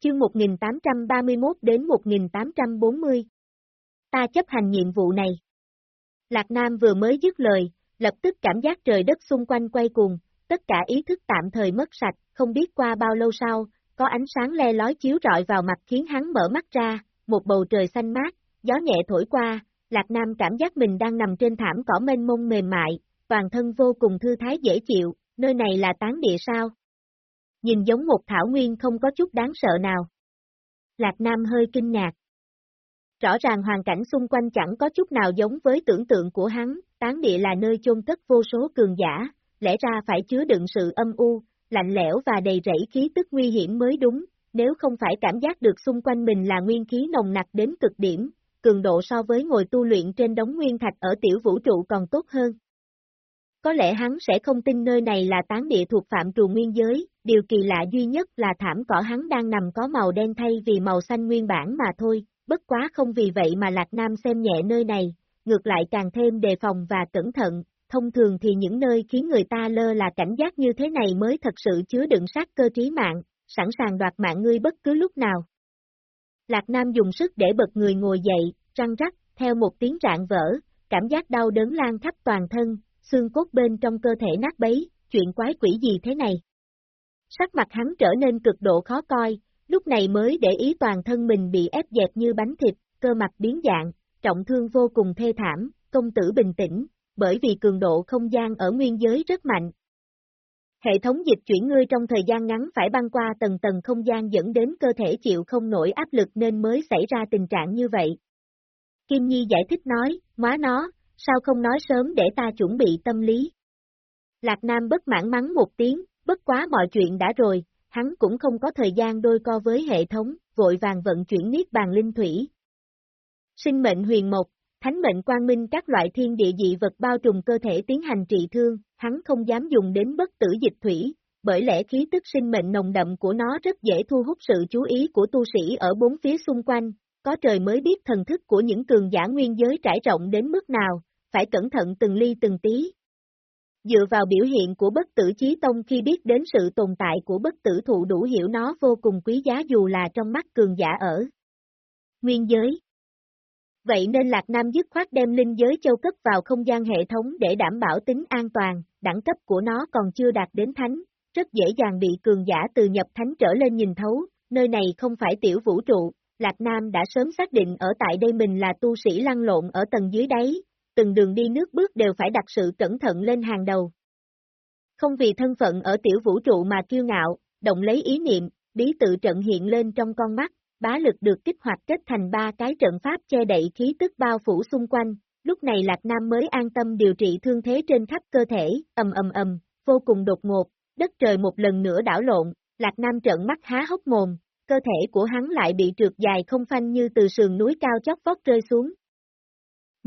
chương 1831 đến 1840. Ta chấp hành nhiệm vụ này. Lạc Nam vừa mới dứt lời, lập tức cảm giác trời đất xung quanh quay cuồng, tất cả ý thức tạm thời mất sạch, không biết qua bao lâu sau, có ánh sáng le lói chiếu rọi vào mặt khiến hắn mở mắt ra, một bầu trời xanh mát, gió nhẹ thổi qua, Lạc Nam cảm giác mình đang nằm trên thảm cỏ mênh mông mềm mại, toàn thân vô cùng thư thái dễ chịu, nơi này là tán địa sao? Nhìn giống một thảo nguyên không có chút đáng sợ nào. Lạc Nam hơi kinh ngạc. Rõ ràng hoàn cảnh xung quanh chẳng có chút nào giống với tưởng tượng của hắn, tán địa là nơi chôn cất vô số cường giả, lẽ ra phải chứa đựng sự âm u, lạnh lẽo và đầy rẫy khí tức nguy hiểm mới đúng, nếu không phải cảm giác được xung quanh mình là nguyên khí nồng nặc đến cực điểm, cường độ so với ngồi tu luyện trên đống nguyên thạch ở tiểu vũ trụ còn tốt hơn. Có lẽ hắn sẽ không tin nơi này là tán địa thuộc phạm trù nguyên giới, điều kỳ lạ duy nhất là thảm cỏ hắn đang nằm có màu đen thay vì màu xanh nguyên bản mà thôi, bất quá không vì vậy mà Lạc Nam xem nhẹ nơi này, ngược lại càng thêm đề phòng và cẩn thận, thông thường thì những nơi khiến người ta lơ là cảnh giác như thế này mới thật sự chứa đựng sát cơ trí mạng, sẵn sàng đoạt mạng ngươi bất cứ lúc nào. Lạc Nam dùng sức để bật người ngồi dậy, răng rắc, theo một tiếng rạn vỡ, cảm giác đau đớn lan khắp toàn thân, xương cốt bên trong cơ thể nát bấy, chuyện quái quỷ gì thế này? Sắc mặt hắn trở nên cực độ khó coi, lúc này mới để ý toàn thân mình bị ép dẹp như bánh thịt, cơ mặt biến dạng, trọng thương vô cùng thê thảm, công tử bình tĩnh, bởi vì cường độ không gian ở nguyên giới rất mạnh. Hệ thống dịch chuyển ngươi trong thời gian ngắn phải băng qua tầng tầng không gian dẫn đến cơ thể chịu không nổi áp lực nên mới xảy ra tình trạng như vậy. Kim Nhi giải thích nói, má nó, sao không nói sớm để ta chuẩn bị tâm lý. Lạc Nam bất mãn mắng một tiếng, bất quá mọi chuyện đã rồi, hắn cũng không có thời gian đôi co với hệ thống, vội vàng vận chuyển niết bàn linh thủy. Sinh mệnh huyền mộc, thánh mệnh quang minh các loại thiên địa dị vật bao trùm cơ thể tiến hành trị thương, hắn không dám dùng đến bất tử dịch thủy, bởi lẽ khí tức sinh mệnh nồng đậm của nó rất dễ thu hút sự chú ý của tu sĩ ở bốn phía xung quanh, có trời mới biết thần thức của những cường giả nguyên giới trải rộng đến mức nào, phải cẩn thận từng ly từng tí. Dựa vào biểu hiện của bất tử chí tông khi biết đến sự tồn tại của bất tử thụ đủ hiểu nó vô cùng quý giá dù là trong mắt cường giả ở nguyên giới. Vậy nên Lạc Nam dứt khoát đem linh giới châu cấp vào không gian hệ thống để đảm bảo tính an toàn, đẳng cấp của nó còn chưa đạt đến thánh, rất dễ dàng bị cường giả từ nhập thánh trở lên nhìn thấu, nơi này không phải tiểu vũ trụ, Lạc Nam đã sớm xác định ở tại đây mình là tu sĩ lăn lộn ở tầng dưới đáy, từng đường đi nước bước đều phải đặt sự cẩn thận lên hàng đầu. Không vì thân phận ở tiểu vũ trụ mà kiêu ngạo, động lấy ý niệm, bí tự trận hiện lên trong con mắt, bá lực được kích hoạt kết thành ba cái trận pháp che đậy khí tức bao phủ xung quanh, lúc này Lạc Nam mới an tâm điều trị thương thế trên khắp cơ thể, ầm ầm ầm, vô cùng đột ngột, đất trời một lần nữa đảo lộn, Lạc Nam trợn mắt há hốc mồm, cơ thể của hắn lại bị trượt dài không phanh như từ sườn núi cao chót vót rơi xuống.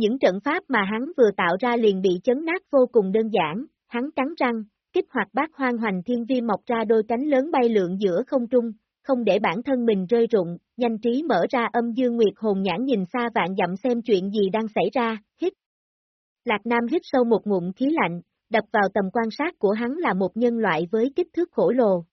Những trận pháp mà hắn vừa tạo ra liền bị chấn nát vô cùng đơn giản, hắn cắn răng, kích hoạt bát hoang hoành thiên vi mọc ra đôi cánh lớn bay lượn giữa không trung, không để bản thân mình rơi rụng, nhanh trí mở ra âm dương nguyệt hồn nhãn nhìn xa vạn dặm xem chuyện gì đang xảy ra, hít. Lạc Nam hít sâu một ngụm khí lạnh, đập vào tầm quan sát của hắn là một nhân loại với kích thước khổ lồ.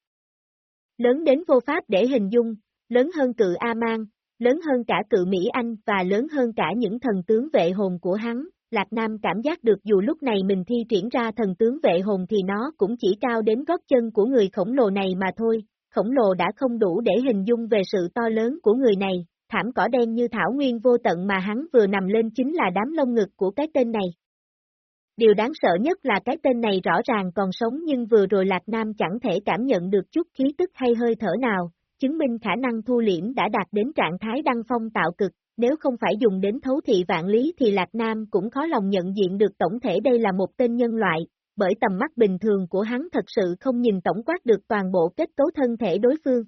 Lớn đến vô pháp để hình dung, lớn hơn cự A-mang, lớn hơn cả cự Mỹ Anh và lớn hơn cả những thần tướng vệ hồn của hắn. Lạc Nam cảm giác được dù lúc này mình thi triển ra thần tướng vệ hồn thì nó cũng chỉ cao đến gót chân của người khổng lồ này mà thôi, khổng lồ đã không đủ để hình dung về sự to lớn của người này, thảm cỏ đen như thảo nguyên vô tận mà hắn vừa nằm lên chính là đám lông ngực của cái tên này. Điều đáng sợ nhất là cái tên này rõ ràng còn sống nhưng vừa rồi Lạc Nam chẳng thể cảm nhận được chút khí tức hay hơi thở nào, chứng minh khả năng thu liễm đã đạt đến trạng thái đăng phong tạo cực, nếu không phải dùng đến thấu thị vạn lý thì Lạc Nam cũng khó lòng nhận diện được tổng thể đây là một tên nhân loại, bởi tầm mắt bình thường của hắn thật sự không nhìn tổng quát được toàn bộ kết cấu thân thể đối phương.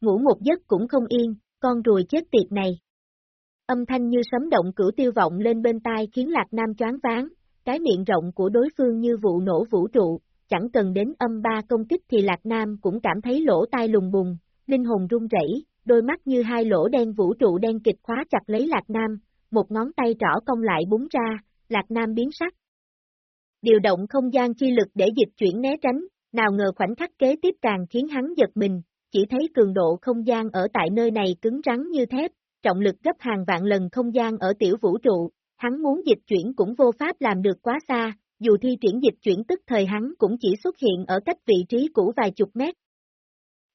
Ngủ một giấc cũng không yên, con ruồi chết tiệt này. Âm thanh như sấm động cửu tiêu vọng lên bên tai khiến Lạc Nam choáng váng, cái miệng rộng của đối phương như vụ nổ vũ trụ, chẳng cần đến âm ba công kích thì Lạc Nam cũng cảm thấy lỗ tai lùng bùng, linh hồn run rẩy, đôi mắt như hai lỗ đen vũ trụ đen kịch khóa chặt lấy Lạc Nam, một ngón tay trỏ cong lại búng ra, Lạc Nam biến sắc, điều động không gian chi lực để dịch chuyển né tránh, nào ngờ khoảnh khắc kế tiếp càng khiến hắn giật mình, chỉ thấy cường độ không gian ở tại nơi này cứng rắn như thép, trọng lực gấp hàng vạn lần không gian ở tiểu vũ trụ, hắn muốn dịch chuyển cũng vô pháp làm được quá xa, dù thi triển dịch chuyển tức thời hắn cũng chỉ xuất hiện ở cách vị trí cũ vài chục mét.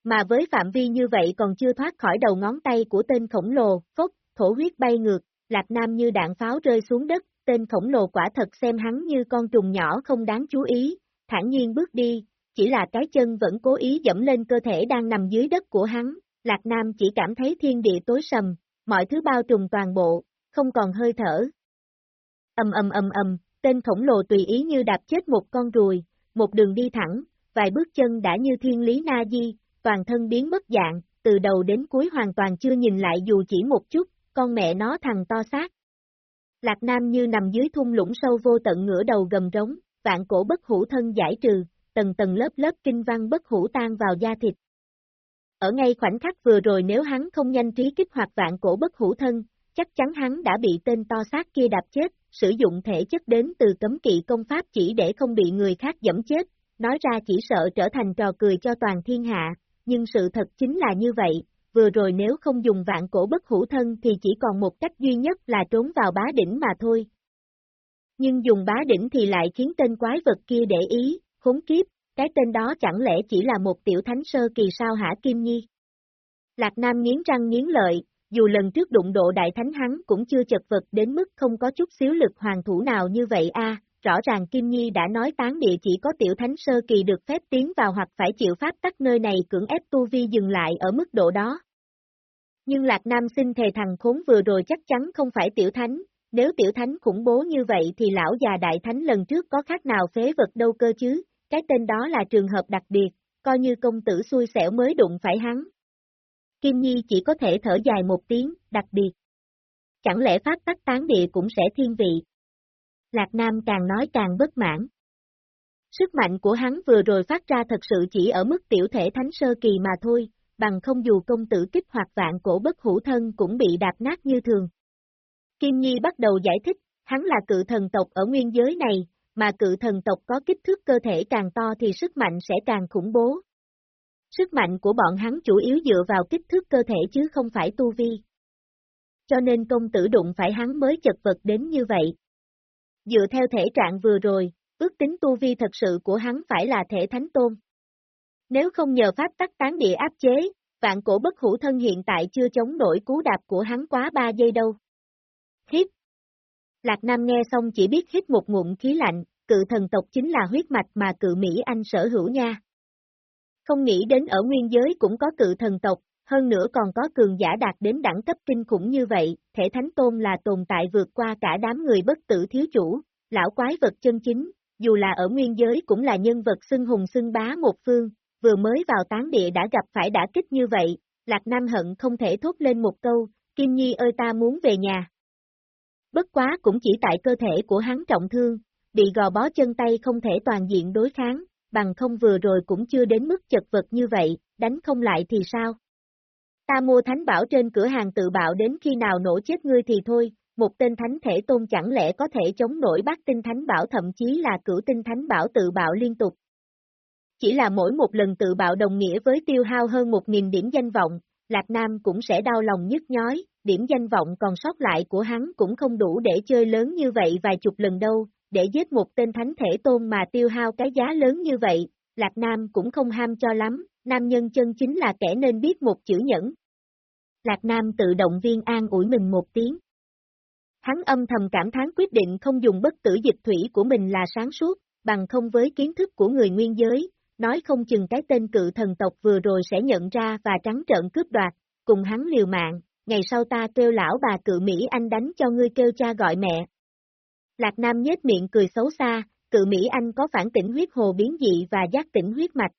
Mà với phạm vi như vậy còn chưa thoát khỏi đầu ngón tay của tên khổng lồ, phốc, thổ huyết bay ngược, Lạc Nam như đạn pháo rơi xuống đất, tên khổng lồ quả thật xem hắn như con trùng nhỏ không đáng chú ý, thản nhiên bước đi, chỉ là cái chân vẫn cố ý dẫm lên cơ thể đang nằm dưới đất của hắn, Lạc Nam chỉ cảm thấy thiên địa tối sầm, mọi thứ bao trùm toàn bộ, không còn hơi thở. Âm âm âm âm, tên khổng lồ tùy ý như đạp chết một con ruồi, một đường đi thẳng, vài bước chân đã như thiên lý na di, toàn thân biến mất dạng, từ đầu đến cuối hoàn toàn chưa nhìn lại dù chỉ một chút, con mẹ nó thằng to xác. Lạc Nam như nằm dưới thung lũng sâu vô tận ngửa đầu gầm rống, vạn cổ bất hủ thân giải trừ, tầng tầng lớp lớp kinh văn bất hủ tan vào da thịt. Ở ngay khoảnh khắc vừa rồi nếu hắn không nhanh trí kích hoạt vạn cổ bất hủ thân, chắc chắn hắn đã bị tên to xác kia đạp chết, sử dụng thể chất đến từ cấm kỵ công pháp chỉ để không bị người khác dẫm chết, nói ra chỉ sợ trở thành trò cười cho toàn thiên hạ, nhưng sự thật chính là như vậy, vừa rồi nếu không dùng vạn cổ bất hữu thân thì chỉ còn một cách duy nhất là trốn vào bá đỉnh mà thôi. Nhưng dùng bá đỉnh thì lại khiến tên quái vật kia để ý, khốn kiếp, cái tên đó chẳng lẽ chỉ là một tiểu thánh sơ kỳ sao hả Kim Nhi? Lạc Nam nghiến răng nghiến lợi, dù lần trước đụng độ đại thánh hắn cũng chưa chật vật đến mức không có chút xíu lực hoàng thủ nào như vậy a rõ ràng Kim Nhi đã nói tán địa chỉ có tiểu thánh sơ kỳ được phép tiến vào hoặc phải chịu pháp tắc nơi này cưỡng ép tu vi dừng lại ở mức độ đó. Nhưng Lạc Nam xin thề thằng khốn vừa rồi chắc chắn không phải tiểu thánh, nếu tiểu thánh khủng bố như vậy thì lão già đại thánh lần trước có khác nào phế vật đâu cơ chứ, cái tên đó là trường hợp đặc biệt, coi như công tử xui xẻo mới đụng phải hắn. Kim Nhi chỉ có thể thở dài một tiếng, đặc biệt. Chẳng lẽ pháp tắc tán địa cũng sẽ thiên vị? Lạc Nam càng nói càng bất mãn. Sức mạnh của hắn vừa rồi phát ra thật sự chỉ ở mức tiểu thể thánh sơ kỳ mà thôi, bằng không dù công tử kích hoạt vạn cổ bất hữu thân cũng bị đạp nát như thường. Kim Nhi bắt đầu giải thích, hắn là cự thần tộc ở nguyên giới này, mà cự thần tộc có kích thước cơ thể càng to thì sức mạnh sẽ càng khủng bố. Sức mạnh của bọn hắn chủ yếu dựa vào kích thước cơ thể chứ không phải tu vi. Cho nên công tử đụng phải hắn mới chật vật đến như vậy. Dựa theo thể trạng vừa rồi, ước tính tu vi thật sự của hắn phải là thể thánh tôn. Nếu không nhờ pháp tắc tán địa áp chế, vạn cổ bất hủ thân hiện tại chưa chống nổi cú đạp của hắn quá ba giây đâu. Hít. Lạc Nam nghe xong chỉ biết hít một ngụm khí lạnh, cự thần tộc chính là huyết mạch mà cự Mỹ Anh sở hữu nha. Không nghĩ đến ở nguyên giới cũng có cự thần tộc, hơn nữa còn có cường giả đạt đến đẳng cấp kinh khủng như vậy, thể thánh tôn là tồn tại vượt qua cả đám người bất tử thiếu chủ, lão quái vật chân chính, dù là ở nguyên giới cũng là nhân vật xưng hùng xưng bá một phương, vừa mới vào tán địa đã gặp phải đả kích như vậy, Lạc Nam hận không thể thốt lên một câu, Kim Nhi ơi ta muốn về nhà. Bất quá cũng chỉ tại cơ thể của hắn trọng thương, bị gò bó chân tay không thể toàn diện đối kháng, bằng không vừa rồi cũng chưa đến mức chật vật như vậy, đánh không lại thì sao? Ta mua thánh bảo trên cửa hàng tự bạo đến khi nào nổ chết ngươi thì thôi, một tên thánh thể tôn chẳng lẽ có thể chống nổi bát tinh thánh bảo thậm chí là cửu tinh thánh bảo tự bạo liên tục. Chỉ là mỗi một lần tự bạo đồng nghĩa với tiêu hao hơn 1.000 điểm danh vọng, Lạc Nam cũng sẽ đau lòng nhức nhói, điểm danh vọng còn sót lại của hắn cũng không đủ để chơi lớn như vậy vài chục lần đâu, để giết một tên thánh thể tôn mà tiêu hao cái giá lớn như vậy, Lạc Nam cũng không ham cho lắm, nam nhân chân chính là kẻ nên biết một chữ nhẫn. Lạc Nam tự động viên an ủi mình một tiếng. Hắn âm thầm cảm thán quyết định không dùng bất tử dịch thủy của mình là sáng suốt, bằng không với kiến thức của người nguyên giới, nói không chừng cái tên cự thần tộc vừa rồi sẽ nhận ra và trắng trợn cướp đoạt, cùng hắn liều mạng, ngày sau ta kêu lão bà cự Mỹ Anh đánh cho ngươi kêu cha gọi mẹ. Lạc Nam nhếch miệng cười xấu xa, cự Mỹ Anh có phản tỉnh huyết hồ biến dị và giác tỉnh huyết mạch.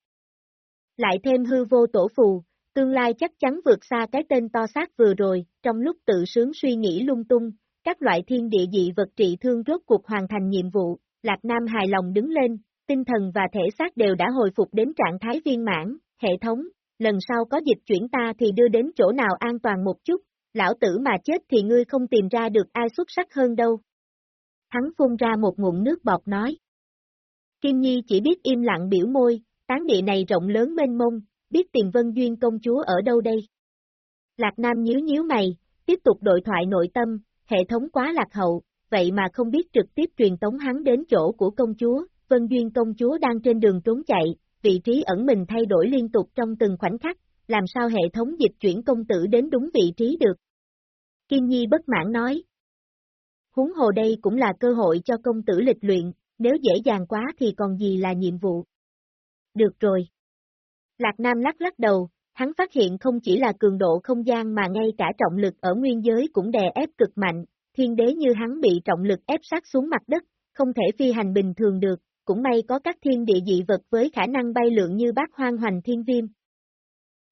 Lại thêm hư vô tổ phù, tương lai chắc chắn vượt xa cái tên to xác vừa rồi, trong lúc tự sướng suy nghĩ lung tung, các loại thiên địa dị vật trị thương rốt cuộc hoàn thành nhiệm vụ, Lạc Nam hài lòng đứng lên, tinh thần và thể xác đều đã hồi phục đến trạng thái viên mãn, hệ thống, lần sau có dịch chuyển ta thì đưa đến chỗ nào an toàn một chút, lão tử mà chết thì ngươi không tìm ra được ai xuất sắc hơn đâu. Hắn phun ra một ngụm nước bọt nói. Kim Nhi chỉ biết im lặng biểu môi, tán địa này rộng lớn mênh mông, biết tiền vân duyên công chúa ở đâu đây? Lạc Nam nhíu nhíu mày, tiếp tục đội thoại nội tâm, hệ thống quá lạc hậu, vậy mà không biết trực tiếp truyền tống hắn đến chỗ của công chúa, Vân Duyên công chúa đang trên đường trốn chạy, vị trí ẩn mình thay đổi liên tục trong từng khoảnh khắc, làm sao hệ thống dịch chuyển công tử đến đúng vị trí được. Kim Nhi bất mãn nói. Huống hồ đây cũng là cơ hội cho công tử lịch luyện, nếu dễ dàng quá thì còn gì là nhiệm vụ. Được rồi. Lạc Nam lắc lắc đầu, hắn phát hiện không chỉ là cường độ không gian mà ngay cả trọng lực ở nguyên giới cũng đè ép cực mạnh, thiên đế như hắn bị trọng lực ép sát xuống mặt đất, không thể phi hành bình thường được, cũng may có các thiên địa dị vật với khả năng bay lượn như bát hoang hoành thiên viêm.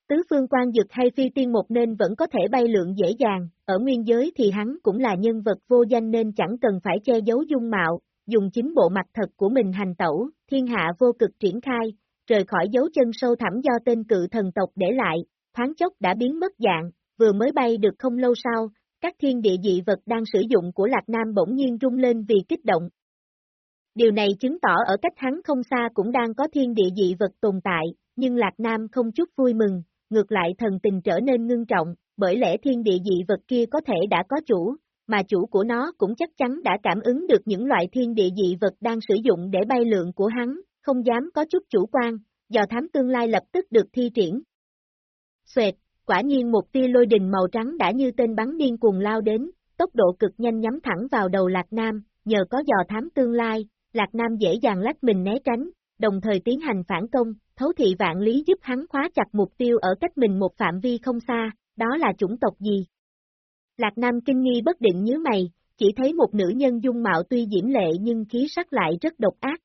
Tứ phương quan dực hay phi tiên một nên vẫn có thể bay lượn dễ dàng, ở nguyên giới thì hắn cũng là nhân vật vô danh nên chẳng cần phải che giấu dung mạo, dùng chính bộ mặt thật của mình hành tẩu, thiên hạ vô cực triển khai, rời khỏi dấu chân sâu thẳm do tên cự thần tộc để lại, thoáng chốc đã biến mất dạng, vừa mới bay được không lâu sau, các thiên địa dị vật đang sử dụng của Lạc Nam bỗng nhiên rung lên vì kích động. Điều này chứng tỏ ở cách hắn không xa cũng đang có thiên địa dị vật tồn tại, nhưng Lạc Nam không chút vui mừng, ngược lại thần tình trở nên ngưng trọng, bởi lẽ thiên địa dị vật kia có thể đã có chủ, mà chủ của nó cũng chắc chắn đã cảm ứng được những loại thiên địa dị vật đang sử dụng để bay lượng của hắn, không dám có chút chủ quan, dò thám tương lai lập tức được thi triển. Xoẹt, quả nhiên một tia lôi đình màu trắng đã như tên bắn điên cuồng lao đến, tốc độ cực nhanh nhắm thẳng vào đầu Lạc Nam, nhờ có dò thám tương lai, Lạc Nam dễ dàng lách mình né tránh, đồng thời tiến hành phản công, thấu thị vạn lý giúp hắn khóa chặt mục tiêu ở cách mình một phạm vi không xa, đó là chủng tộc gì? Lạc Nam kinh nghi bất định nhớ mày, chỉ thấy một nữ nhân dung mạo tuy diễm lệ nhưng khí sắc lại rất độc ác.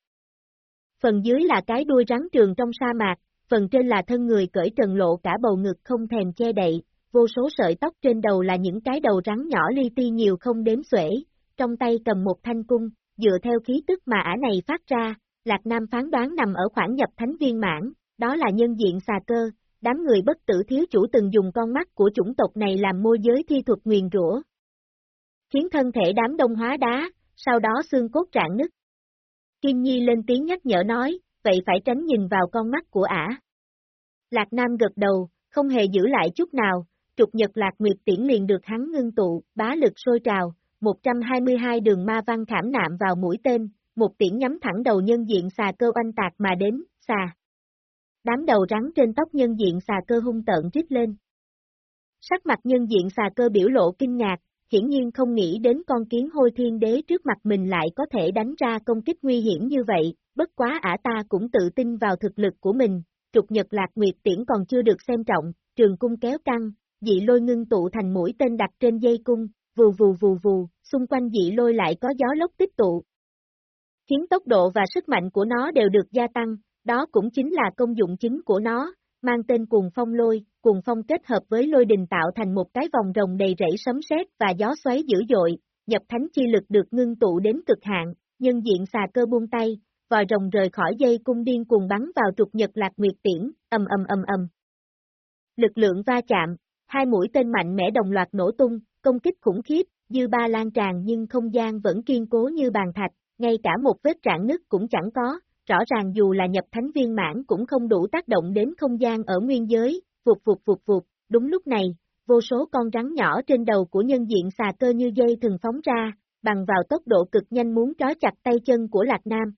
Phần dưới là cái đuôi rắn trường trong sa mạc, phần trên là thân người cởi trần lộ cả bầu ngực không thèm che đậy, vô số sợi tóc trên đầu là những cái đầu rắn nhỏ li ti nhiều không đếm xuể, trong tay cầm một thanh cung, dựa theo khí tức mà ả này phát ra, Lạc Nam phán đoán nằm ở khoảng nhập thánh viên mãn, đó là nhân diện xà cơ, đám người bất tử thiếu chủ từng dùng con mắt của chủng tộc này làm môi giới thi thuật nguyền rủa. Khiến thân thể đám đông hóa đá, sau đó xương cốt rạn nứt. Kim Nhi lên tiếng nhắc nhở nói, vậy phải tránh nhìn vào con mắt của ả. Lạc Nam gật đầu, không hề giữ lại chút nào, trục nhật Lạc Nguyệt tiễn liền được hắn ngưng tụ, bá lực sôi trào, 122 đường ma văn khảm nạm vào mũi tên, một tiễn nhắm thẳng đầu nhân diện xà cơ oanh tạc mà đến, xà. Đám đầu rắn trên tóc nhân diện xà cơ hung tợn rít lên. Sắc mặt nhân diện xà cơ biểu lộ kinh ngạc, hiển nhiên không nghĩ đến con kiến hôi thiên đế trước mặt mình lại có thể đánh ra công kích nguy hiểm như vậy, bất quá ả ta cũng tự tin vào thực lực của mình, trục nhật lạc nguyệt tiễn còn chưa được xem trọng, trường cung kéo căng, dị lôi ngưng tụ thành mũi tên đặt trên dây cung, vù vù vù vù, xung quanh dị lôi lại có gió lốc tích tụ. Khiến tốc độ và sức mạnh của nó đều được gia tăng, đó cũng chính là công dụng chính của nó, mang tên cuồng phong lôi, cuồng phong kết hợp với lôi đình tạo thành một cái vòng rồng đầy rẫy sấm sét và gió xoáy dữ dội, nhập thánh chi lực được ngưng tụ đến cực hạn, nhân diện xà cơ buông tay, vòi rồng rời khỏi dây cung điên cuồng bắn vào trục nhật lạc nguyệt tiễn, ầm ầm ầm ầm. Lực lượng va chạm, hai mũi tên mạnh mẽ đồng loạt nổ tung, công kích khủng khiếp, dư ba lan tràn nhưng không gian vẫn kiên cố như bàn thạch, ngay cả một vết rạn nứt cũng chẳng có, rõ ràng dù là nhập thánh viên mãn cũng không đủ tác động đến không gian ở nguyên giới, vụt vụt vụt vụt, đúng lúc này, vô số con rắn nhỏ trên đầu của nhân diện xà cơ như dây thường phóng ra, bằng vào tốc độ cực nhanh muốn trói chặt tay chân của Lạc Nam.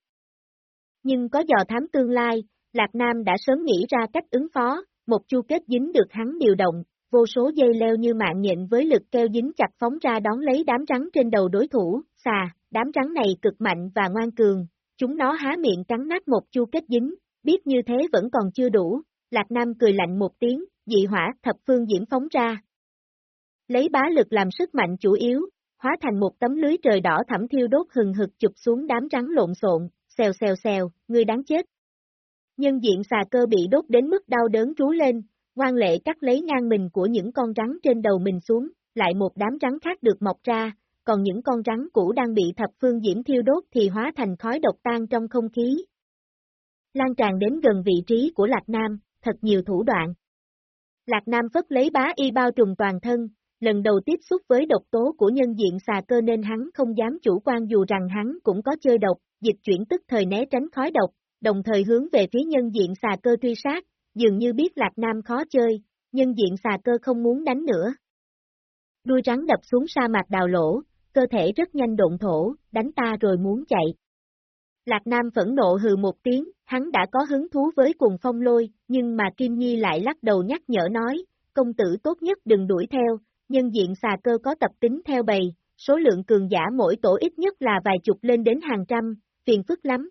Nhưng có dò thám tương lai, Lạc Nam đã sớm nghĩ ra cách ứng phó, một chu kết dính được hắn điều động, vô số dây leo như mạng nhện với lực keo dính chặt phóng ra đón lấy đám rắn trên đầu đối thủ, xà, đám rắn này cực mạnh và ngoan cường, chúng nó há miệng cắn nát một chu kết dính, biết như thế vẫn còn chưa đủ, Lạc Nam cười lạnh một tiếng, dị hỏa thập phương diễm phóng ra. Lấy bá lực làm sức mạnh chủ yếu, hóa thành một tấm lưới trời đỏ thẳm thiêu đốt hừng hực chụp xuống đám rắn lộn xộn, xèo xèo xèo, người đáng chết. Nhân diện xà cơ bị đốt đến mức đau đớn trú lên, ngoan lệ cắt lấy ngang mình của những con rắn trên đầu mình xuống, lại một đám rắn khác được mọc ra, còn những con rắn cũ đang bị thập phương diễm thiêu đốt thì hóa thành khói độc tan trong không khí. Lan tràn đến gần vị trí của Lạc Nam, thật nhiều thủ đoạn. Lạc Nam phất lấy bá y bao trùm toàn thân, lần đầu tiếp xúc với độc tố của nhân diện xà cơ nên hắn không dám chủ quan dù rằng hắn cũng có chơi độc, dịch chuyển tức thời né tránh khói độc, đồng thời hướng về phía nhân diện xà cơ truy sát, dường như biết Lạc Nam khó chơi, nhân diện xà cơ không muốn đánh nữa. Đuôi rắn đập xuống sa mạc đào lỗ, cơ thể rất nhanh độn thổ, đánh ta rồi muốn chạy. Lạc Nam phẫn nộ hừ một tiếng, hắn đã có hứng thú với cùng phong lôi, nhưng mà Kim Nhi lại lắc đầu nhắc nhở nói, công tử tốt nhất đừng đuổi theo, nhân diện xà cơ có tập tính theo bầy, số lượng cường giả mỗi tổ ít nhất là vài chục lên đến hàng trăm, phiền phức lắm.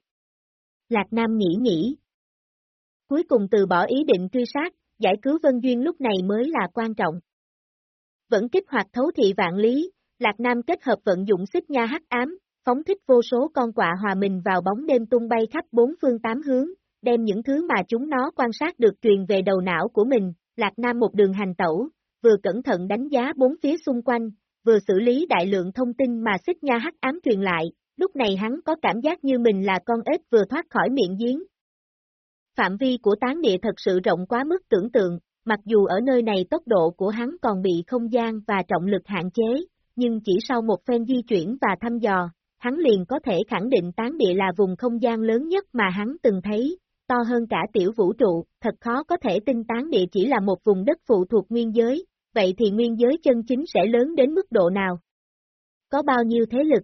Lạc Nam nghĩ nghĩ. Cuối cùng từ bỏ ý định truy sát, giải cứu Vân Duyên lúc này mới là quan trọng. Vẫn kích hoạt thấu thị vạn lý, Lạc Nam kết hợp vận dụng xích nha hắc ám, phóng thích vô số con quạ hòa mình vào bóng đêm tung bay khắp bốn phương tám hướng, đem những thứ mà chúng nó quan sát được truyền về đầu não của mình, Lạc Nam một đường hành tẩu, vừa cẩn thận đánh giá bốn phía xung quanh, vừa xử lý đại lượng thông tin mà xích nha hắc ám truyền lại, lúc này hắn có cảm giác như mình là con ếch vừa thoát khỏi miệng giếng. Phạm vi của tán địa thật sự rộng quá mức tưởng tượng, mặc dù ở nơi này tốc độ của hắn còn bị không gian và trọng lực hạn chế, nhưng chỉ sau một phen di chuyển và thăm dò, hắn liền có thể khẳng định tán địa là vùng không gian lớn nhất mà hắn từng thấy, to hơn cả tiểu vũ trụ, thật khó có thể tin tán địa chỉ là một vùng đất phụ thuộc nguyên giới, vậy thì nguyên giới chân chính sẽ lớn đến mức độ nào? Có bao nhiêu thế lực?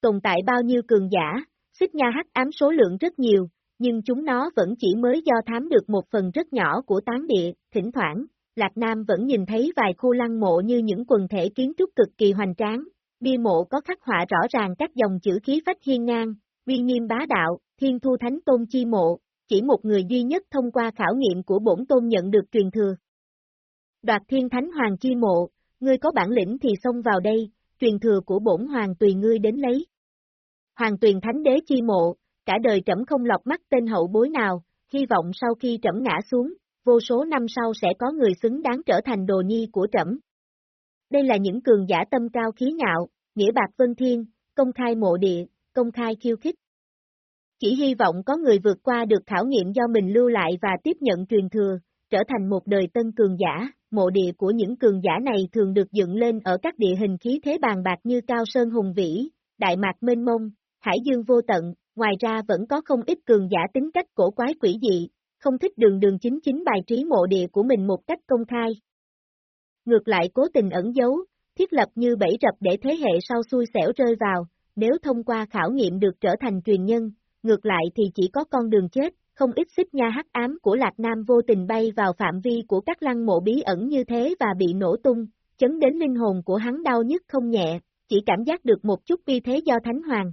Tồn tại bao nhiêu cường giả, xích nha hắc ám số lượng rất nhiều, nhưng chúng nó vẫn chỉ mới do thám được một phần rất nhỏ của tán địa, thỉnh thoảng, Lạc Nam vẫn nhìn thấy vài khu lăng mộ như những quần thể kiến trúc cực kỳ hoành tráng, bia mộ có khắc họa rõ ràng các dòng chữ khí phách hiên ngang, uy nghiêm bá đạo, thiên thu thánh tôn chi mộ, chỉ một người duy nhất thông qua khảo nghiệm của bổn tôn nhận được truyền thừa. Đoạt thiên thánh hoàng chi mộ, ngươi có bản lĩnh thì xông vào đây, truyền thừa của bổn hoàng tùy ngươi đến lấy. Hoàng tuyền thánh đế chi mộ, cả đời trẫm không lọc mắt tên hậu bối nào, hy vọng sau khi trẫm ngã xuống, vô số năm sau sẽ có người xứng đáng trở thành đồ nhi của trẫm. Đây là những cường giả tâm cao khí ngạo, nghĩa bạc vân thiên, công khai mộ địa, công khai khiêu khích. Chỉ hy vọng có người vượt qua được khảo nghiệm do mình lưu lại và tiếp nhận truyền thừa, trở thành một đời tân cường giả, mộ địa của những cường giả này thường được dựng lên ở các địa hình khí thế bàn bạc như Cao Sơn Hùng Vĩ, Đại Mạc Mênh Mông, Hải Dương Vô Tận, ngoài ra vẫn có không ít cường giả tính cách cổ quái quỷ dị, không thích đường đường chính chính bài trí mộ địa của mình một cách công khai. Ngược lại cố tình ẩn giấu, thiết lập như bẫy rập để thế hệ sau xui xẻo rơi vào, nếu thông qua khảo nghiệm được trở thành truyền nhân, ngược lại thì chỉ có con đường chết, không ít xích nha hắc ám của Lạc Nam vô tình bay vào phạm vi của các lăng mộ bí ẩn như thế và bị nổ tung, chấn đến linh hồn của hắn đau nhức không nhẹ, chỉ cảm giác được một chút vi thế do Thánh Hoàng.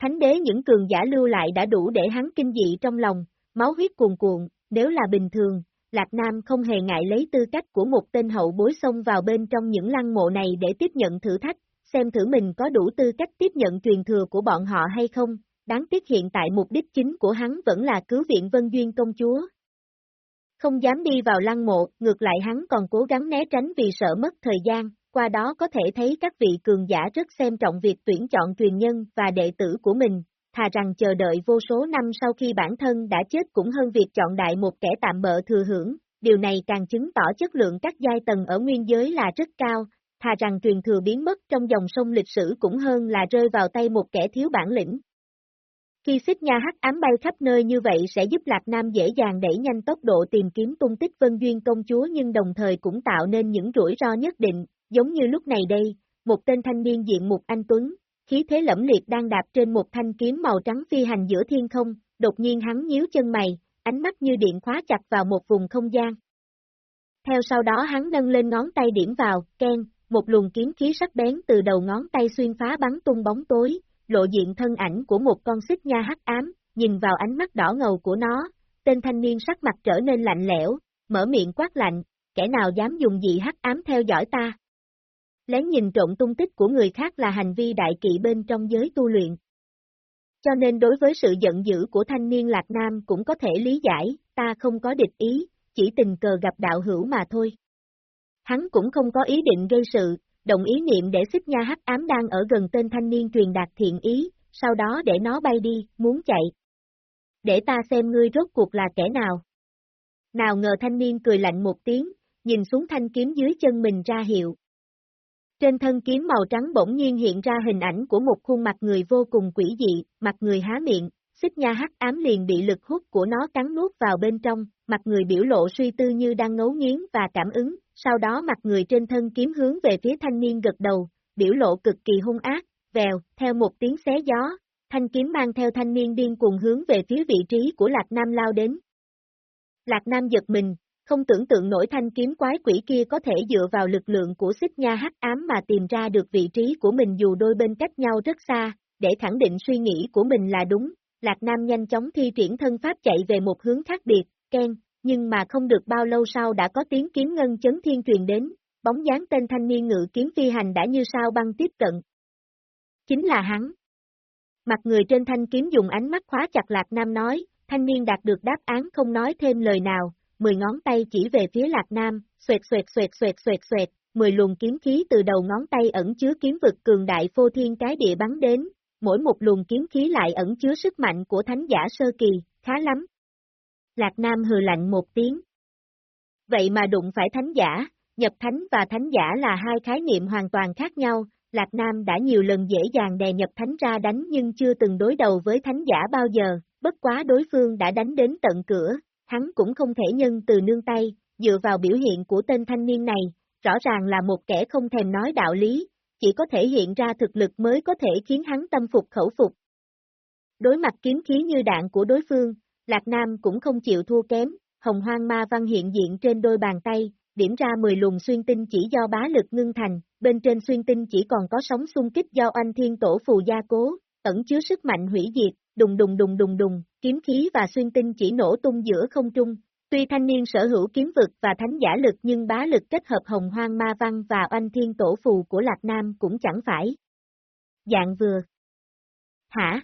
Thánh đế những cường giả lưu lại đã đủ để hắn kinh dị trong lòng, máu huyết cuồn cuộn, nếu là bình thường, Lạc Nam không hề ngại lấy tư cách của một tên hậu bối xông vào bên trong những lăng mộ này để tiếp nhận thử thách, xem thử mình có đủ tư cách tiếp nhận truyền thừa của bọn họ hay không, đáng tiếc hiện tại mục đích chính của hắn vẫn là cứu viện Vân Duyên công chúa. Không dám đi vào lăng mộ, ngược lại hắn còn cố gắng né tránh vì sợ mất thời gian, qua đó có thể thấy các vị cường giả rất xem trọng việc tuyển chọn truyền nhân và đệ tử của mình, thà rằng chờ đợi vô số năm sau khi bản thân đã chết cũng hơn việc chọn đại một kẻ tạm bợ thừa hưởng, điều này càng chứng tỏ chất lượng các giai tầng ở nguyên giới là rất cao, thà rằng truyền thừa biến mất trong dòng sông lịch sử cũng hơn là rơi vào tay một kẻ thiếu bản lĩnh. Khi xích nha hắc ám bay khắp nơi như vậy sẽ giúp Lạc Nam dễ dàng đẩy nhanh tốc độ tìm kiếm tung tích Vân Duyên công chúa nhưng đồng thời cũng tạo nên những rủi ro nhất định, giống như lúc này đây, một tên thanh niên diện mục anh Tuấn, khí thế lẫm liệt đang đạp trên một thanh kiếm màu trắng phi hành giữa thiên không, đột nhiên hắn nhíu chân mày, ánh mắt như điện khóa chặt vào một vùng không gian. Theo sau đó hắn nâng lên ngón tay điểm vào, ken, một luồng kiếm khí sắc bén từ đầu ngón tay xuyên phá bắn tung bóng tối, lộ diện thân ảnh của một con xích nha hắc ám, nhìn vào ánh mắt đỏ ngầu của nó, tên thanh niên sắc mặt trở nên lạnh lẽo, mở miệng quát lạnh, kẻ nào dám dùng dị hắc ám theo dõi ta. Lén nhìn trộn tung tích của người khác là hành vi đại kỵ bên trong giới tu luyện. Cho nên đối với sự giận dữ của thanh niên Lạc Nam cũng có thể lý giải, ta không có địch ý, chỉ tình cờ gặp đạo hữu mà thôi. Hắn cũng không có ý định gây sự, đồng ý niệm để xích nha hắc ám đang ở gần tên thanh niên truyền đạt thiện ý, sau đó để nó bay đi, muốn chạy. Để ta xem ngươi rốt cuộc là kẻ nào. Nào ngờ thanh niên cười lạnh một tiếng, nhìn xuống thanh kiếm dưới chân mình ra hiệu. Trên thân kiếm màu trắng bỗng nhiên hiện ra hình ảnh của một khuôn mặt người vô cùng quỷ dị, mặt người há miệng, xích nha hắc ám liền bị lực hút của nó cắn nuốt vào bên trong, mặt người biểu lộ suy tư như đang ngấu nghiến và cảm ứng, sau đó mặt người trên thân kiếm hướng về phía thanh niên gật đầu, biểu lộ cực kỳ hung ác, vèo, theo một tiếng xé gió, thanh kiếm mang theo thanh niên điên cuồng hướng về phía vị trí của Lạc Nam lao đến. Lạc Nam giật mình, không tưởng tượng nổi thanh kiếm quái quỷ kia có thể dựa vào lực lượng của xích nha hắc ám mà tìm ra được vị trí của mình dù đôi bên cách nhau rất xa, để khẳng định suy nghĩ của mình là đúng, Lạc Nam nhanh chóng thi triển thân pháp chạy về một hướng khác biệt, Ken, nhưng mà không được bao lâu sau đã có tiếng kiếm ngân chấn thiên truyền đến, bóng dáng tên thanh niên ngự kiếm phi hành đã như sao băng tiếp cận. Chính là hắn. Mặt người trên thanh kiếm dùng ánh mắt khóa chặt Lạc Nam nói, thanh niên đạt được đáp án không nói thêm lời nào, mười ngón tay chỉ về phía Lạc Nam, xoẹt xoẹt xoẹt xoẹt xoẹt xoẹt, mười luồng kiếm khí từ đầu ngón tay ẩn chứa kiếm vực cường đại phô thiên cái địa bắn đến, mỗi một luồng kiếm khí lại ẩn chứa sức mạnh của thánh giả sơ kỳ, khá lắm. Lạc Nam hừ lạnh một tiếng. Vậy mà đụng phải thánh giả, nhập thánh và thánh giả là hai khái niệm hoàn toàn khác nhau, Lạc Nam đã nhiều lần dễ dàng đè nhập thánh ra đánh nhưng chưa từng đối đầu với thánh giả bao giờ, bất quá đối phương đã đánh đến tận cửa, hắn cũng không thể nhân từ nương tay, dựa vào biểu hiện của tên thanh niên này, rõ ràng là một kẻ không thèm nói đạo lý, chỉ có thể hiện ra thực lực mới có thể khiến hắn tâm phục khẩu phục. Đối mặt kiếm khí như đạn của đối phương, Lạc Nam cũng không chịu thua kém, hồng hoang ma văn hiện diện trên đôi bàn tay, điểm ra 10 luồng xuyên tinh chỉ do bá lực ngưng thành, bên trên xuyên tinh chỉ còn có sóng xung kích do anh thiên tổ phù gia cố, ẩn chứa sức mạnh hủy diệt, đùng đùng đùng đùng đùng, kiếm khí và xuyên tinh chỉ nổ tung giữa không trung. Tuy thanh niên sở hữu kiếm vực và thánh giả lực nhưng bá lực kết hợp hồng hoang ma văn và oanh thiên tổ phù của Lạc Nam cũng chẳng phải. Dạng vừa. Hả?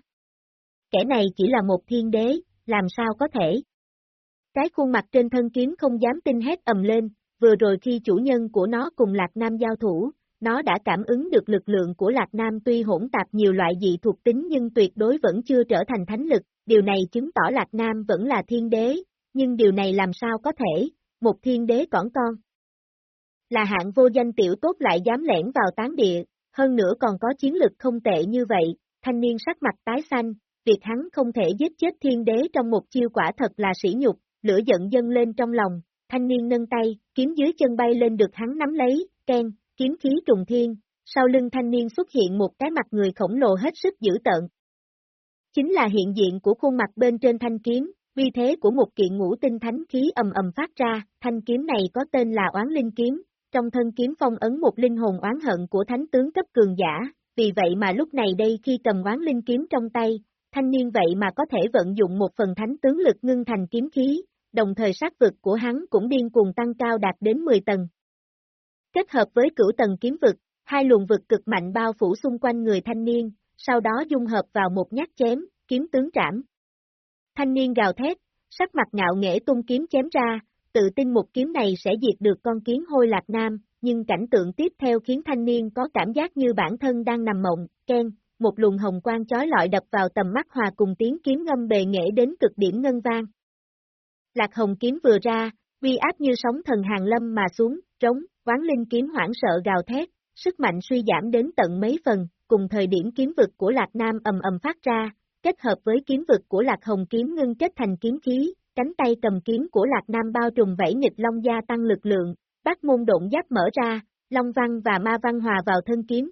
Kẻ này chỉ là một thiên đế, làm sao có thể? Cái khuôn mặt trên thân kiếm không dám tin hét ầm lên, vừa rồi khi chủ nhân của nó cùng Lạc Nam giao thủ, nó đã cảm ứng được lực lượng của Lạc Nam tuy hỗn tạp nhiều loại dị thuộc tính nhưng tuyệt đối vẫn chưa trở thành thánh lực, điều này chứng tỏ Lạc Nam vẫn là thiên đế, nhưng điều này làm sao có thể, một thiên đế cỏn con. Là hạng vô danh tiểu tốt lại dám lẻn vào tán địa, hơn nữa còn có chiến lực không tệ như vậy, thanh niên sắc mặt tái xanh, việc hắn không thể giết chết thiên đế trong một chiêu quả thật là sỉ nhục, lửa giận dâng lên trong lòng, thanh niên nâng tay, kiếm dưới chân bay lên được hắn nắm lấy, ken, kiếm khí trùng thiên, sau lưng thanh niên xuất hiện một cái mặt người khổng lồ hết sức dữ tợn. Chính là hiện diện của khuôn mặt bên trên thanh kiếm, vì thế của một kiện ngũ tinh thánh khí ầm ầm phát ra, thanh kiếm này có tên là oán linh kiếm, trong thân kiếm phong ấn một linh hồn oán hận của thánh tướng cấp cường giả, vì vậy mà lúc này đây khi cầm oán linh kiếm trong tay, thanh niên vậy mà có thể vận dụng một phần thánh tướng lực ngưng thành kiếm khí, đồng thời sát vực của hắn cũng điên cuồng tăng cao đạt đến 10 tầng. Kết hợp với cửu tầng kiếm vực, hai luồng vực cực mạnh bao phủ xung quanh người thanh niên, sau đó dung hợp vào một nhát chém, kiếm tướng trảm. Thanh niên gào thét, sắc mặt ngạo nghễ tung kiếm chém ra, tự tin một kiếm này sẽ diệt được con kiến hôi lạc nam, nhưng cảnh tượng tiếp theo khiến thanh niên có cảm giác như bản thân đang nằm mộng, khen, một luồng hồng quang chói lọi đập vào tầm mắt hòa cùng tiếng kiếm ngâm bề nghệ đến cực điểm ngân vang. Lạc hồng kiếm vừa ra, uy áp như sóng thần hàng lâm mà xuống, trống, quán linh kiếm hoảng sợ gào thét, sức mạnh suy giảm đến tận mấy phần, cùng thời điểm kiếm vực của Lạc Nam ầm ầm phát ra, kết hợp với kiếm vực của Lạc Hồng kiếm ngưng kết thành kiếm khí, cánh tay cầm kiếm của Lạc Nam bao trùm vẫy nghịch long gia tăng lực lượng, bát môn độn giáp mở ra, long văn và ma văn hòa vào thân kiếm.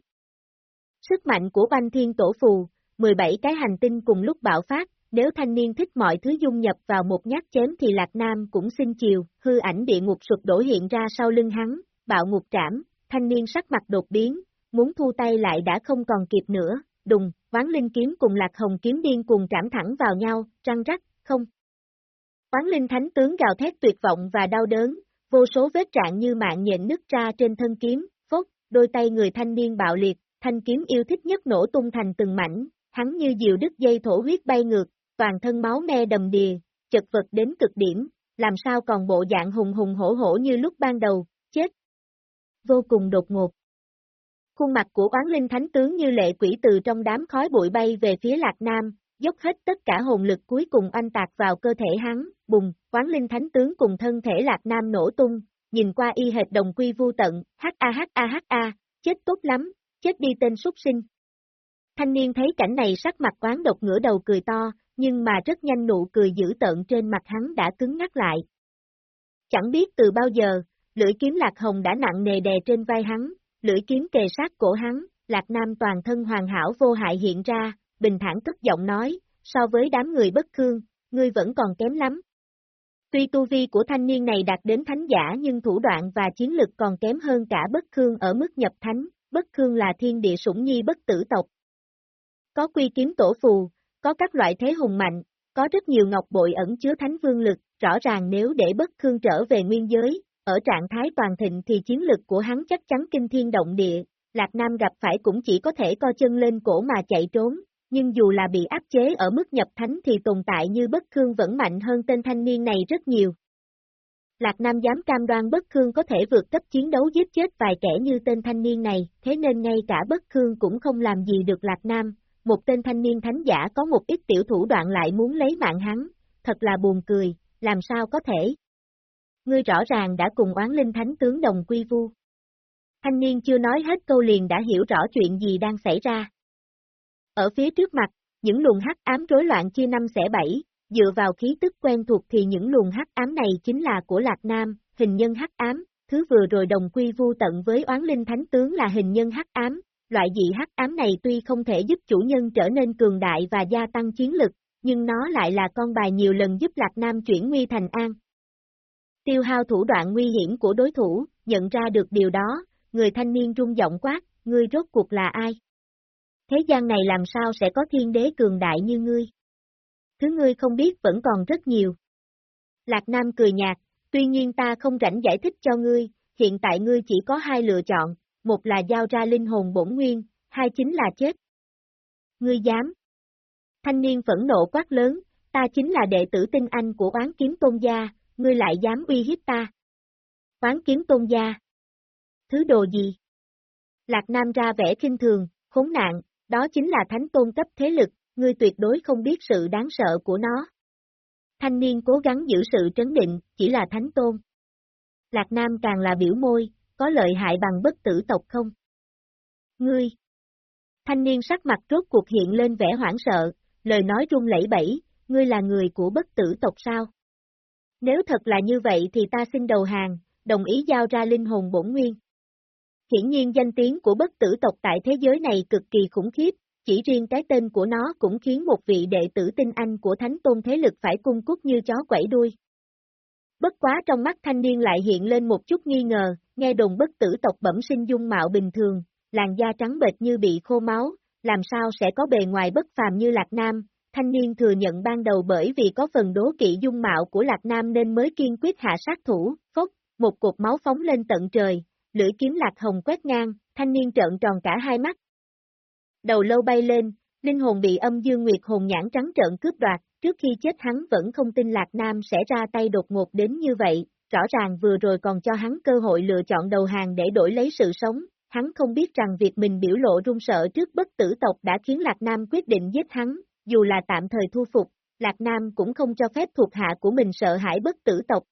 Sức mạnh của banh thiên tổ phù, 17 cái hành tinh cùng lúc bạo phát, nếu thanh niên thích mọi thứ dung nhập vào một nhát chém thì Lạc Nam cũng xin chiều, hư ảnh địa ngục sụp đổ hiện ra sau lưng hắn, bạo ngục trảm, thanh niên sắc mặt đột biến, muốn thu tay lại đã không còn kịp nữa, đùng, quán linh kiếm cùng lạc hồng kiếm điên cùng trảm thẳng vào nhau, răng rắc, không. Quán linh thánh tướng gào thét tuyệt vọng và đau đớn, vô số vết trạng như mạng nhện nứt ra trên thân kiếm, phốt, đôi tay người thanh niên bạo liệt, thanh kiếm yêu thích nhất nổ tung thành từng mảnh, hắn như diều đứt dây thổ huyết bay ngược, toàn thân máu me đầm đìa, chật vật đến cực điểm, làm sao còn bộ dạng hùng hùng hổ hổ như lúc ban đầu, chết. Vô cùng đột ngột. Khuôn mặt của oán linh thánh tướng như lệ quỷ từ trong đám khói bụi bay về phía lạc nam, dốc hết tất cả hồn lực cuối cùng anh tạc vào cơ thể hắn, bùng, quán linh thánh tướng cùng thân thể lạc nam nổ tung, nhìn qua y hệt đồng quy vu tận, H A H A H A, chết tốt lắm, chết đi tên súc sinh. Thanh niên thấy cảnh này sắc mặt quán độc ngửa đầu cười to, nhưng mà rất nhanh nụ cười dữ tợn trên mặt hắn đã cứng ngắt lại. Chẳng biết từ bao giờ, lưỡi kiếm Lạc Hồng đã nặng nề đè trên vai hắn, lưỡi kiếm kề sát cổ hắn, Lạc Nam toàn thân hoàn hảo vô hại hiện ra, bình thản cất giọng nói, so với đám người bất khương, ngươi vẫn còn kém lắm. Tuy tu vi của thanh niên này đạt đến thánh giả nhưng thủ đoạn và chiến lực còn kém hơn cả bất khương ở mức nhập thánh, bất khương là thiên địa sủng nhi bất tử tộc. Có quy kiếm tổ phù, có các loại thế hùng mạnh, có rất nhiều ngọc bội ẩn chứa thánh vương lực, rõ ràng nếu để bất khương trở về nguyên giới, ở trạng thái toàn thịnh thì chiến lực của hắn chắc chắn kinh thiên động địa, Lạc Nam gặp phải cũng chỉ có thể co chân lên cổ mà chạy trốn, nhưng dù là bị áp chế ở mức nhập thánh thì tồn tại như bất khương vẫn mạnh hơn tên thanh niên này rất nhiều. Lạc Nam dám cam đoan bất khương có thể vượt cấp chiến đấu giết chết vài kẻ như tên thanh niên này, thế nên ngay cả bất khương cũng không làm gì được Lạc Nam, một tên thanh niên thánh giả có một ít tiểu thủ đoạn lại muốn lấy mạng hắn, thật là buồn cười, làm sao có thể. Ngươi rõ ràng đã cùng oán linh thánh tướng đồng quy vu. Thanh niên chưa nói hết câu liền đã hiểu rõ chuyện gì đang xảy ra. Ở phía trước mặt, những luồng hắc ám rối loạn chia năm xẻ bảy, dựa vào khí tức quen thuộc thì những luồng hắc ám này chính là của Lạc Nam, hình nhân hắc ám, thứ vừa rồi đồng quy vu tận với oán linh thánh tướng là hình nhân hắc ám, loại dị hắc ám này tuy không thể giúp chủ nhân trở nên cường đại và gia tăng chiến lực, nhưng nó lại là con bài nhiều lần giúp Lạc Nam chuyển nguy thành an. Tiêu hao thủ đoạn nguy hiểm của đối thủ, nhận ra được điều đó, người thanh niên rung giọng quát, ngươi rốt cuộc là ai? Thế gian này làm sao sẽ có thiên đế cường đại như ngươi? Thứ ngươi không biết vẫn còn rất nhiều. Lạc Nam cười nhạt, tuy nhiên ta không rảnh giải thích cho ngươi, hiện tại ngươi chỉ có hai lựa chọn, một là giao ra linh hồn bổn nguyên, hai chính là chết. Ngươi dám. Thanh niên phẫn nộ quát lớn, ta chính là đệ tử tinh anh của oán kiếm tôn gia, ngươi lại dám uy hiếp ta. Quán kiếm tôn gia. Thứ đồ gì? Lạc Nam ra vẻ kinh thường, khốn nạn, đó chính là thánh tôn cấp thế lực, ngươi tuyệt đối không biết sự đáng sợ của nó. Thanh niên cố gắng giữ sự trấn định, chỉ là thánh tôn. Lạc Nam càng là biểu môi, có lợi hại bằng bất tử tộc không? Ngươi! Thanh niên sắc mặt rốt cuộc hiện lên vẻ hoảng sợ, lời nói run lẩy bẩy, ngươi là người của bất tử tộc sao? Nếu thật là như vậy thì ta xin đầu hàng, đồng ý giao ra linh hồn bổn nguyên. Hiển nhiên danh tiếng của bất tử tộc tại thế giới này cực kỳ khủng khiếp, chỉ riêng cái tên của nó cũng khiến một vị đệ tử tinh anh của thánh tôn thế lực phải cung cút như chó quẩy đuôi. Bất quá trong mắt thanh niên lại hiện lên một chút nghi ngờ, nghe đồn bất tử tộc bẩm sinh dung mạo bình thường, làn da trắng bệt như bị khô máu, làm sao sẽ có bề ngoài bất phàm như Lạc Nam, thanh niên thừa nhận ban đầu bởi vì có phần đố kỵ dung mạo của Lạc Nam nên mới kiên quyết hạ sát thủ, phốc, một cột máu phóng lên tận trời, lưỡi kiếm Lạc Hồng quét ngang, thanh niên trợn tròn cả hai mắt. Đầu lâu bay lên, linh hồn bị âm dương nguyệt hồn nhãn trắng trợn cướp đoạt, trước khi chết hắn vẫn không tin Lạc Nam sẽ ra tay đột ngột đến như vậy, rõ ràng vừa rồi còn cho hắn cơ hội lựa chọn đầu hàng để đổi lấy sự sống, hắn không biết rằng việc mình biểu lộ run sợ trước bất tử tộc đã khiến Lạc Nam quyết định giết hắn, dù là tạm thời thu phục, Lạc Nam cũng không cho phép thuộc hạ của mình sợ hãi bất tử tộc.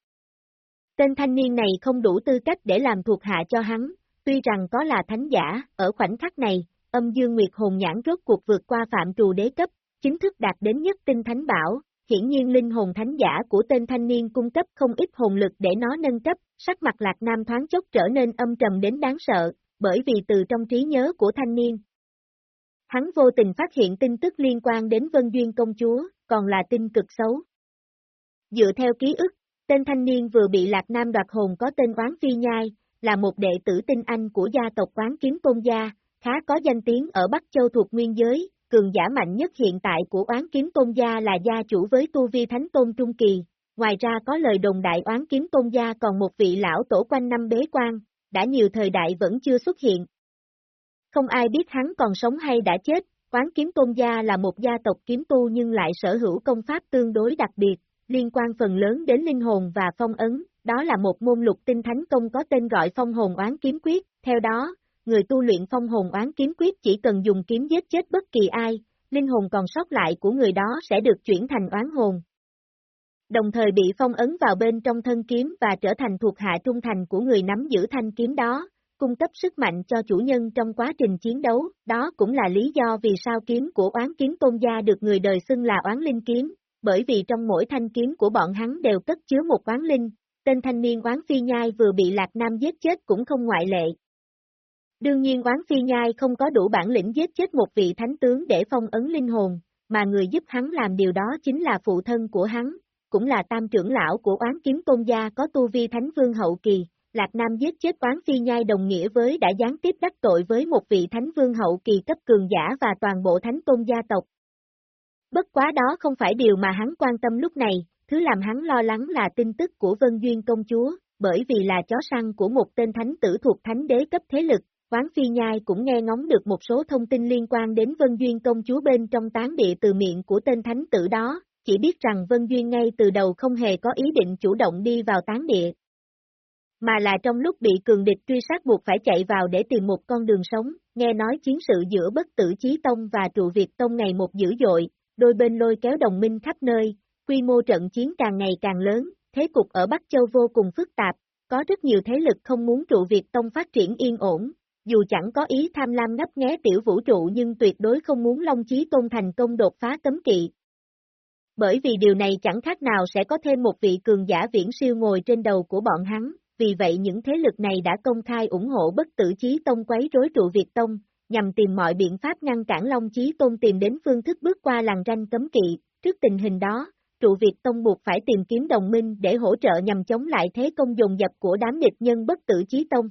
Tên thanh niên này không đủ tư cách để làm thuộc hạ cho hắn, tuy rằng có là thánh giả, ở khoảnh khắc này, âm dương nguyệt hồn nhãn rốt cuộc vượt qua phạm trù đế cấp, chính thức đạt đến nhất tinh thánh bảo, hiển nhiên linh hồn thánh giả của tên thanh niên cung cấp không ít hồn lực để nó nâng cấp, sắc mặt lạc nam thoáng chốc trở nên âm trầm đến đáng sợ, bởi vì từ trong trí nhớ của thanh niên. Hắn vô tình phát hiện tin tức liên quan đến Vân Duyên công chúa, còn là tin cực xấu. Dựa theo ký ức, tên thanh niên vừa bị Lạc Nam đoạt hồn có tên Quán Phi Nhai, là một đệ tử tinh anh của gia tộc Quán Kiếm Tôn Gia, khá có danh tiếng ở Bắc Châu thuộc nguyên giới, cường giả mạnh nhất hiện tại của oán kiếm tôn gia là gia chủ với tu vi thánh tôn trung kỳ, ngoài ra có lời đồng đại oán kiếm tôn gia còn một vị lão tổ quanh năm bế quan, đã nhiều thời đại vẫn chưa xuất hiện. Không ai biết hắn còn sống hay đã chết, Quán kiếm tôn gia là một gia tộc kiếm tu nhưng lại sở hữu công pháp tương đối đặc biệt, liên quan phần lớn đến linh hồn và phong ấn, đó là một môn lục tinh thánh công có tên gọi phong hồn oán kiếm quyết, theo đó, người tu luyện phong hồn oán kiếm quyết chỉ cần dùng kiếm giết chết bất kỳ ai, linh hồn còn sót lại của người đó sẽ được chuyển thành oán hồn. Đồng thời bị phong ấn vào bên trong thân kiếm và trở thành thuộc hạ trung thành của người nắm giữ thanh kiếm đó, cung cấp sức mạnh cho chủ nhân trong quá trình chiến đấu, đó cũng là lý do vì sao kiếm của oán kiếm tôn gia được người đời xưng là oán linh kiếm, bởi vì trong mỗi thanh kiếm của bọn hắn đều cất chứa một oán linh, tên thanh niên oán phi nhai vừa bị Lạc Nam giết chết cũng không ngoại lệ. Đương nhiên oán phi nhai không có đủ bản lĩnh giết chết một vị thánh tướng để phong ấn linh hồn, mà người giúp hắn làm điều đó chính là phụ thân của hắn, cũng là tam trưởng lão của oán kiếm tôn gia có tu vi thánh vương hậu kỳ, Lạc Nam giết chết oán phi nhai đồng nghĩa với đã gián tiếp đắc tội với một vị thánh vương hậu kỳ cấp cường giả và toàn bộ thánh tôn gia tộc. Bất quá đó không phải điều mà hắn quan tâm lúc này, thứ làm hắn lo lắng là tin tức của Vân Duyên công chúa, bởi vì là chó săn của một tên thánh tử thuộc thánh đế cấp thế lực, Quán Phi Nhai cũng nghe ngóng được một số thông tin liên quan đến Vân Duyên công chúa bên trong tán địa từ miệng của tên thánh tử đó, chỉ biết rằng Vân Duyên ngay từ đầu không hề có ý định chủ động đi vào tán địa. Mà là trong lúc bị cường địch truy sát buộc phải chạy vào để tìm một con đường sống, nghe nói chiến sự giữa bất tử chí tông và trụ Việt tông ngày một dữ dội, đôi bên lôi kéo đồng minh khắp nơi, quy mô trận chiến càng ngày càng lớn, thế cục ở Bắc Châu vô cùng phức tạp, có rất nhiều thế lực không muốn trụ Việt tông phát triển yên ổn, dù chẳng có ý tham lam ngấp nghé tiểu vũ trụ nhưng tuyệt đối không muốn Long Chí Tôn thành công đột phá cấm kỵ. Bởi vì điều này chẳng khác nào sẽ có thêm một vị cường giả viễn siêu ngồi trên đầu của bọn hắn, vì vậy những thế lực này đã công khai ủng hộ bất tử chí tông quấy rối trụ Việt Tông, nhằm tìm mọi biện pháp ngăn cản Long Chí Tôn tìm đến phương thức bước qua làng ranh cấm kỵ, trước tình hình đó, trụ Việt Tông buộc phải tìm kiếm đồng minh để hỗ trợ nhằm chống lại thế công dồn dập của đám địch nhân bất tử chí tông.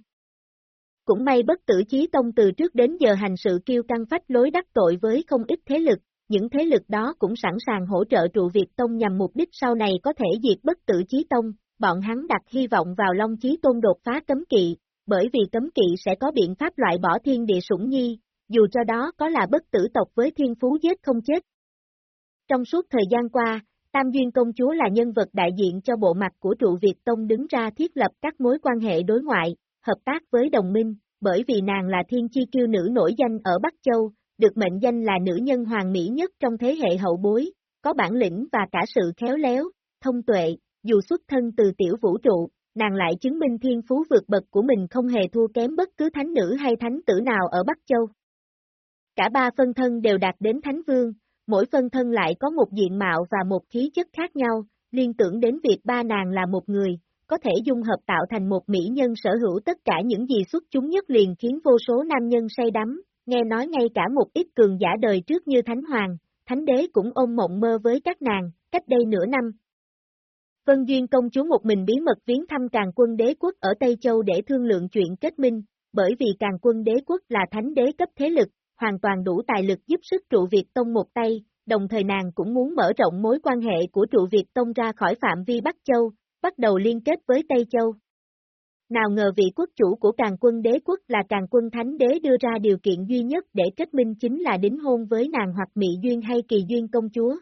Cũng may bất tử chí tông từ trước đến giờ hành sự kiêu căng phách lối đắc tội với không ít thế lực, những thế lực đó cũng sẵn sàng hỗ trợ trụ Việt Tông nhằm mục đích sau này có thể diệt bất tử chí tông, bọn hắn đặt hy vọng vào Long Chí Tôn đột phá cấm kỵ, bởi vì cấm kỵ sẽ có biện pháp loại bỏ thiên địa sủng nhi, dù cho đó có là bất tử tộc với thiên phú giết không chết. Trong suốt thời gian qua, Tam Duyên Công Chúa là nhân vật đại diện cho bộ mặt của trụ Việt Tông đứng ra thiết lập các mối quan hệ đối ngoại, hợp tác với đồng minh, bởi vì nàng là thiên chi kiêu nữ nổi danh ở Bắc Châu, được mệnh danh là nữ nhân hoàng mỹ nhất trong thế hệ hậu bối, có bản lĩnh và cả sự khéo léo, thông tuệ, dù xuất thân từ tiểu vũ trụ, nàng lại chứng minh thiên phú vượt bậc của mình không hề thua kém bất cứ thánh nữ hay thánh tử nào ở Bắc Châu. Cả ba phân thân đều đạt đến thánh vương, mỗi phân thân lại có một diện mạo và một khí chất khác nhau, liên tưởng đến việc ba nàng là một người, có thể dung hợp tạo thành một mỹ nhân sở hữu tất cả những gì xuất chúng nhất liền khiến vô số nam nhân say đắm, nghe nói ngay cả một ít cường giả đời trước như Thánh Hoàng, Thánh Đế cũng ôm mộng mơ với các nàng, cách đây nửa năm. Vân Duyên công chúa một mình bí mật viếng thăm càng quân đế quốc ở Tây Châu để thương lượng chuyện kết minh, bởi vì càng quân đế quốc là thánh đế cấp thế lực, hoàn toàn đủ tài lực giúp sức trụ Việt Tông một tay, đồng thời nàng cũng muốn mở rộng mối quan hệ của trụ Việt Tông ra khỏi phạm vi Bắc Châu, bắt đầu liên kết với Tây Châu. Nào ngờ vị quốc chủ của càng quân đế quốc là càng quân thánh đế đưa ra điều kiện duy nhất để kết minh chính là đính hôn với nàng hoặc Mỹ Duyên hay Kỳ Duyên công chúa.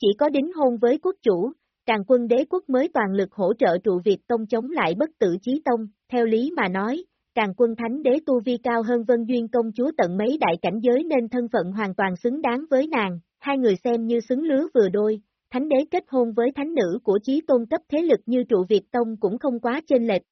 Chỉ có đính hôn với quốc chủ, càng quân đế quốc mới toàn lực hỗ trợ trụ Việt Tông chống lại bất tử chí tông, theo lý mà nói, càng quân thánh đế tu vi cao hơn Vân Duyên công chúa tận mấy đại cảnh giới nên thân phận hoàn toàn xứng đáng với nàng, hai người xem như xứng lứa vừa đôi, thánh đế kết hôn với thánh nữ của chí tôn cấp thế lực như trụ Việt Tông cũng không quá chênh lệch.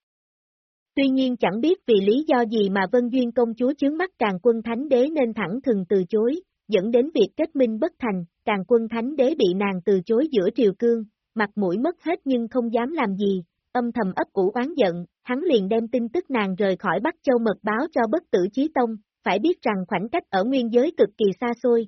Tuy nhiên chẳng biết vì lý do gì mà Vân Duyên công chúa chướng mắt càng quân thánh đế nên thẳng thừng từ chối, dẫn đến việc kết minh bất thành, càng quân thánh đế bị nàng từ chối giữa triều cương, mặt mũi mất hết nhưng không dám làm gì, âm thầm ấp ủ oán giận, hắn liền đem tin tức nàng rời khỏi Bắc Châu mật báo cho bất tử chí tông, phải biết rằng khoảng cách ở nguyên giới cực kỳ xa xôi.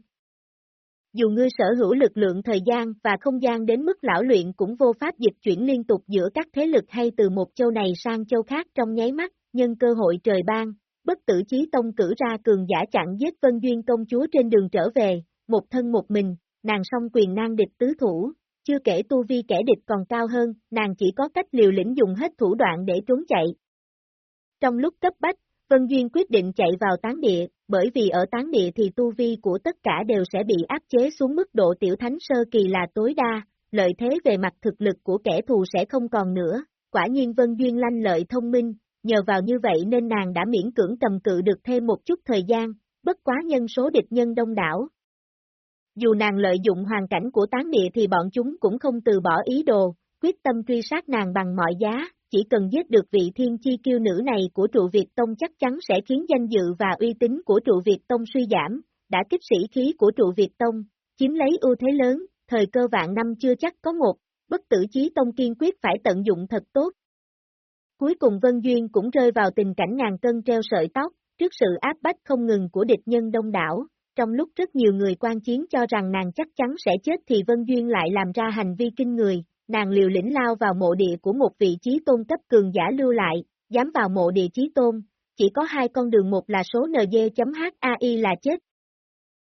Dù ngươi sở hữu lực lượng thời gian và không gian đến mức lão luyện cũng vô pháp dịch chuyển liên tục giữa các thế lực hay từ một châu này sang châu khác trong nháy mắt, nhân cơ hội trời ban, bất tử chí tông cử ra cường giả chặn giết Vân Duyên công chúa trên đường trở về, một thân một mình, nàng song quyền nan địch tứ thủ, chưa kể tu vi kẻ địch còn cao hơn, nàng chỉ có cách liều lĩnh dùng hết thủ đoạn để trốn chạy. Trong lúc cấp bách, Vân Duyên quyết định chạy vào tán địa, bởi vì ở tán địa thì tu vi của tất cả đều sẽ bị áp chế xuống mức độ tiểu thánh sơ kỳ là tối đa, lợi thế về mặt thực lực của kẻ thù sẽ không còn nữa, quả nhiên Vân Duyên lanh lợi thông minh, nhờ vào như vậy nên nàng đã miễn cưỡng cầm cự được thêm một chút thời gian, bất quá nhân số địch nhân đông đảo, dù nàng lợi dụng hoàn cảnh của tán địa thì bọn chúng cũng không từ bỏ ý đồ, quyết tâm truy sát nàng bằng mọi giá, chỉ cần giết được vị thiên chi kiêu nữ này của trụ Việt Tông chắc chắn sẽ khiến danh dự và uy tín của trụ Việt Tông suy giảm, đã kích sĩ khí của trụ Việt Tông, chiếm lấy ưu thế lớn, thời cơ vạn năm chưa chắc có một, bất tử chí Tông kiên quyết phải tận dụng thật tốt. Cuối cùng Vân Duyên cũng rơi vào tình cảnh ngàn cân treo sợi tóc, trước sự áp bách không ngừng của địch nhân đông đảo, trong lúc rất nhiều người quan chiến cho rằng nàng chắc chắn sẽ chết thì Vân Duyên lại làm ra hành vi kinh người, nàng liều lĩnh lao vào mộ địa của một vị trí tôn cấp cường giả lưu lại, dám vào mộ địa trí tôn, chỉ có hai con đường một là số NG.HAI là chết.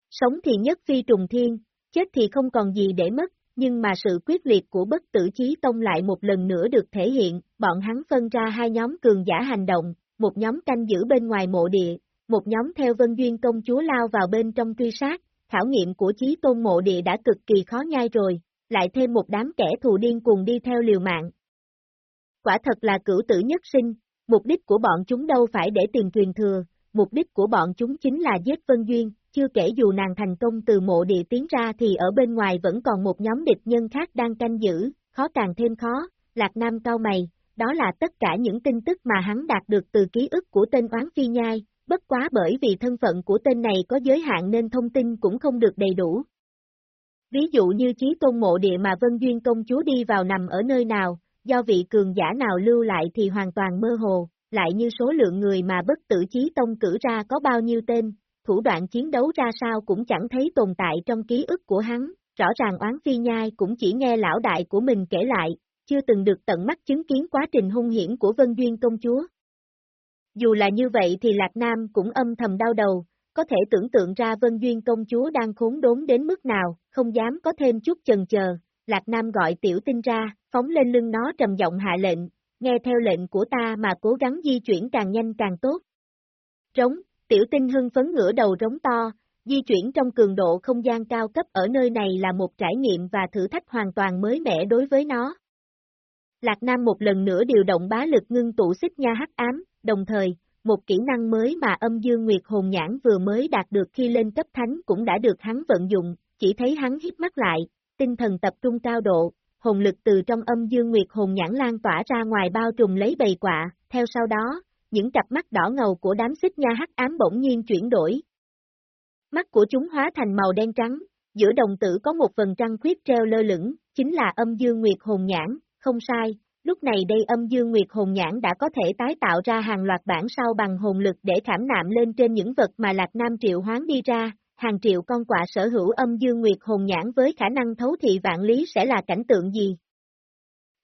Sống thì nhất phi trùng thiên, chết thì không còn gì để mất, nhưng mà sự quyết liệt của bất tử chí tông lại một lần nữa được thể hiện, bọn hắn phân ra hai nhóm cường giả hành động, một nhóm canh giữ bên ngoài mộ địa, một nhóm theo Vân Duyên công chúa lao vào bên trong truy sát, khảo nghiệm của chí tôn mộ địa đã cực kỳ khó nhai rồi, lại thêm một đám kẻ thù điên cùng đi theo liều mạng. Quả thật là cửu tử nhất sinh, mục đích của bọn chúng đâu phải để tiền truyền thừa, mục đích của bọn chúng chính là giết Vân Duyên, chưa kể dù nàng thành công từ mộ địa tiến ra thì ở bên ngoài vẫn còn một nhóm địch nhân khác đang canh giữ, khó càng thêm khó, Lạc Nam cao mày, đó là tất cả những tin tức mà hắn đạt được từ ký ức của tên oán phi nhai, bất quá bởi vì thân phận của tên này có giới hạn nên thông tin cũng không được đầy đủ. Ví dụ như chí tôn mộ địa mà Vân Duyên công chúa đi vào nằm ở nơi nào, do vị cường giả nào lưu lại thì hoàn toàn mơ hồ, lại như số lượng người mà bất tử chí tông cử ra có bao nhiêu tên, thủ đoạn chiến đấu ra sao cũng chẳng thấy tồn tại trong ký ức của hắn, rõ ràng oán phi nhai cũng chỉ nghe lão đại của mình kể lại, chưa từng được tận mắt chứng kiến quá trình hung hiểm của Vân Duyên công chúa. Dù là như vậy thì Lạc Nam cũng âm thầm đau đầu, có thể tưởng tượng ra Vân Duyên công chúa đang khốn đốn đến mức nào, không dám có thêm chút chần chờ. Lạc Nam gọi tiểu tinh ra, phóng lên lưng nó trầm giọng hạ lệnh, nghe theo lệnh của ta mà cố gắng di chuyển càng nhanh càng tốt. rống, tiểu tinh hưng phấn ngửa đầu rống to, di chuyển trong cường độ không gian cao cấp ở nơi này là một trải nghiệm và thử thách hoàn toàn mới mẻ đối với nó. Lạc Nam một lần nữa điều động bá lực ngưng tụ xích nha hắc ám, đồng thời, một kỹ năng mới mà âm dương nguyệt hồn nhãn vừa mới đạt được khi lên cấp thánh cũng đã được hắn vận dụng, chỉ thấy hắn hít mắt lại, tinh thần tập trung cao độ, hồn lực từ trong âm dương nguyệt hồn nhãn lan tỏa ra ngoài bao trùm lấy bầy quạ, theo sau đó, những cặp mắt đỏ ngầu của đám xích nha hắc ám bỗng nhiên chuyển đổi. Mắt của chúng hóa thành màu đen trắng, giữa đồng tử có một phần trăng khuyết treo lơ lửng, chính là âm dương nguyệt hồn nhãn, không sai, lúc này đây âm dương nguyệt hồn nhãn đã có thể tái tạo ra hàng loạt bản sao bằng hồn lực để khảm nạm lên trên những vật mà Lạc Nam triệu hoán đi ra, hàng triệu con quạ sở hữu âm dương nguyệt hồn nhãn với khả năng thấu thị vạn lý sẽ là cảnh tượng gì?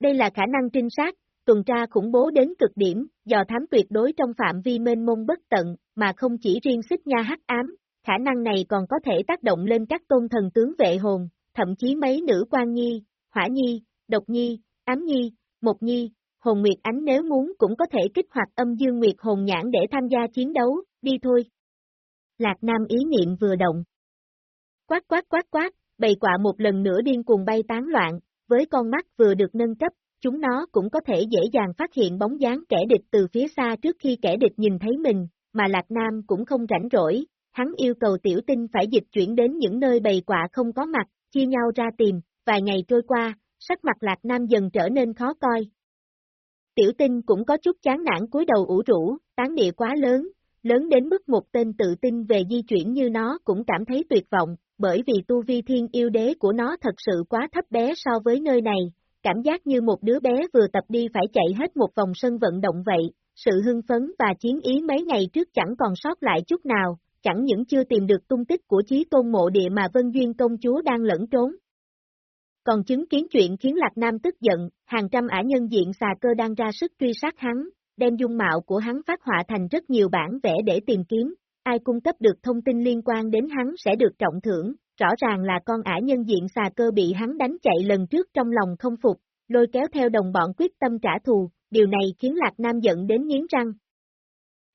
Đây là khả năng trinh sát, tuần tra khủng bố đến cực điểm, dò thám tuyệt đối trong phạm vi mênh mông bất tận, mà không chỉ riêng xích nha hắc ám, khả năng này còn có thể tác động lên các tôn thần tướng vệ hồn, thậm chí mấy nữ quan nhi, hỏa nhi, độc nhi, ám nhi, một nhi, hồn nguyệt ánh nếu muốn cũng có thể kích hoạt âm dương nguyệt hồn nhãn để tham gia chiến đấu, đi thôi. Lạc Nam ý niệm vừa động. Quát quát quát quát, bầy quạ một lần nữa điên cuồng bay tán loạn, với con mắt vừa được nâng cấp, chúng nó cũng có thể dễ dàng phát hiện bóng dáng kẻ địch từ phía xa trước khi kẻ địch nhìn thấy mình, mà Lạc Nam cũng không rảnh rỗi, hắn yêu cầu tiểu tinh phải dịch chuyển đến những nơi bầy quạ không có mặt, chia nhau ra tìm, vài ngày trôi qua, sắc mặt Lạc Nam dần trở nên khó coi. Tiểu tinh cũng có chút chán nản cúi đầu ủ rũ, tán địa quá lớn, lớn đến mức một tên tự tin về di chuyển như nó cũng cảm thấy tuyệt vọng, bởi vì tu vi thiên yêu đế của nó thật sự quá thấp bé so với nơi này, cảm giác như một đứa bé vừa tập đi phải chạy hết một vòng sân vận động vậy, sự hưng phấn và chiến ý mấy ngày trước chẳng còn sót lại chút nào, chẳng những chưa tìm được tung tích của chí tôn mộ địa mà Vân Duyên công chúa đang lẫn trốn, còn chứng kiến chuyện khiến Lạc Nam tức giận, hàng trăm ả nhân diện xà cơ đang ra sức truy sát hắn, đem dung mạo của hắn phát họa thành rất nhiều bản vẽ để tìm kiếm, ai cung cấp được thông tin liên quan đến hắn sẽ được trọng thưởng, rõ ràng là con ả nhân diện xà cơ bị hắn đánh chạy lần trước trong lòng không phục, lôi kéo theo đồng bọn quyết tâm trả thù, điều này khiến Lạc Nam giận đến nghiến răng.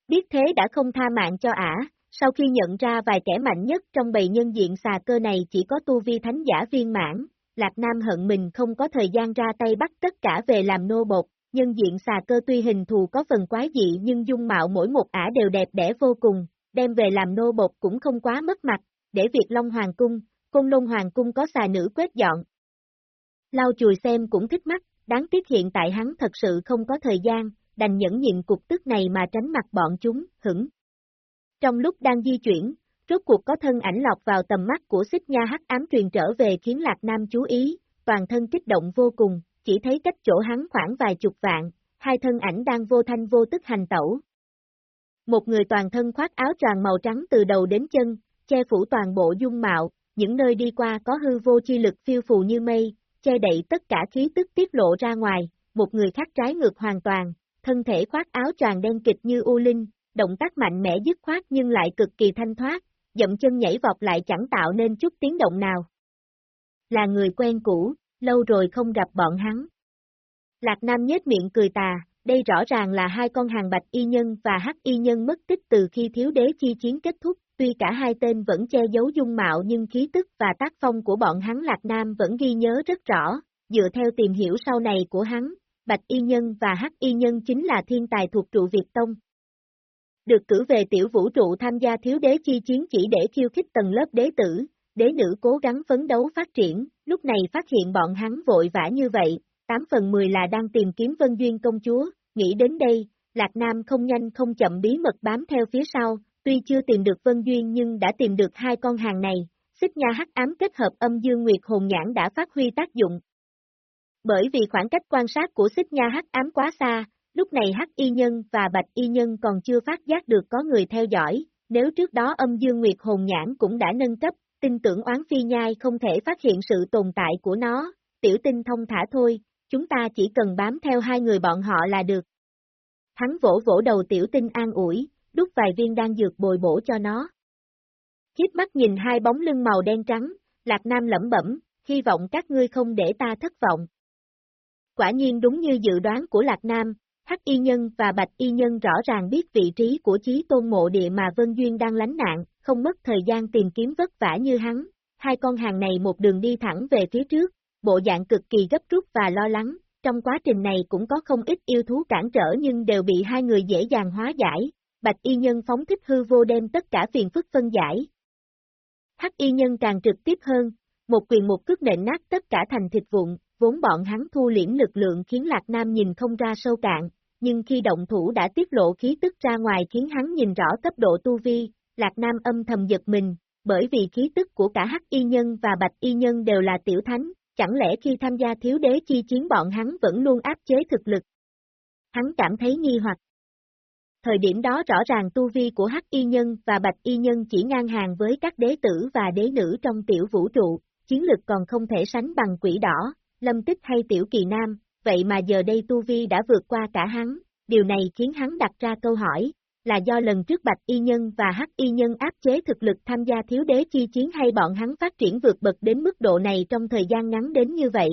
Biết thế đã không tha mạng cho ả, sau khi nhận ra vài kẻ mạnh nhất trong bầy nhân diện xà cơ này chỉ có tu vi thánh giả viên mãn, Lạc Nam hận mình không có thời gian ra tay bắt tất cả về làm nô bột, nhân diện xà cơ tuy hình thù có phần quái dị nhưng dung mạo mỗi một ả đều đẹp đẽ vô cùng, đem về làm nô bột cũng không quá mất mặt, để việc Long Hoàng Cung, Côn Lôn Hoàng Cung có xà nữ quét dọn. Lau chùi xem cũng thích mắt, Đáng tiếc hiện tại hắn thật sự không có thời gian, đành nhẫn nhịn cục tức này mà tránh mặt bọn chúng, hững. Trong lúc đang di chuyển, rốt cuộc có thân ảnh lọt vào tầm mắt của xích nha hắc ám truyền trở về khiến Lạc Nam chú ý, toàn thân kích động vô cùng, chỉ thấy cách chỗ hắn khoảng vài chục vạn, hai thân ảnh đang vô thanh vô tức hành tẩu. Một người toàn thân khoác áo tràng màu trắng từ đầu đến chân, che phủ toàn bộ dung mạo, những nơi đi qua có hư vô chi lực phiêu phù như mây, che đậy tất cả khí tức tiết lộ ra ngoài, một người khác trái ngược hoàn toàn, thân thể khoác áo tràng đen kịch như u linh, động tác mạnh mẽ dứt khoát nhưng lại cực kỳ thanh thoát, dậm chân nhảy vọt lại chẳng tạo nên chút tiếng động nào. Là người quen cũ, lâu rồi không gặp bọn hắn. Lạc Nam nhếch miệng cười tà, đây rõ ràng là hai con hàng bạch y nhân và hắc y nhân mất tích từ khi thiếu đế chi chiến kết thúc, tuy cả hai tên vẫn che giấu dung mạo nhưng khí tức và tác phong của bọn hắn Lạc Nam vẫn ghi nhớ rất rõ, dựa theo tìm hiểu sau này của hắn, bạch y nhân và hắc y nhân chính là thiên tài thuộc trụ Việt Tông. Được cử về tiểu vũ trụ tham gia thiếu đế chi chiến chỉ để khiêu khích tầng lớp đế tử, đế nữ cố gắng phấn đấu phát triển, lúc này phát hiện bọn hắn vội vã như vậy, 8 phần 10 là đang tìm kiếm Vân Duyên công chúa, nghĩ đến đây, Lạc Nam không nhanh không chậm bí mật bám theo phía sau, tuy chưa tìm được Vân Duyên nhưng đã tìm được hai con hàng này, xích nha hắc ám kết hợp âm dương nguyệt hồn nhãn đã phát huy tác dụng. Bởi vì khoảng cách quan sát của xích nha hắc ám quá xa, lúc này hắc y nhân và bạch y nhân còn chưa phát giác được có người theo dõi, nếu trước đó âm dương nguyệt hồn nhãn cũng đã nâng cấp, tin tưởng oán phi nhai không thể phát hiện sự tồn tại của nó, tiểu tinh thông thả thôi, chúng ta chỉ cần bám theo hai người bọn họ là được. Hắn vỗ vỗ đầu tiểu tinh an ủi, đút vài viên đan dược bồi bổ cho nó. Khiếp mắt nhìn hai bóng lưng màu đen trắng, Lạc Nam lẩm bẩm, hy vọng các ngươi không để ta thất vọng. Quả nhiên đúng như dự đoán của Lạc Nam, Hắc Y Nhân và Bạch Y Nhân rõ ràng biết vị trí của chí tôn mộ địa mà Vân Duyên đang lánh nạn, không mất thời gian tìm kiếm vất vả như hắn. Hai con hàng này một đường đi thẳng về phía trước, bộ dạng cực kỳ gấp rút và lo lắng, trong quá trình này cũng có không ít yêu thú cản trở nhưng đều bị hai người dễ dàng hóa giải, Bạch Y Nhân phóng thích hư vô đem tất cả phiền phức phân giải. Hắc Y Nhân càng trực tiếp hơn, một quyền một cước nện nát tất cả thành thịt vụn, vốn bọn hắn thu liễm lực lượng khiến Lạc Nam nhìn không ra sâu cạn, nhưng khi động thủ đã tiết lộ khí tức ra ngoài khiến hắn nhìn rõ cấp độ tu vi, Lạc Nam âm thầm giật mình, bởi vì khí tức của cả Hắc Y Nhân và Bạch Y Nhân đều là tiểu thánh, chẳng lẽ khi tham gia thiếu đế chi chiến bọn hắn vẫn luôn áp chế thực lực? Hắn cảm thấy nghi hoặc. Thời điểm đó rõ ràng tu vi của Hắc Y Nhân và Bạch Y Nhân chỉ ngang hàng với các đế tử và đế nữ trong tiểu vũ trụ, chiến lực còn không thể sánh bằng quỷ đỏ, lâm tích hay tiểu kỳ nam, vậy mà giờ đây tu vi đã vượt qua cả hắn, điều này khiến hắn đặt ra câu hỏi, là do lần trước Bạch Y Nhân và Hắc Y Nhân áp chế thực lực tham gia thiếu đế chi chiến hay bọn hắn phát triển vượt bậc đến mức độ này trong thời gian ngắn đến như vậy.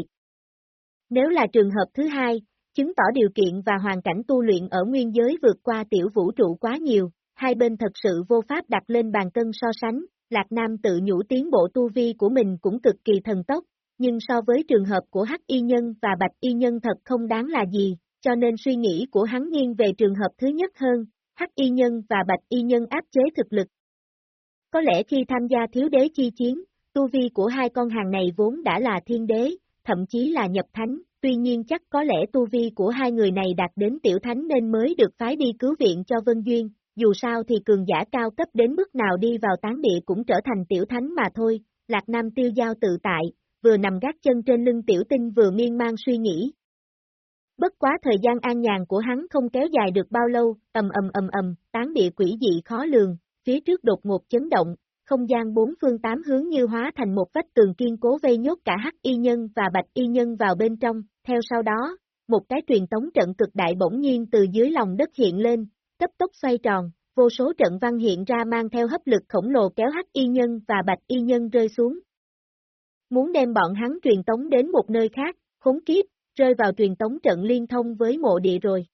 Nếu là trường hợp thứ hai, chứng tỏ điều kiện và hoàn cảnh tu luyện ở nguyên giới vượt qua tiểu vũ trụ quá nhiều, hai bên thật sự vô pháp đặt lên bàn cân so sánh, Lạc Nam tự nhủ tiến bộ tu vi của mình cũng cực kỳ thần tốc, nhưng so với trường hợp của Hắc Y Nhân và Bạch Y Nhân thật không đáng là gì, cho nên suy nghĩ của hắn nghiêng về trường hợp thứ nhất hơn, Hắc Y Nhân và Bạch Y Nhân áp chế thực lực. Có lẽ khi tham gia thiếu đế chi chiến, tu vi của hai con hàng này vốn đã là thiên đế, thậm chí là nhập thánh, tuy nhiên chắc có lẽ tu vi của hai người này đạt đến tiểu thánh nên mới được phái đi cứu viện cho Vân Duyên, dù sao thì cường giả cao cấp đến mức nào đi vào tán địa cũng trở thành tiểu thánh mà thôi, Lạc Nam tiêu giao tự tại, vừa nằm gác chân trên lưng tiểu tinh vừa miên man suy nghĩ. Bất quá thời gian an nhàn của hắn không kéo dài được bao lâu, ầm ầm ầm ầm, tán địa quỷ dị khó lường, phía trước đột ngột chấn động, không gian bốn phương tám hướng như hóa thành một vách tường kiên cố vây nhốt cả hắc y nhân và bạch y nhân vào bên trong, theo sau đó, một cái truyền tống trận cực đại bỗng nhiên từ dưới lòng đất hiện lên, cấp tốc xoay tròn, vô số trận văn hiện ra mang theo hấp lực khổng lồ kéo hắc y nhân và bạch y nhân rơi xuống, Muốn đem bọn hắn truyền tống đến một nơi khác, khốn kiếp, rơi vào truyền tống trận liên thông với mộ địa rồi.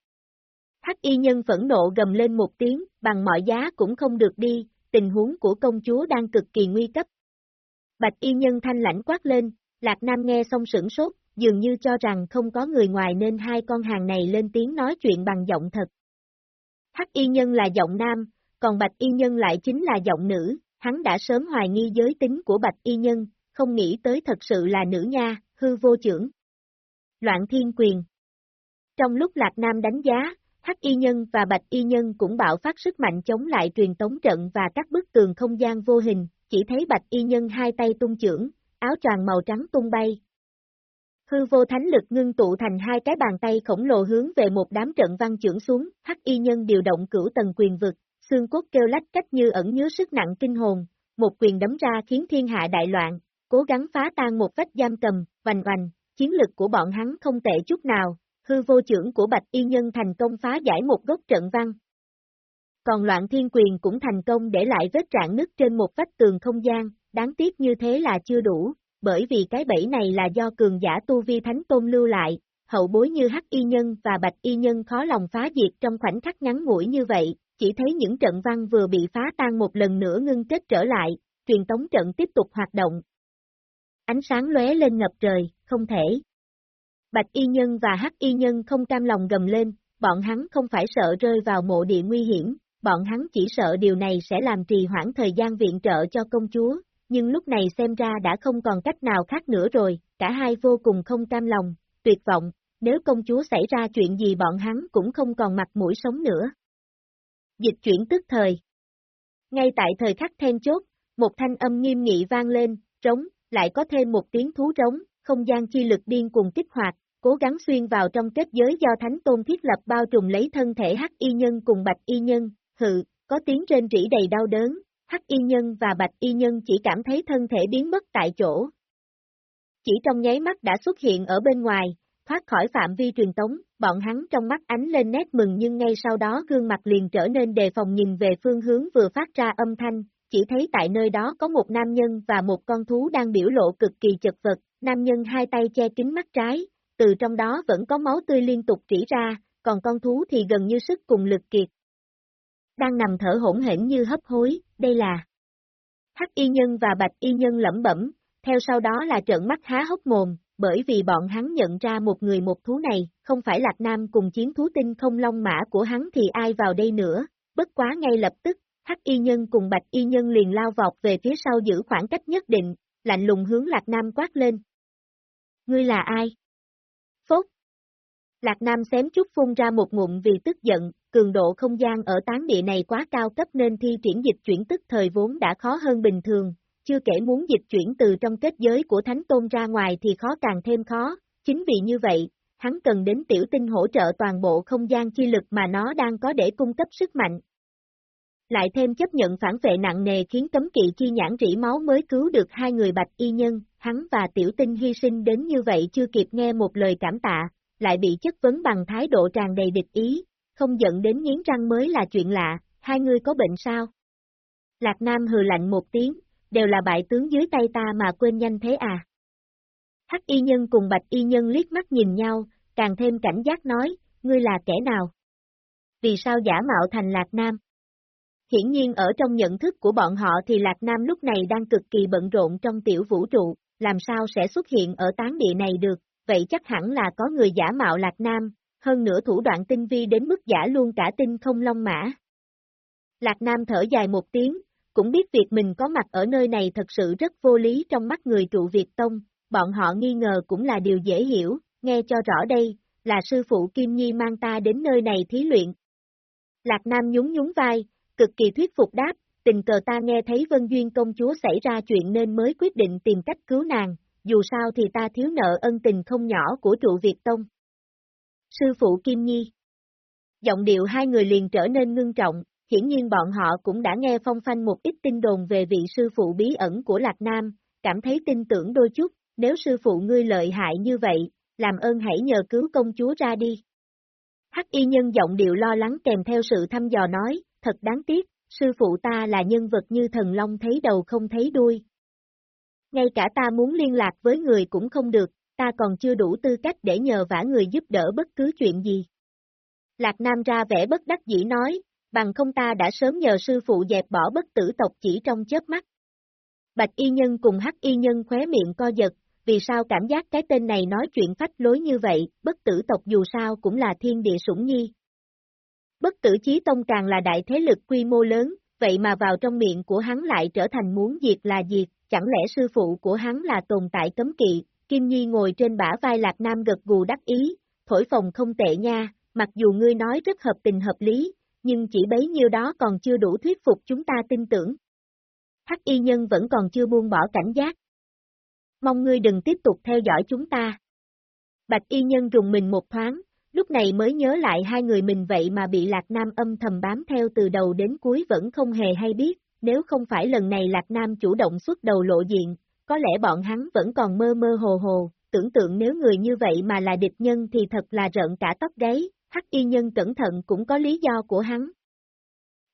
Hắc y nhân phẫn nộ gầm lên một tiếng, bằng mọi giá cũng không được đi, tình huống của công chúa đang cực kỳ nguy cấp. Bạch y nhân thanh lãnh quát lên, Lạc Nam nghe xong sửng sốt, dường như cho rằng không có người ngoài nên hai con hàng này lên tiếng nói chuyện bằng giọng thật. Hắc y nhân là giọng nam, còn bạch y nhân lại chính là giọng nữ, hắn đã sớm hoài nghi giới tính của bạch y nhân, không nghĩ tới thật sự là nữ nha, hư vô trưởng. loạn thiên quyền. Trong lúc Lạc Nam đánh giá, Hắc Y Nhân và Bạch Y Nhân cũng bạo phát sức mạnh chống lại truyền tống trận và các bức tường không gian vô hình, chỉ thấy Bạch Y Nhân hai tay tung trưởng, áo choàng màu trắng tung bay. Hư vô thánh lực ngưng tụ thành hai cái bàn tay khổng lồ hướng về một đám trận văn trưởng xuống, Hắc Y Nhân điều động cửu tầng quyền vực, xương cốt kêu lách cách như ẩn nhớ sức nặng kinh hồn, một quyền đấm ra khiến thiên hạ đại loạn, cố gắng phá tan một vách giam cầm, vành vành, chiến lực của bọn hắn không tệ chút nào, hư vô trưởng của Bạch Y Nhân thành công phá giải một gốc trận văn. Còn loạn thiên quyền cũng thành công để lại vết rạn nứt trên một vách tường không gian, đáng tiếc như thế là chưa đủ, bởi vì cái bẫy này là do cường giả tu vi thánh tôn lưu lại, hậu bối như Hắc Y Nhân và Bạch Y Nhân khó lòng phá diệt trong khoảnh khắc ngắn ngủi như vậy, chỉ thấy những trận văn vừa bị phá tan một lần nữa ngưng kết trở lại, truyền tống trận tiếp tục hoạt động. Ánh sáng lóe lên ngập trời, không thể. Bạch y nhân và hắc y nhân không cam lòng gầm lên, bọn hắn không phải sợ rơi vào mộ địa nguy hiểm, bọn hắn chỉ sợ điều này sẽ làm trì hoãn thời gian viện trợ cho công chúa, nhưng lúc này xem ra đã không còn cách nào khác nữa rồi, cả hai vô cùng không cam lòng, tuyệt vọng, nếu công chúa xảy ra chuyện gì bọn hắn cũng không còn mặt mũi sống nữa. Dịch chuyển tức thời. Ngay tại thời khắc then chốt, một thanh âm nghiêm nghị vang lên, trống, lại có thêm một tiếng thú rống, không gian chi lực điên cùng kích hoạt, cố gắng xuyên vào trong kết giới do Thánh Tôn thiết lập bao trùm lấy thân thể Hắc Y Nhân cùng Bạch Y Nhân, hự, có tiếng trên rỉ đầy đau đớn, Hắc Y Nhân và Bạch Y Nhân chỉ cảm thấy thân thể biến mất tại chỗ. Chỉ trong nháy mắt đã xuất hiện ở bên ngoài, thoát khỏi phạm vi truyền tống, bọn hắn trong mắt ánh lên nét mừng nhưng ngay sau đó gương mặt liền trở nên đề phòng nhìn về phương hướng vừa phát ra âm thanh, chỉ thấy tại nơi đó có một nam nhân và một con thú đang biểu lộ cực kỳ chật vật, nam nhân hai tay che kính mắt trái, từ trong đó vẫn có máu tươi liên tục trĩ ra, còn con thú thì gần như sức cùng lực kiệt. Đang nằm thở hỗn hển như hấp hối, đây là Hắc y nhân và bạch y nhân lẩm bẩm, theo sau đó là trợn mắt há hốc mồm, bởi vì bọn hắn nhận ra một người một thú này, không phải Lạc Nam cùng chiến thú tinh không long mã của hắn thì ai vào đây nữa, bất quá ngay lập tức, Hắc y nhân cùng bạch y nhân liền lao vọt về phía sau giữ khoảng cách nhất định, lạnh lùng hướng Lạc Nam quát lên. Ngươi là ai? Phốt! Lạc Nam xém chút phun ra một ngụm vì tức giận, cường độ không gian ở tán địa này quá cao cấp nên thi triển dịch chuyển tức thời vốn đã khó hơn bình thường, chưa kể muốn dịch chuyển từ trong kết giới của Thánh Tôn ra ngoài thì khó càng thêm khó, chính vì như vậy, hắn cần đến tiểu tinh hỗ trợ toàn bộ không gian chi lực mà nó đang có để cung cấp sức mạnh. Lại thêm chấp nhận phản vệ nặng nề khiến cấm kỵ chi nhãn rỉ máu mới cứu được hai người bạch y nhân, hắn và tiểu tinh hy sinh đến như vậy chưa kịp nghe một lời cảm tạ, lại bị chất vấn bằng thái độ tràn đầy địch ý, không giận đến nghiến răng mới là chuyện lạ, hai người có bệnh sao? Lạc Nam hừ lạnh một tiếng, đều là bại tướng dưới tay ta mà quên nhanh thế à? Hắc y nhân cùng bạch y nhân liếc mắt nhìn nhau, càng thêm cảnh giác nói, ngươi là kẻ nào? Vì sao giả mạo thành Lạc Nam? Hiển nhiên ở trong nhận thức của bọn họ thì Lạc Nam lúc này đang cực kỳ bận rộn trong tiểu vũ trụ, làm sao sẽ xuất hiện ở tán địa này được, vậy chắc hẳn là có người giả mạo Lạc Nam, hơn nữa thủ đoạn tinh vi đến mức giả luôn cả tinh không long mã. Lạc Nam thở dài một tiếng, cũng biết việc mình có mặt ở nơi này thật sự rất vô lý trong mắt người trụ Việt Tông, bọn họ nghi ngờ cũng là điều dễ hiểu, nghe cho rõ đây, là sư phụ Kim Nhi mang ta đến nơi này thí luyện. Lạc Nam nhún nhún vai, cực kỳ thuyết phục đáp, tình cờ ta nghe thấy Vân Duyên công chúa xảy ra chuyện nên mới quyết định tìm cách cứu nàng, dù sao thì ta thiếu nợ ân tình không nhỏ của trụ Việt Tông. Sư phụ Kim Nhi Giọng điệu hai người liền trở nên ngưng trọng, hiển nhiên bọn họ cũng đã nghe phong phanh một ít tin đồn về vị sư phụ bí ẩn của Lạc Nam, cảm thấy tin tưởng đôi chút, nếu sư phụ ngươi lợi hại như vậy, làm ơn hãy nhờ cứu công chúa ra đi. Hắc y nhân giọng điệu lo lắng kèm theo sự thăm dò nói, thật đáng tiếc, sư phụ ta là nhân vật như thần long thấy đầu không thấy đuôi. Ngay cả ta muốn liên lạc với người cũng không được, ta còn chưa đủ tư cách để nhờ vả người giúp đỡ bất cứ chuyện gì. Lạc Nam ra vẻ bất đắc dĩ nói, bằng không ta đã sớm nhờ sư phụ dẹp bỏ bất tử tộc chỉ trong chớp mắt. Bạch y nhân cùng hắc y nhân khóe miệng co giật, vì sao cảm giác cái tên này nói chuyện phách lối như vậy, bất tử tộc dù sao cũng là thiên địa sủng nhi, Bất tử chí tông càng là đại thế lực quy mô lớn, vậy mà vào trong miệng của hắn lại trở thành muốn diệt là diệt, chẳng lẽ sư phụ của hắn là tồn tại cấm kỵ, Kim Nhi ngồi trên bả vai Lạc Nam gật gù đắc ý, thổi phòng không tệ nha, mặc dù ngươi nói rất hợp tình hợp lý, nhưng chỉ bấy nhiêu đó còn chưa đủ thuyết phục chúng ta tin tưởng. Hắc y nhân vẫn còn chưa buông bỏ cảnh giác. Mong ngươi đừng tiếp tục theo dõi chúng ta. Bạch y nhân rùng mình một thoáng, lúc này mới nhớ lại hai người mình vậy mà bị Lạc Nam âm thầm bám theo từ đầu đến cuối vẫn không hề hay biết, nếu không phải lần này Lạc Nam chủ động xuất đầu lộ diện, có lẽ bọn hắn vẫn còn mơ mơ hồ hồ, tưởng tượng nếu người như vậy mà là địch nhân thì thật là rợn cả tóc gáy, hắc y nhân cẩn thận cũng có lý do của hắn.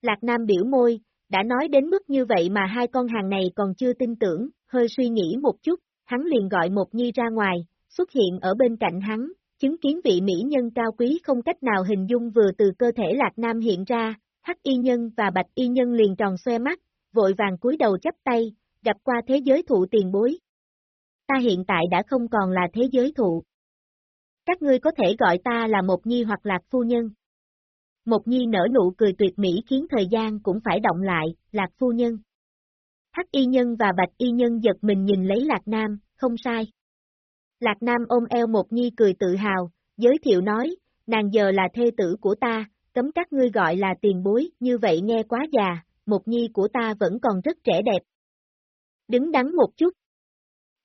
Lạc Nam biểu môi, đã nói đến mức như vậy mà hai con hàng này còn chưa tin tưởng, hơi suy nghĩ một chút, hắn liền gọi một nhi ra ngoài, xuất hiện ở bên cạnh hắn, chứng kiến vị mỹ nhân cao quý không cách nào hình dung vừa từ cơ thể Lạc Nam hiện ra, hắc y nhân và bạch y nhân liền tròn xoe mắt, vội vàng cúi đầu chấp tay, gặp qua thế giới thụ tiền bối. Ta hiện tại đã không còn là thế giới thụ. Các ngươi có thể gọi ta là một nhi hoặc lạc phu nhân. Một nhi nở nụ cười tuyệt mỹ khiến thời gian cũng phải động lại, lạc phu nhân. Hắc y nhân và bạch y nhân giật mình nhìn lấy lạc nam, không sai. Lạc nam ôm eo một nhi cười tự hào, giới thiệu nói, nàng giờ là thê tử của ta, cấm các ngươi gọi là tiền bối, như vậy nghe quá già, một nhi của ta vẫn còn rất trẻ đẹp. Đứng đắn một chút.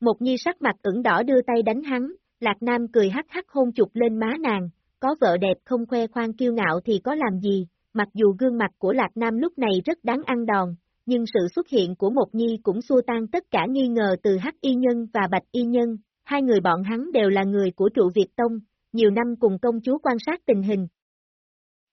Một nhi sắc mặt ửng đỏ đưa tay đánh hắn, Lạc Nam cười hắc hắc hôn chụp lên má nàng, có vợ đẹp không khoe khoang kiêu ngạo thì có làm gì, mặc dù gương mặt của Lạc Nam lúc này rất đáng ăn đòn, nhưng sự xuất hiện của một nhi cũng xua tan tất cả nghi ngờ từ hắc y nhân và bạch y nhân, hai người bọn hắn đều là người của trụ Việt Tông, nhiều năm cùng công chúa quan sát tình hình,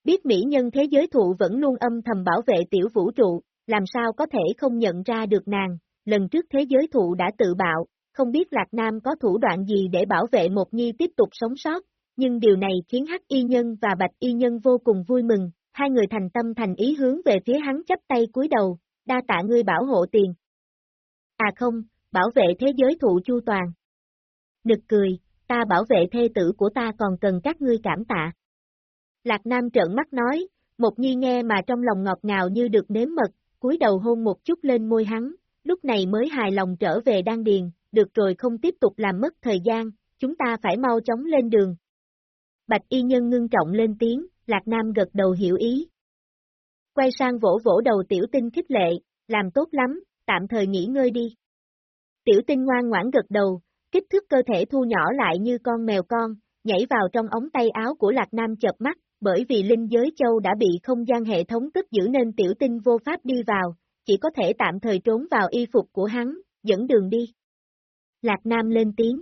Biết mỹ nhân thế giới thụ vẫn luôn âm thầm bảo vệ tiểu vũ trụ, làm sao có thể không nhận ra được nàng, lần trước thế giới thụ đã tự bạo, không biết Lạc Nam có thủ đoạn gì để bảo vệ một nhi tiếp tục sống sót, nhưng điều này khiến Hắc Y Nhân và Bạch Y Nhân vô cùng vui mừng, hai người thành tâm thành ý hướng về phía hắn chấp tay cúi đầu, đa tạ ngươi bảo hộ tiền. À không, bảo vệ thế giới thụ chu toàn. Nực cười, ta bảo vệ thê tử của ta còn cần các ngươi cảm tạ. Lạc Nam trợn mắt nói, một nhi nghe mà trong lòng ngọt ngào như được nếm mật, cúi đầu hôn một chút lên môi hắn, lúc này mới hài lòng trở về đan điền, được rồi không tiếp tục làm mất thời gian, chúng ta phải mau chóng lên đường. Bạch y nhân ngưng trọng lên tiếng, Lạc Nam gật đầu hiểu ý. Quay sang vỗ vỗ đầu tiểu tinh khích lệ, làm tốt lắm, tạm thời nghỉ ngơi đi. Tiểu tinh ngoan ngoãn gật đầu, kích thước cơ thể thu nhỏ lại như con mèo con, nhảy vào trong ống tay áo của Lạc Nam chợp mắt, bởi vì linh giới châu đã bị không gian hệ thống cất giữ nên tiểu tinh vô pháp đi vào, chỉ có thể tạm thời trốn vào y phục của hắn, dẫn đường đi. Lạc Nam lên tiếng.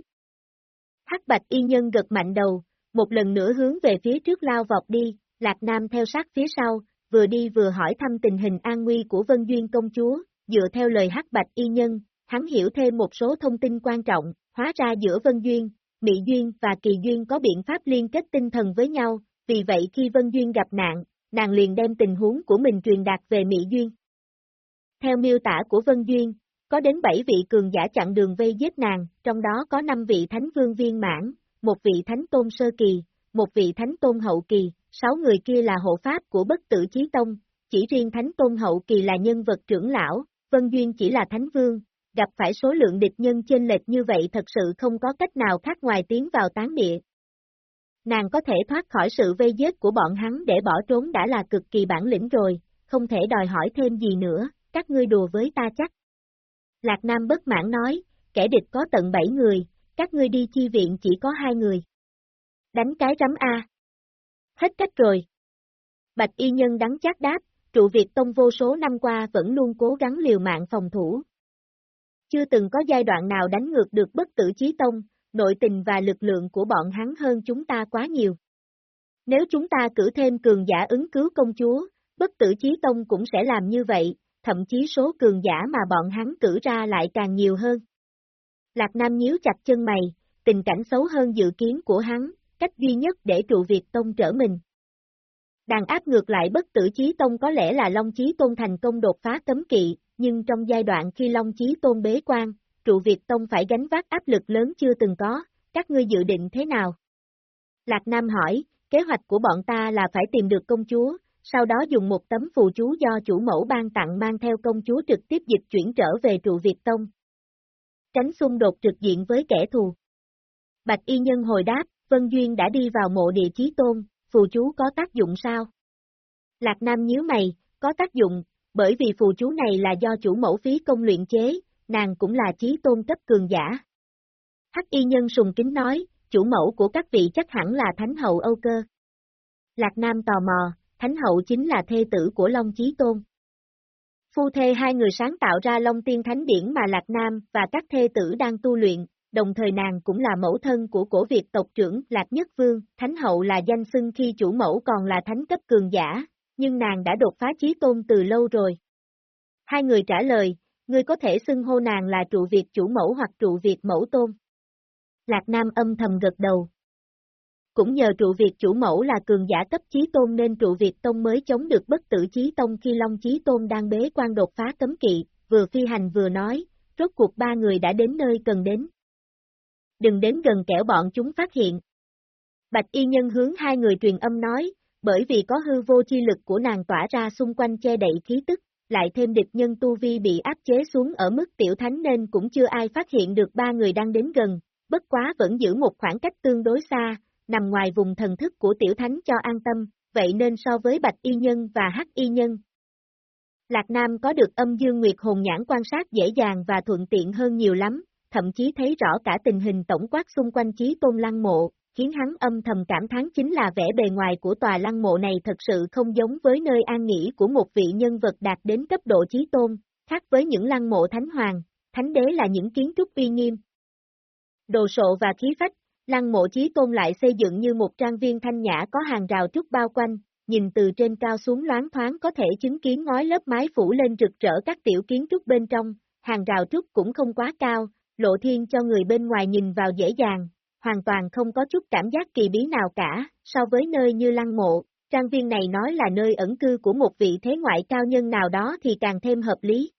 Hắc bạch y nhân gật mạnh đầu, một lần nữa hướng về phía trước lao vọt đi, Lạc Nam theo sát phía sau, vừa đi vừa hỏi thăm tình hình an nguy của Vân Duyên công chúa, dựa theo lời Hắc bạch y nhân, hắn hiểu thêm một số thông tin quan trọng, hóa ra giữa Vân Duyên, Mỹ Duyên và Kỳ Duyên có biện pháp liên kết tinh thần với nhau, vì vậy khi Vân Duyên gặp nạn, nàng liền đem tình huống của mình truyền đạt về Mỹ Duyên. Theo miêu tả của Vân Duyên, có đến 7 vị cường giả chặn đường vây giết nàng, trong đó có 5 vị thánh vương viên mãn, một vị thánh tôn sơ kỳ, một vị thánh tôn hậu kỳ, 6 người kia là hộ pháp của bất tử chí tông, chỉ riêng thánh tôn hậu kỳ là nhân vật trưởng lão, Vân Duyên chỉ là thánh vương, gặp phải số lượng địch nhân chênh lệch như vậy thật sự không có cách nào khác ngoài tiến vào tán địa, Nàng có thể thoát khỏi sự vây giết của bọn hắn để bỏ trốn đã là cực kỳ bản lĩnh rồi, không thể đòi hỏi thêm gì nữa, các ngươi đùa với ta chắc. Lạc Nam bất mãn nói, kẻ địch có tận 7 người, các ngươi đi chi viện chỉ có hai người. Đánh cái rắm A. Hết cách rồi. Bạch y nhân đắng chát đáp, trụ Việt Tông vô số năm qua vẫn luôn cố gắng liều mạng phòng thủ. Chưa từng có giai đoạn nào đánh ngược được bất tử chí tông, nội tình và lực lượng của bọn hắn hơn chúng ta quá nhiều. Nếu chúng ta cử thêm cường giả ứng cứu công chúa, bất tử chí tông cũng sẽ làm như vậy, thậm chí số cường giả mà bọn hắn cử ra lại càng nhiều hơn. Lạc Nam nhíu chặt chân mày, tình cảnh xấu hơn dự kiến của hắn, cách duy nhất để trụ Việt Tông trở mình. Đàn áp ngược lại bất tử chí tông có lẽ là Long Chí Tôn thành công đột phá cấm kỵ, nhưng trong giai đoạn khi Long Chí Tôn bế quan, trụ Việt Tông phải gánh vác áp lực lớn chưa từng có, các ngươi dự định thế nào? Lạc Nam hỏi, kế hoạch của bọn ta là phải tìm được công chúa, sau đó dùng một tấm phù chú do chủ mẫu ban tặng mang theo công chúa trực tiếp dịch chuyển trở về trụ Việt Tông. Tránh xung đột trực diện với kẻ thù. Bạch y nhân hồi đáp, Vân Duyên đã đi vào mộ địa chí tôn, phù chú có tác dụng sao? Lạc Nam nhíu mày, có tác dụng, bởi vì phù chú này là do chủ mẫu phí công luyện chế, nàng cũng là chí tôn cấp cường giả. Hắc y nhân sùng kính nói, chủ mẫu của các vị chắc hẳn là Thánh hậu Âu Cơ. Lạc Nam tò mò, Thánh hậu chính là thê tử của Long Chí Tôn. Phu thê hai người sáng tạo ra Long Tiên Thánh Điển mà Lạc Nam và các thê tử đang tu luyện, đồng thời nàng cũng là mẫu thân của cổ Việt tộc trưởng Lạc Nhất Vương, Thánh hậu là danh xưng khi chủ mẫu còn là thánh cấp cường giả, nhưng nàng đã đột phá chí tôn từ lâu rồi. Hai người trả lời, ngươi có thể xưng hô nàng là trụ Việt chủ mẫu hoặc trụ Việt mẫu tôn. Lạc Nam âm thầm gật đầu. Cũng nhờ trụ Việt chủ mẫu là cường giả cấp chí tôn nên trụ Việt tông mới chống được bất tử chí tông khi Long chí tôn đang bế quan đột phá cấm kỵ, vừa phi hành vừa nói, rốt cuộc ba người đã đến nơi cần đến. Đừng đến gần kẻo bọn chúng phát hiện. Bạch y nhân hướng hai người truyền âm nói, bởi vì có hư vô chi lực của nàng tỏa ra xung quanh che đậy khí tức, lại thêm địch nhân tu vi bị áp chế xuống ở mức tiểu thánh nên cũng chưa ai phát hiện được ba người đang đến gần, bất quá vẫn giữ một khoảng cách tương đối xa, nằm ngoài vùng thần thức của tiểu thánh cho an tâm, vậy nên so với bạch y nhân và hắc y nhân. Lạc Nam có được âm dương nguyệt hồn nhãn quan sát dễ dàng và thuận tiện hơn nhiều lắm, thậm chí thấy rõ cả tình hình tổng quát xung quanh chí tôn lăng mộ, khiến hắn âm thầm cảm thán chính là vẻ bề ngoài của tòa lăng mộ này thật sự không giống với nơi an nghỉ của một vị nhân vật đạt đến cấp độ chí tôn, khác với những lăng mộ thánh hoàng, thánh đế là những kiến trúc uy nghiêm. Đồ sộ và khí phách, lăng mộ chí tôn lại xây dựng như một trang viên thanh nhã có hàng rào trúc bao quanh, nhìn từ trên cao xuống loáng thoáng có thể chứng kiến ngói lớp mái phủ lên rực rỡ các tiểu kiến trúc bên trong, hàng rào trúc cũng không quá cao, lộ thiên cho người bên ngoài nhìn vào dễ dàng, hoàn toàn không có chút cảm giác kỳ bí nào cả, so với nơi như lăng mộ, trang viên này nói là nơi ẩn cư của một vị thế ngoại cao nhân nào đó thì càng thêm hợp lý.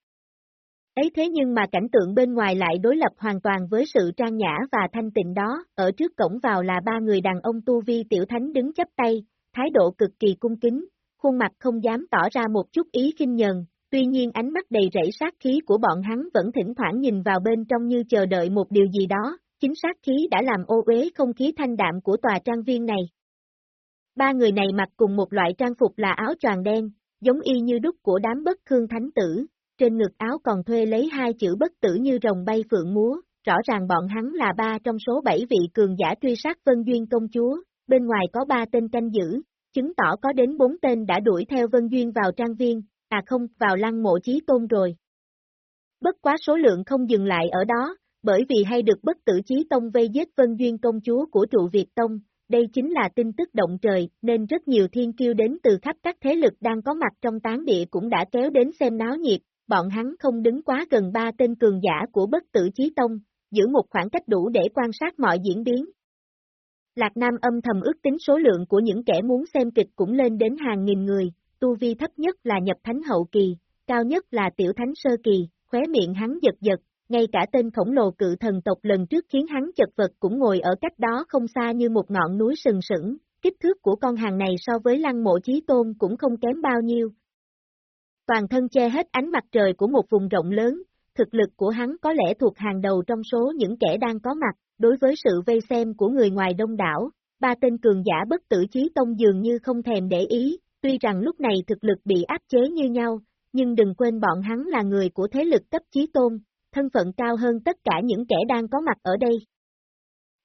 Ấy thế nhưng mà cảnh tượng bên ngoài lại đối lập hoàn toàn với sự trang nhã và thanh tịnh đó, ở trước cổng vào là ba người đàn ông tu vi tiểu thánh đứng chấp tay, thái độ cực kỳ cung kính, khuôn mặt không dám tỏ ra một chút ý kinh nhờn, tuy nhiên ánh mắt đầy rẫy sát khí của bọn hắn vẫn thỉnh thoảng nhìn vào bên trong như chờ đợi một điều gì đó, chính sát khí đã làm ô uế không khí thanh đạm của tòa trang viên này. Ba người này mặc cùng một loại trang phục là áo choàng đen, giống y như đúc của đám bất khương thánh tử, trên ngực áo còn thuê lấy hai chữ bất tử như rồng bay phượng múa, rõ ràng bọn hắn là ba trong số bảy vị cường giả truy sát Vân Duyên công chúa, bên ngoài có ba tên canh giữ, chứng tỏ có đến bốn tên đã đuổi theo Vân Duyên vào trang viên, à không, vào lăng mộ chí tôn rồi. Bất quá số lượng không dừng lại ở đó, bởi vì hay được bất tử chí tông vây giết Vân Duyên công chúa của trụ Việt Tông, đây chính là tin tức động trời, nên rất nhiều thiên kiêu đến từ khắp các thế lực đang có mặt trong tán địa cũng đã kéo đến xem náo nhiệt, bọn hắn không đứng quá gần ba tên cường giả của bất tử chí tông, giữ một khoảng cách đủ để quan sát mọi diễn biến. Lạc Nam âm thầm ước tính số lượng của những kẻ muốn xem kịch cũng lên đến hàng nghìn người, tu vi thấp nhất là nhập thánh hậu kỳ, cao nhất là tiểu thánh sơ kỳ, khóe miệng hắn giật giật, ngay cả tên khổng lồ cự thần tộc lần trước khiến hắn chật vật cũng ngồi ở cách đó không xa như một ngọn núi sừng sững, kích thước của con hàng này so với lăng mộ chí tôn cũng không kém bao nhiêu. Toàn thân che hết ánh mặt trời của một vùng rộng lớn, thực lực của hắn có lẽ thuộc hàng đầu trong số những kẻ đang có mặt, đối với sự vây xem của người ngoài đông đảo, ba tên cường giả bất tử chí tông dường như không thèm để ý, tuy rằng lúc này thực lực bị áp chế như nhau, nhưng đừng quên bọn hắn là người của thế lực cấp chí tôn, thân phận cao hơn tất cả những kẻ đang có mặt ở đây.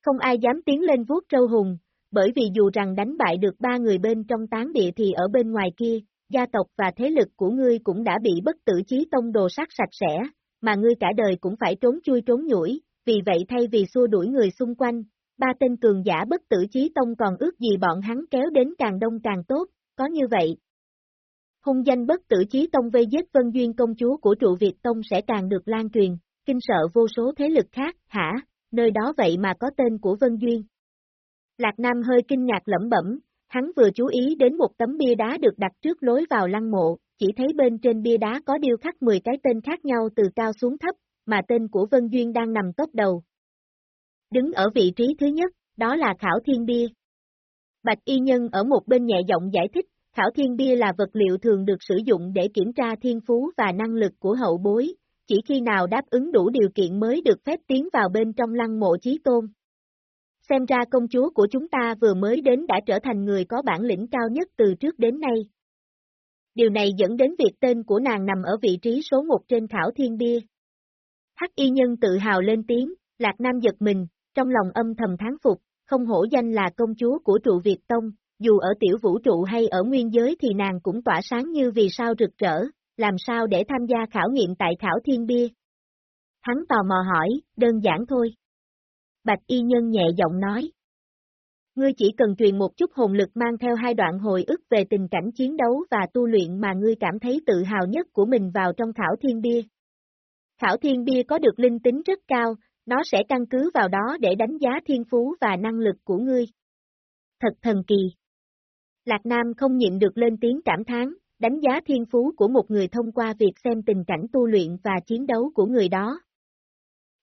Không ai dám tiến lên vuốt trâu hùng, bởi vì dù rằng đánh bại được ba người bên trong tán địa thì ở bên ngoài kia, gia tộc và thế lực của ngươi cũng đã bị bất tử chí tông đồ sát sạch sẽ, mà ngươi cả đời cũng phải trốn chui trốn nhủi, vì vậy thay vì xua đuổi người xung quanh, ba tên cường giả bất tử chí tông còn ước gì bọn hắn kéo đến càng đông càng tốt, có như vậy, hung danh bất tử chí tông vây giết Vân Duyên công chúa của trụ Việt Tông sẽ càng được lan truyền, kinh sợ vô số thế lực khác, hả, nơi đó vậy mà có tên của Vân Duyên. Lạc Nam hơi kinh ngạc lẩm bẩm, hắn vừa chú ý đến một tấm bia đá được đặt trước lối vào lăng mộ, chỉ thấy bên trên bia đá có điêu khắc 10 cái tên khác nhau từ cao xuống thấp, mà tên của Vân Duyên đang nằm top đầu. Đứng ở vị trí thứ nhất, đó là Khảo Thiên Bia. Bạch Y Nhân ở một bên nhẹ giọng giải thích, Khảo thiên bia là vật liệu thường được sử dụng để kiểm tra thiên phú và năng lực của hậu bối, chỉ khi nào đáp ứng đủ điều kiện mới được phép tiến vào bên trong lăng mộ chí tôn. Xem ra công chúa của chúng ta vừa mới đến đã trở thành người có bản lĩnh cao nhất từ trước đến nay. Điều này dẫn đến việc tên của nàng nằm ở vị trí số một trên khảo thiên bia. Hắc y nhân tự hào lên tiếng, Lạc Nam giật mình, trong lòng âm thầm tháng phục, không hổ danh là công chúa của trụ Việt Tông, dù ở tiểu vũ trụ hay ở nguyên giới thì nàng cũng tỏa sáng như vì sao rực rỡ, làm sao để tham gia khảo nghiệm tại khảo thiên bia. Hắn tò mò hỏi, đơn giản thôi. Bạch y nhân nhẹ giọng nói. Ngươi chỉ cần truyền một chút hồn lực mang theo hai đoạn hồi ức về tình cảnh chiến đấu và tu luyện mà ngươi cảm thấy tự hào nhất của mình vào trong khảo thiên bia. Khảo thiên bia có được linh tính rất cao, nó sẽ căn cứ vào đó để đánh giá thiên phú và năng lực của ngươi. Thật thần kỳ. Lạc Nam không nhịn được lên tiếng cảm thán, đánh giá thiên phú của một người thông qua việc xem tình cảnh tu luyện và chiến đấu của người đó.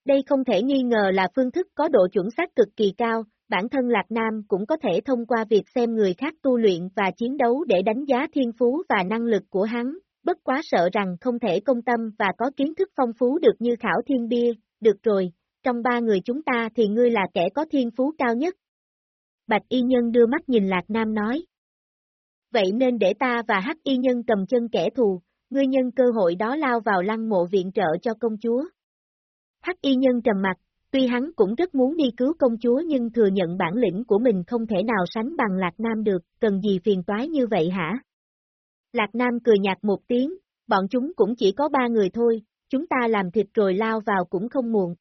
Đây không thể nghi ngờ là phương thức có độ chuẩn xác cực kỳ cao, bản thân Lạc Nam cũng có thể thông qua việc xem người khác tu luyện và chiến đấu để đánh giá thiên phú và năng lực của hắn, bất quá sợ rằng không thể công tâm và có kiến thức phong phú được như Khảo Thiên Bia, được rồi, trong ba người chúng ta thì ngươi là kẻ có thiên phú cao nhất. Bạch Y Nhân đưa mắt nhìn Lạc Nam nói. Vậy nên để ta và Hắc Y Nhân cầm chân kẻ thù, ngươi nhân cơ hội đó lao vào lăng mộ viện trợ cho công chúa. Hắc Y Nhân trầm mặt, tuy hắn cũng rất muốn đi cứu công chúa nhưng thừa nhận bản lĩnh của mình không thể nào sánh bằng Lạc Nam được, cần gì phiền toái như vậy hả? Lạc Nam cười nhạt một tiếng, bọn chúng cũng chỉ có ba người thôi, chúng ta làm thịt rồi lao vào cũng không muộn.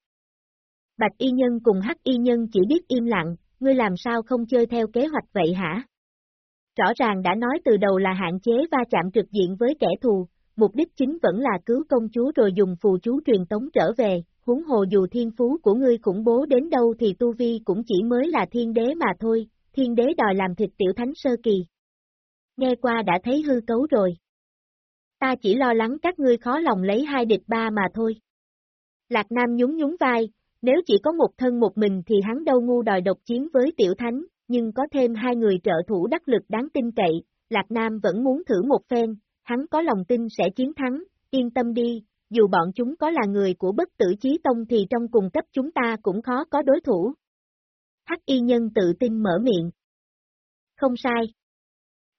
Bạch y nhân cùng hắc y nhân chỉ biết im lặng, ngươi làm sao không chơi theo kế hoạch vậy hả? Rõ ràng đã nói từ đầu là hạn chế va chạm trực diện với kẻ thù, mục đích chính vẫn là cứu công chúa rồi dùng phù chú truyền tống trở về, huống hồ dù thiên phú của ngươi khủng bố đến đâu thì tu vi cũng chỉ mới là thiên đế mà thôi, thiên đế đòi làm thịt tiểu thánh sơ kỳ. Nghe qua đã thấy hư cấu rồi. Ta chỉ lo lắng các ngươi khó lòng lấy hai địch ba mà thôi. Lạc Nam nhún nhún vai, nếu chỉ có một thân một mình thì hắn đâu ngu đòi độc chiến với tiểu thánh, nhưng có thêm hai người trợ thủ đắc lực đáng tin cậy, Lạc Nam vẫn muốn thử một phen, hắn có lòng tin sẽ chiến thắng, yên tâm đi, dù bọn chúng có là người của bất tử chí tông thì trong cùng cấp chúng ta cũng khó có đối thủ. Hắc y nhân tự tin mở miệng. Không sai.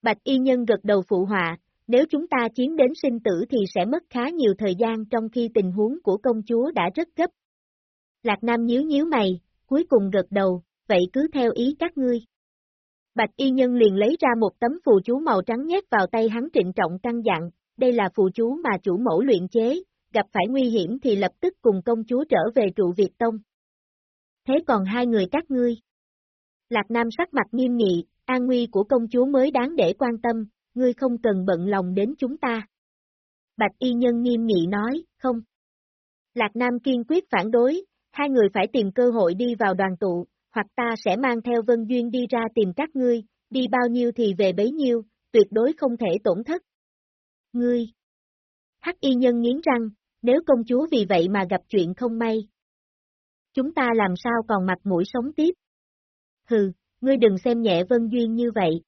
Bạch y nhân gật đầu phụ họa, nếu chúng ta chiến đến sinh tử thì sẽ mất khá nhiều thời gian trong khi tình huống của công chúa đã rất gấp, Lạc Nam nhíu nhíu mày, cuối cùng gật đầu, vậy cứ theo ý các ngươi. Bạch y nhân liền lấy ra một tấm phù chú màu trắng nhét vào tay hắn trịnh trọng căn dặn, đây là phù chú mà chủ mẫu luyện chế, gặp phải nguy hiểm thì lập tức cùng công chúa trở về trụ Việt Tông. Thế còn hai người các ngươi? Lạc Nam sắc mặt nghiêm nghị, an nguy của công chúa mới đáng để quan tâm, ngươi không cần bận lòng đến chúng ta. Bạch y nhân nghiêm nghị nói, không. Lạc Nam kiên quyết phản đối, hai người phải tìm cơ hội đi vào đoàn tụ, hoặc ta sẽ mang theo Vân Duyên đi ra tìm các ngươi, đi bao nhiêu thì về bấy nhiêu, tuyệt đối không thể tổn thất. Ngươi! Hắc y nhân nghiến răng, nếu công chúa vì vậy mà gặp chuyện không may. Chúng ta làm sao còn mặt mũi sống tiếp? Hừ, ngươi đừng xem nhẹ Vân Duyên như vậy.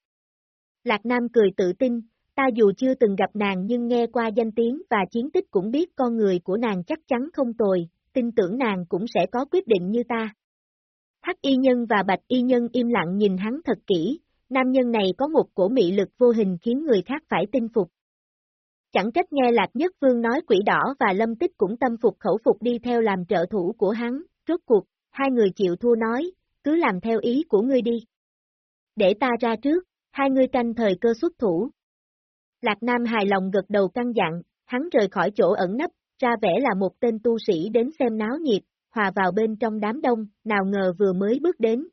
Lạc Nam cười tự tin, ta dù chưa từng gặp nàng nhưng nghe qua danh tiếng và chiến tích cũng biết con người của nàng chắc chắn không tồi, tin tưởng nàng cũng sẽ có quyết định như ta. Hắc y nhân và bạch y nhân im lặng nhìn hắn thật kỹ, nam nhân này có một cổ mị lực vô hình khiến người khác phải tin phục. Chẳng trách nghe Lạc Nhất Vương nói quỷ đỏ và lâm tích cũng tâm phục khẩu phục đi theo làm trợ thủ của hắn, rốt cuộc, hai người chịu thua nói, cứ làm theo ý của ngươi đi. Để ta ra trước, hai ngươi canh thời cơ xuất thủ. Lạc Nam hài lòng gật đầu căng dặn, hắn rời khỏi chỗ ẩn nấp, ra vẻ là một tên tu sĩ đến xem náo nhiệt, hòa vào bên trong đám đông, nào ngờ vừa mới bước đến.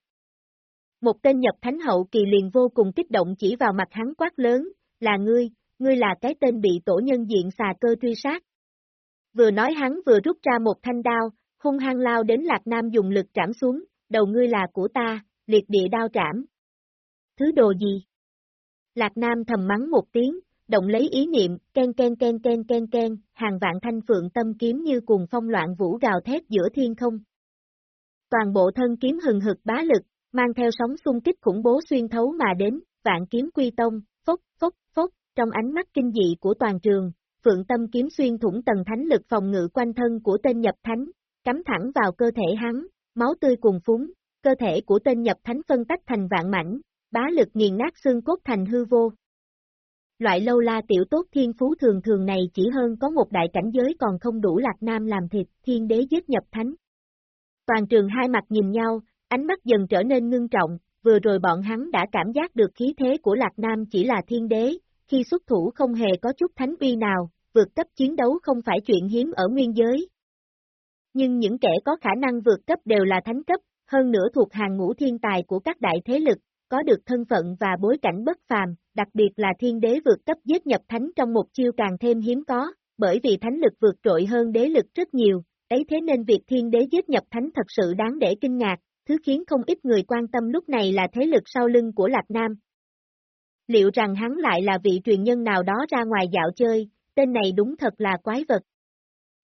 Một tên nhập thánh hậu kỳ liền vô cùng kích động chỉ vào mặt hắn quát lớn, là ngươi, ngươi là cái tên bị tổ nhân diện xà cơ truy sát. Vừa nói hắn vừa rút ra một thanh đao, hung hăng lao đến Lạc Nam dùng lực trảm xuống, đầu ngươi là của ta, liệt địa đao trảm. Thứ đồ gì? Lạc Nam thầm mắng một tiếng, động lấy ý niệm, ken ken ken ken ken ken, hàng vạn thanh phượng tâm kiếm như cùng phong loạn vũ gào thét giữa thiên không. Toàn bộ thân kiếm hừng hực bá lực, mang theo sóng xung kích khủng bố xuyên thấu mà đến, vạn kiếm quy tông, phốc, phốc, phốc, trong ánh mắt kinh dị của toàn trường, phượng tâm kiếm xuyên thủng tầng thánh lực phòng ngự quanh thân của tên nhập thánh, cắm thẳng vào cơ thể hắn, máu tươi cùng phúng, cơ thể của tên nhập thánh phân tách thành vạn mảnh, bá lực nghiền nát xương cốt thành hư vô. Loại lâu la tiểu tốt thiên phú thường thường này chỉ hơn có một đại cảnh giới còn không đủ lạc nam làm thịt, thiên đế giết nhập thánh. Toàn trường hai mặt nhìn nhau, ánh mắt dần trở nên ngưng trọng, vừa rồi bọn hắn đã cảm giác được khí thế của lạc nam chỉ là thiên đế, khi xuất thủ không hề có chút thánh uy nào, vượt cấp chiến đấu không phải chuyện hiếm ở nguyên giới. Nhưng những kẻ có khả năng vượt cấp đều là thánh cấp, hơn nữa thuộc hàng ngũ thiên tài của các đại thế lực, có được thân phận và bối cảnh bất phàm, đặc biệt là thiên đế vượt cấp giết nhập thánh trong một chiêu càng thêm hiếm có, bởi vì thánh lực vượt trội hơn đế lực rất nhiều, ấy thế nên việc thiên đế giết nhập thánh thật sự đáng để kinh ngạc, thứ khiến không ít người quan tâm lúc này là thế lực sau lưng của Lạc Nam. Liệu rằng hắn lại là vị truyền nhân nào đó ra ngoài dạo chơi, tên này đúng thật là quái vật.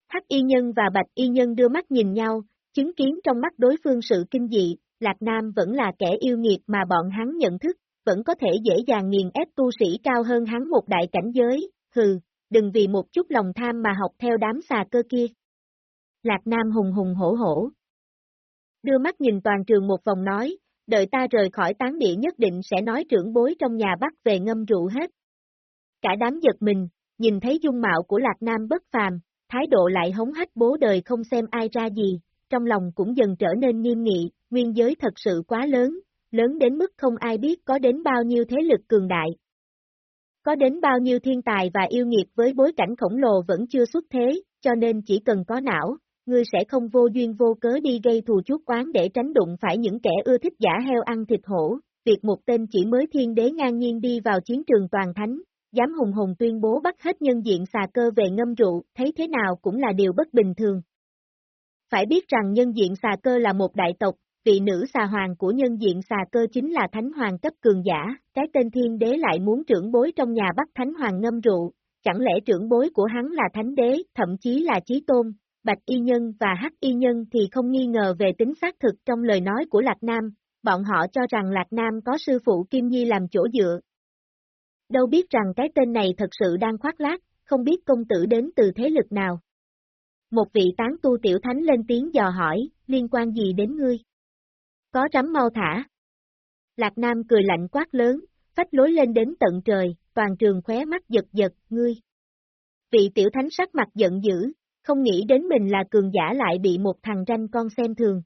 Hắc y nhân và bạch y nhân đưa mắt nhìn nhau, chứng kiến trong mắt đối phương sự kinh dị, Lạc Nam vẫn là kẻ yêu nghiệt mà bọn hắn nhận thức, vẫn có thể dễ dàng nghiền ép tu sĩ cao hơn hắn một đại cảnh giới, hừ, đừng vì một chút lòng tham mà học theo đám xà cơ kia. Lạc Nam hùng hùng hổ hổ. Đưa mắt nhìn toàn trường một vòng nói, đợi ta rời khỏi tán địa nhất định sẽ nói trưởng bối trong nhà bắt về ngâm rượu hết. Cả đám giật mình, nhìn thấy dung mạo của Lạc Nam bất phàm, thái độ lại hống hách bố đời không xem ai ra gì, trong lòng cũng dần trở nên nghiêm nghị, nguyên giới thật sự quá lớn, lớn đến mức không ai biết có đến bao nhiêu thế lực cường đại. Có đến bao nhiêu thiên tài và yêu nghiệt với bối cảnh khổng lồ vẫn chưa xuất thế, cho nên chỉ cần có não, ngươi sẽ không vô duyên vô cớ đi gây thù chuốc oán để tránh đụng phải những kẻ ưa thích giả heo ăn thịt hổ. Việc một tên chỉ mới thiên đế ngang nhiên đi vào chiến trường toàn thánh, dám hùng hùng tuyên bố bắt hết nhân diện xà cơ về ngâm rượu, thấy thế nào cũng là điều bất bình thường. Phải biết rằng nhân diện xà cơ là một đại tộc, vị nữ xà hoàng của nhân diện xà cơ chính là thánh hoàng cấp cường giả, cái tên thiên đế lại muốn trưởng bối trong nhà bắt thánh hoàng ngâm rượu, chẳng lẽ trưởng bối của hắn là thánh đế, thậm chí là chí tôn, bạch y nhân và hắc y nhân thì không nghi ngờ về tính xác thực trong lời nói của Lạc Nam, bọn họ cho rằng Lạc Nam có sư phụ Kim Nhi làm chỗ dựa. Đâu biết rằng cái tên này thật sự đang khoác lác, không biết công tử đến từ thế lực nào. Một vị tán tu tiểu thánh lên tiếng dò hỏi, liên quan gì đến ngươi? Có rắm mau thả. Lạc Nam cười lạnh quát lớn, phách lối lên đến tận trời, toàn trường khóe mắt giật giật, ngươi. Vị tiểu thánh sắc mặt giận dữ, không nghĩ đến mình là cường giả lại bị một thằng ranh con xem thường.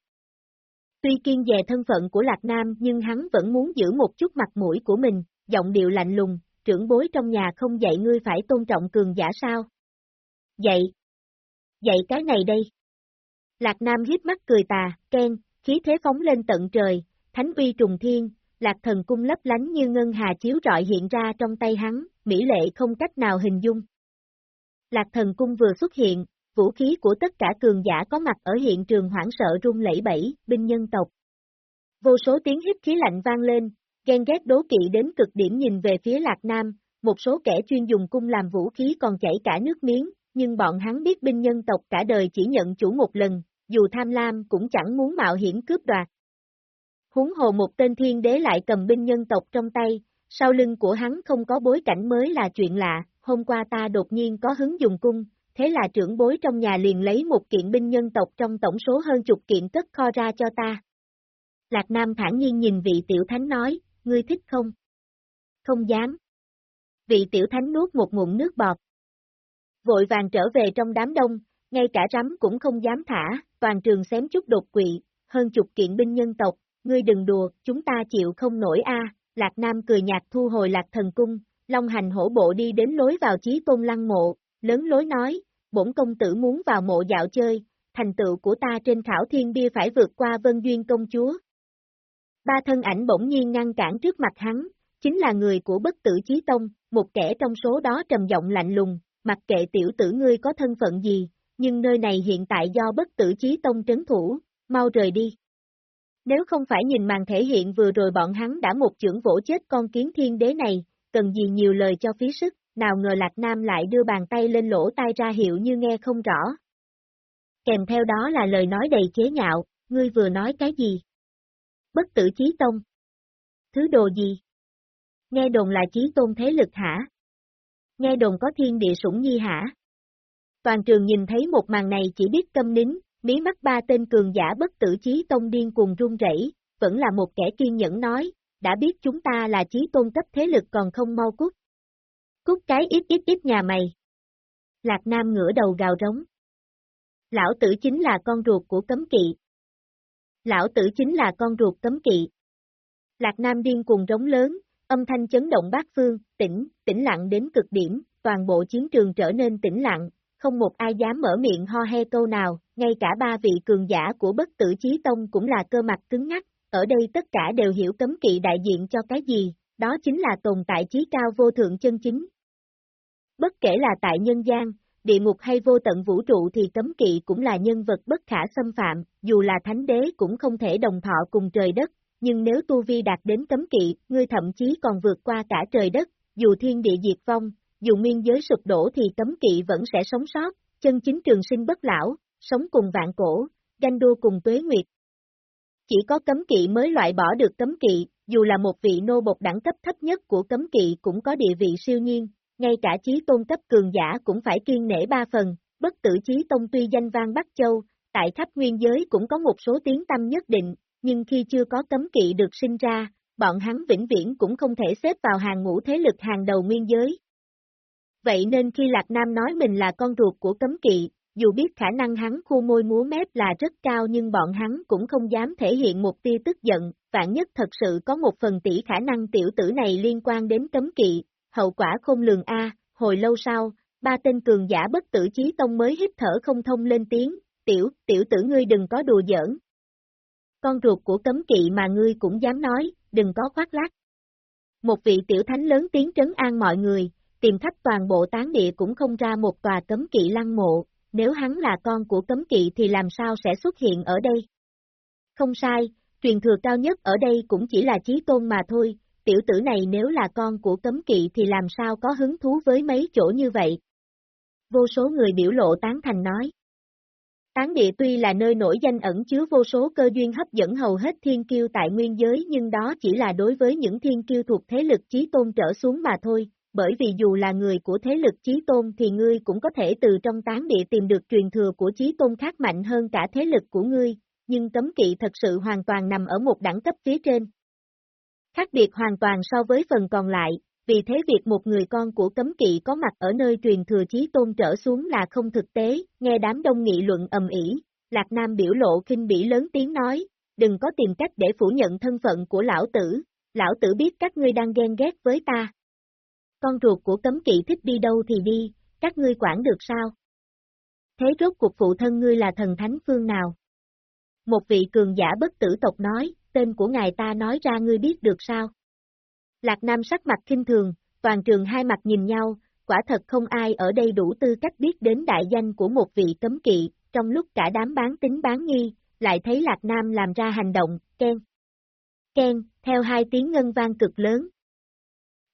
Tuy kiên về thân phận của Lạc Nam nhưng hắn vẫn muốn giữ một chút mặt mũi của mình, giọng điệu lạnh lùng, trưởng bối trong nhà không dạy ngươi phải tôn trọng cường giả sao? Dạy. Dạy cái này đây. Lạc Nam hiếp mắt cười tà, khen, khí thế phóng lên tận trời, thánh uy trùng thiên, lạc thần cung lấp lánh như ngân hà chiếu rọi hiện ra trong tay hắn, mỹ lệ không cách nào hình dung. Lạc thần cung vừa xuất hiện, vũ khí của tất cả cường giả có mặt ở hiện trường hoảng sợ rung lẫy bẫy, binh nhân tộc. Vô số tiếng hít khí lạnh vang lên, ghen ghét đố kỵ đến cực điểm nhìn về phía Lạc Nam, một số kẻ chuyên dùng cung làm vũ khí còn chảy cả nước miếng, nhưng bọn hắn biết binh nhân tộc cả đời chỉ nhận chủ một lần, dù tham lam cũng chẳng muốn mạo hiểm cướp đoạt. Huống hồ một tên thiên đế lại cầm binh nhân tộc trong tay, sau lưng của hắn không có bối cảnh mới là chuyện lạ, hôm qua ta đột nhiên có hứng dùng cung, thế là trưởng bối trong nhà liền lấy một kiện binh nhân tộc trong tổng số hơn chục kiện cất kho ra cho ta. Lạc Nam thản nhiên nhìn vị tiểu thánh nói, ngươi thích không? Không dám. Vị tiểu thánh nuốt một ngụm nước bọt. Vội vàng trở về trong đám đông, ngay cả rắm cũng không dám thả, toàn trường xém chút đột quỵ, hơn chục kiện binh nhân tộc, ngươi đừng đùa, chúng ta chịu không nổi a. Lạc Nam cười nhạt thu hồi lạc thần cung, Long hành hổ bộ đi đến lối vào chí tôn lăng mộ, lớn lối nói, bổn công tử muốn vào mộ dạo chơi, thành tựu của ta trên khảo thiên bia phải vượt qua vân duyên công chúa. Ba thân ảnh bỗng nhiên ngăn cản trước mặt hắn, chính là người của bất tử chí tông, một kẻ trong số đó trầm giọng lạnh lùng, mặc kệ tiểu tử ngươi có thân phận gì, nhưng nơi này hiện tại do bất tử chí tông trấn thủ, mau rời đi. Nếu không phải nhìn màn thể hiện vừa rồi bọn hắn đã một chưởng vỗ chết con kiến thiên đế này, cần gì nhiều lời cho phí sức, nào ngờ Lạc Nam lại đưa bàn tay lên lỗ tai ra hiệu như nghe không rõ. Kèm theo đó là lời nói đầy chế nhạo, ngươi vừa nói cái gì? Bất tử chí tông. Thứ đồ gì? Nghe đồn là chí tôn thế lực hả? Nghe đồn có thiên địa sủng nhi hả? Toàn trường nhìn thấy một màn này chỉ biết câm nín, mí mắt ba tên cường giả bất tử chí tông điên cuồng run rẩy, vẫn là một kẻ kiên nhẫn nói, đã biết chúng ta là chí tôn cấp thế lực còn không mau cút. Cút cái ít ít ít nhà mày. Lạc Nam ngửa đầu gào rống. Lão tử chính là con ruột của cấm kỵ. Lão tử chính là con ruột cấm kỵ. Lạc Nam điên cùng rống lớn, âm thanh chấn động bát phương, tĩnh, tĩnh lặng đến cực điểm, toàn bộ chiến trường trở nên tĩnh lặng, không một ai dám mở miệng ho he câu nào, ngay cả ba vị cường giả của bất tử chí tông cũng là cơ mặt cứng ngắc, ở đây tất cả đều hiểu cấm kỵ đại diện cho cái gì, đó chính là tồn tại trí cao vô thượng chân chính. Bất kể là tại nhân gian, địa ngục hay vô tận vũ trụ thì cấm kỵ cũng là nhân vật bất khả xâm phạm, dù là thánh đế cũng không thể đồng thọ cùng trời đất, nhưng nếu tu vi đạt đến cấm kỵ, ngươi thậm chí còn vượt qua cả trời đất, dù thiên địa diệt vong, dù nguyên giới sụp đổ thì cấm kỵ vẫn sẽ sống sót, chân chính trường sinh bất lão, sống cùng vạn cổ, ganh đua cùng tuế nguyệt. Chỉ có cấm kỵ mới loại bỏ được cấm kỵ, dù là một vị nô bộc đẳng cấp thấp nhất của cấm kỵ cũng có địa vị siêu nhiên, ngay cả chí tôn cấp cường giả cũng phải kiên nể ba phần, bất tử chí tông tuy danh vang Bắc Châu, tại khắp nguyên giới cũng có một số tiếng tâm nhất định, nhưng khi chưa có cấm kỵ được sinh ra, bọn hắn vĩnh viễn cũng không thể xếp vào hàng ngũ thế lực hàng đầu nguyên giới. Vậy nên khi Lạc Nam nói mình là con ruột của cấm kỵ, dù biết khả năng hắn khu môi múa mép là rất cao nhưng bọn hắn cũng không dám thể hiện một tia tức giận, vạn nhất thật sự có một phần tỷ khả năng tiểu tử này liên quan đến cấm kỵ, hậu quả không lường A, hồi lâu sau, ba tên cường giả bất tử chí tông mới hít thở không thông lên tiếng, tiểu, tiểu tử ngươi đừng có đùa giỡn. Con ruột của cấm kỵ mà ngươi cũng dám nói, đừng có khoác lác. Một vị tiểu thánh lớn tiếng trấn an mọi người, tìm khắp toàn bộ tán địa cũng không ra một tòa cấm kỵ lăng mộ, nếu hắn là con của cấm kỵ thì làm sao sẽ xuất hiện ở đây? Không sai, truyền thừa cao nhất ở đây cũng chỉ là chí tôn mà thôi, tiểu tử này nếu là con của cấm kỵ thì làm sao có hứng thú với mấy chỗ như vậy? Vô số người biểu lộ tán thành nói. Tán địa tuy là nơi nổi danh ẩn chứa vô số cơ duyên hấp dẫn hầu hết thiên kiêu tại nguyên giới nhưng đó chỉ là đối với những thiên kiêu thuộc thế lực chí tôn trở xuống mà thôi, bởi vì dù là người của thế lực chí tôn thì ngươi cũng có thể từ trong tán địa tìm được truyền thừa của chí tôn khác mạnh hơn cả thế lực của ngươi, nhưng cấm kỵ thật sự hoàn toàn nằm ở một đẳng cấp phía trên. Khác biệt hoàn toàn so với phần còn lại, vì thế việc một người con của cấm kỵ có mặt ở nơi truyền thừa chí tôn trở xuống là không thực tế, nghe đám đông nghị luận ầm ĩ, Lạc Nam biểu lộ kinh bỉ lớn tiếng nói, đừng có tìm cách để phủ nhận thân phận của lão tử, lão tử biết các ngươi đang ghen ghét với ta, con ruột của cấm kỵ thích đi đâu thì đi, các ngươi quản được sao? Thế rốt cuộc phụ thân ngươi là thần thánh phương nào? Một vị cường giả bất tử tộc nói, tên của ngài ta nói ra ngươi biết được sao? Lạc Nam sắc mặt kinh thường, toàn trường hai mặt nhìn nhau, quả thật không ai ở đây đủ tư cách biết đến đại danh của một vị cấm kỵ, trong lúc cả đám bán tính bán nghi, lại thấy Lạc Nam làm ra hành động, ken. Ken, theo hai tiếng ngân vang cực lớn,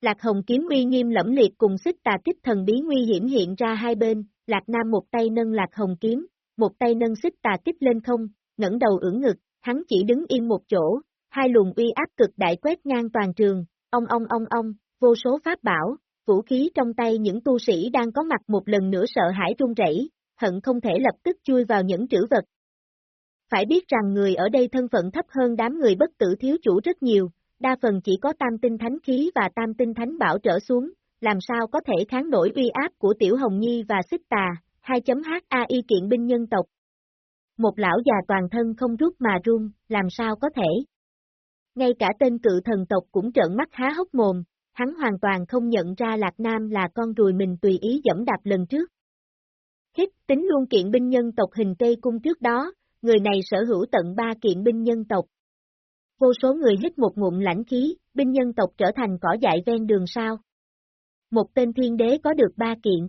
Lạc Hồng kiếm uy nghiêm lẫm liệt cùng xích tà kích thần bí nguy hiểm hiện ra hai bên, Lạc Nam một tay nâng Lạc Hồng kiếm, một tay nâng xích tà kích lên không, ngẩng đầu ưỡn ngực, hắn chỉ đứng im một chỗ, hai luồng uy áp cực đại quét ngang toàn trường, ông ông ông ông vô số pháp bảo, vũ khí trong tay những tu sĩ đang có mặt một lần nữa sợ hãi run rẩy, hận không thể lập tức chui vào những trữ vật. Phải biết rằng người ở đây thân phận thấp hơn đám người bất tử thiếu chủ rất nhiều, đa phần chỉ có tam tinh thánh khí và tam tinh thánh bảo trở xuống, làm sao có thể kháng nổi uy áp của Tiểu Hồng Nhi và Xích Tà, 2.HAI kiện binh nhân tộc. Một lão già toàn thân không rút mà run, làm sao có thể? Ngay cả tên cự thần tộc cũng trợn mắt há hốc mồm, hắn hoàn toàn không nhận ra Lạc Nam là con rùi mình tùy ý dẫm đạp lần trước. Hít tính luôn kiện binh nhân tộc hình cây cung trước đó, người này sở hữu tận ba kiện binh nhân tộc, Vô số người hít một ngụm lãnh khí, binh nhân tộc trở thành cỏ dại ven đường sao. Một tên thiên đế có được ba kiện.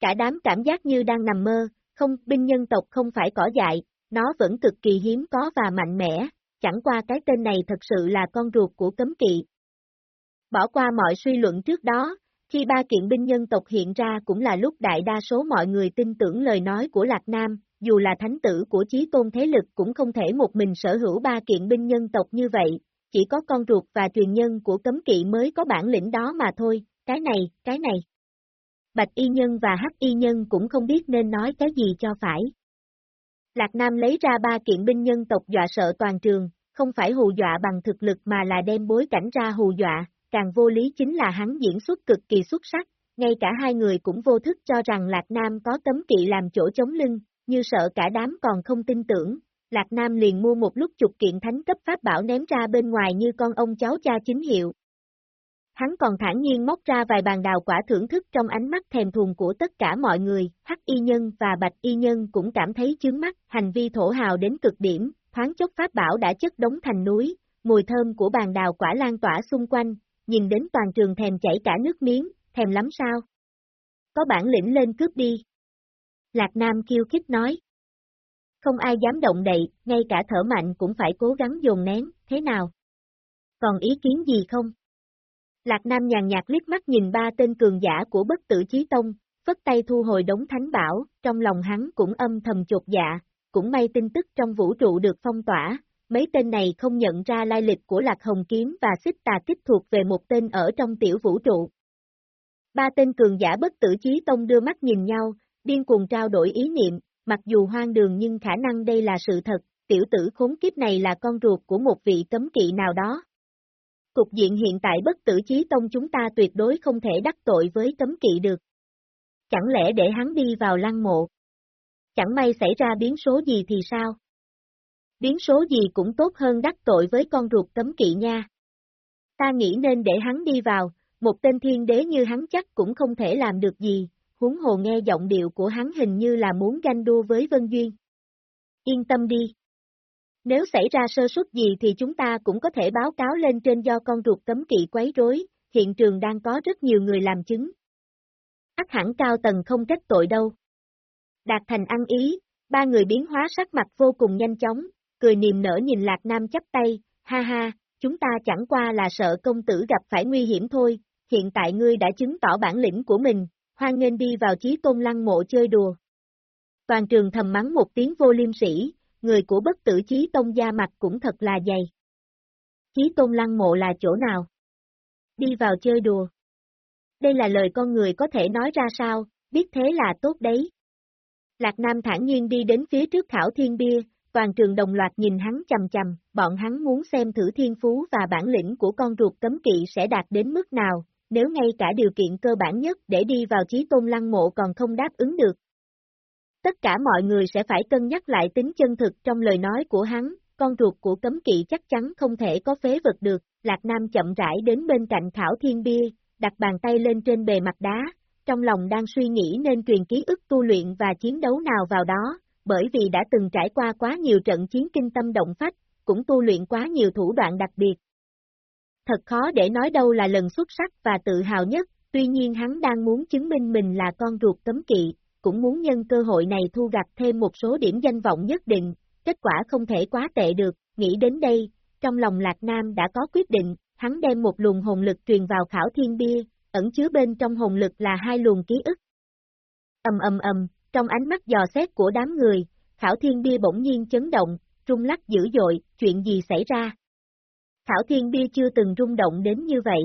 Cả đám cảm giác như đang nằm mơ, không, binh nhân tộc không phải cỏ dại, nó vẫn cực kỳ hiếm có và mạnh mẽ, chẳng qua cái tên này thật sự là con ruột của cấm kỵ. Bỏ qua mọi suy luận trước đó, khi ba kiện binh nhân tộc hiện ra cũng là lúc đại đa số mọi người tin tưởng lời nói của Lạc Nam, dù là thánh tử của chí tôn thế lực cũng không thể một mình sở hữu ba kiện binh nhân tộc như vậy, chỉ có con ruột và truyền nhân của cấm kỵ mới có bản lĩnh đó mà thôi, cái này, cái này. Bạch y nhân và hắc y nhân cũng không biết nên nói cái gì cho phải. Lạc Nam lấy ra ba kiện binh nhân tộc dọa sợ toàn trường, không phải hù dọa bằng thực lực mà là đem bối cảnh ra hù dọa, càng vô lý chính là hắn diễn xuất cực kỳ xuất sắc, ngay cả hai người cũng vô thức cho rằng Lạc Nam có cấm kỵ làm chỗ chống lưng, như sợ cả đám còn không tin tưởng, Lạc Nam liền mua một lúc chục kiện thánh cấp pháp bảo ném ra bên ngoài như con ông cháu cha chính hiệu. Hắn còn thản nhiên móc ra vài bàn đào quả thưởng thức trong ánh mắt thèm thuồng của tất cả mọi người, hắc y nhân và bạch y nhân cũng cảm thấy chướng mắt, hành vi thổ hào đến cực điểm, thoáng chốc pháp bảo đã chất đống thành núi, mùi thơm của bàn đào quả lan tỏa xung quanh, nhìn đến toàn trường thèm chảy cả nước miếng, thèm lắm sao? Có bản lĩnh lên cướp đi. Lạc Nam kêu khích nói. Không ai dám động đậy, ngay cả thở mạnh cũng phải cố gắng dồn nén, thế nào? Còn ý kiến gì không? Lạc Nam nhàn nhạt liếc mắt nhìn ba tên cường giả của bất tử chí tông, phất tay thu hồi đống thánh bảo, trong lòng hắn cũng âm thầm chột dạ, cũng may tin tức trong vũ trụ được phong tỏa, mấy tên này không nhận ra lai lịch của Lạc Hồng Kiếm và xích tà kích thuộc về một tên ở trong tiểu vũ trụ. Ba tên cường giả bất tử chí tông đưa mắt nhìn nhau, điên cuồng trao đổi ý niệm, mặc dù hoang đường nhưng khả năng đây là sự thật, tiểu tử khốn kiếp này là con ruột của một vị cấm kỵ nào đó. Cục diện hiện tại bất tử chí tông chúng ta tuyệt đối không thể đắc tội với cấm kỵ được. Chẳng lẽ để hắn đi vào lăng mộ? Chẳng may xảy ra biến số gì thì sao? Biến số gì cũng tốt hơn đắc tội với con ruột cấm kỵ nha. Ta nghĩ nên để hắn đi vào, một tên thiên đế như hắn chắc cũng không thể làm được gì, huống hồ nghe giọng điệu của hắn hình như là muốn ganh đua với Vân Duyên. Yên tâm đi. Nếu xảy ra sơ suất gì thì chúng ta cũng có thể báo cáo lên trên do con ruột cấm kỵ quấy rối, hiện trường đang có rất nhiều người làm chứng. Ác hẳn cao tầng không trách tội đâu. Đạt thành ăn ý, ba người biến hóa sắc mặt vô cùng nhanh chóng, cười niềm nở nhìn Lạc Nam chắp tay, ha ha, chúng ta chẳng qua là sợ công tử gặp phải nguy hiểm thôi, hiện tại ngươi đã chứng tỏ bản lĩnh của mình, hoan nghênh đi vào chí tôn lăng mộ chơi đùa. Toàn trường thầm mắng một tiếng vô liêm sĩ, người của bất tử chí tôn gia mặt cũng thật là dày. Chí tôn lăng mộ là chỗ nào? Đi vào chơi đùa. Đây là lời con người có thể nói ra sao, biết thế là tốt đấy. Lạc Nam thản nhiên đi đến phía trước khảo thiên bia, toàn trường đồng loạt nhìn hắn chầm chầm, bọn hắn muốn xem thử thiên phú và bản lĩnh của con ruột cấm kỵ sẽ đạt đến mức nào, nếu ngay cả điều kiện cơ bản nhất để đi vào chí tôn lăng mộ còn không đáp ứng được. Tất cả mọi người sẽ phải cân nhắc lại tính chân thực trong lời nói của hắn, con ruột của cấm kỵ chắc chắn không thể có phế vật được, Lạc Nam chậm rãi đến bên cạnh khảo thiên bia, đặt bàn tay lên trên bề mặt đá, trong lòng đang suy nghĩ nên truyền ký ức tu luyện và chiến đấu nào vào đó, bởi vì đã từng trải qua quá nhiều trận chiến kinh tâm động phách, cũng tu luyện quá nhiều thủ đoạn đặc biệt. Thật khó để nói đâu là lần xuất sắc và tự hào nhất, tuy nhiên hắn đang muốn chứng minh mình là con ruột cấm kỵ, cũng muốn nhân cơ hội này thu gặt thêm một số điểm danh vọng nhất định, kết quả không thể quá tệ được, nghĩ đến đây, trong lòng Lạc Nam đã có quyết định, hắn đem một luồng hồn lực truyền vào khảo thiên bia, ẩn chứa bên trong hồn lực là hai luồng ký ức. Ầm ầm ầm, trong ánh mắt dò xét của đám người, Khảo Thiên Bia bỗng nhiên chấn động, rung lắc dữ dội, chuyện gì xảy ra? Khảo Thiên Bia chưa từng rung động đến như vậy.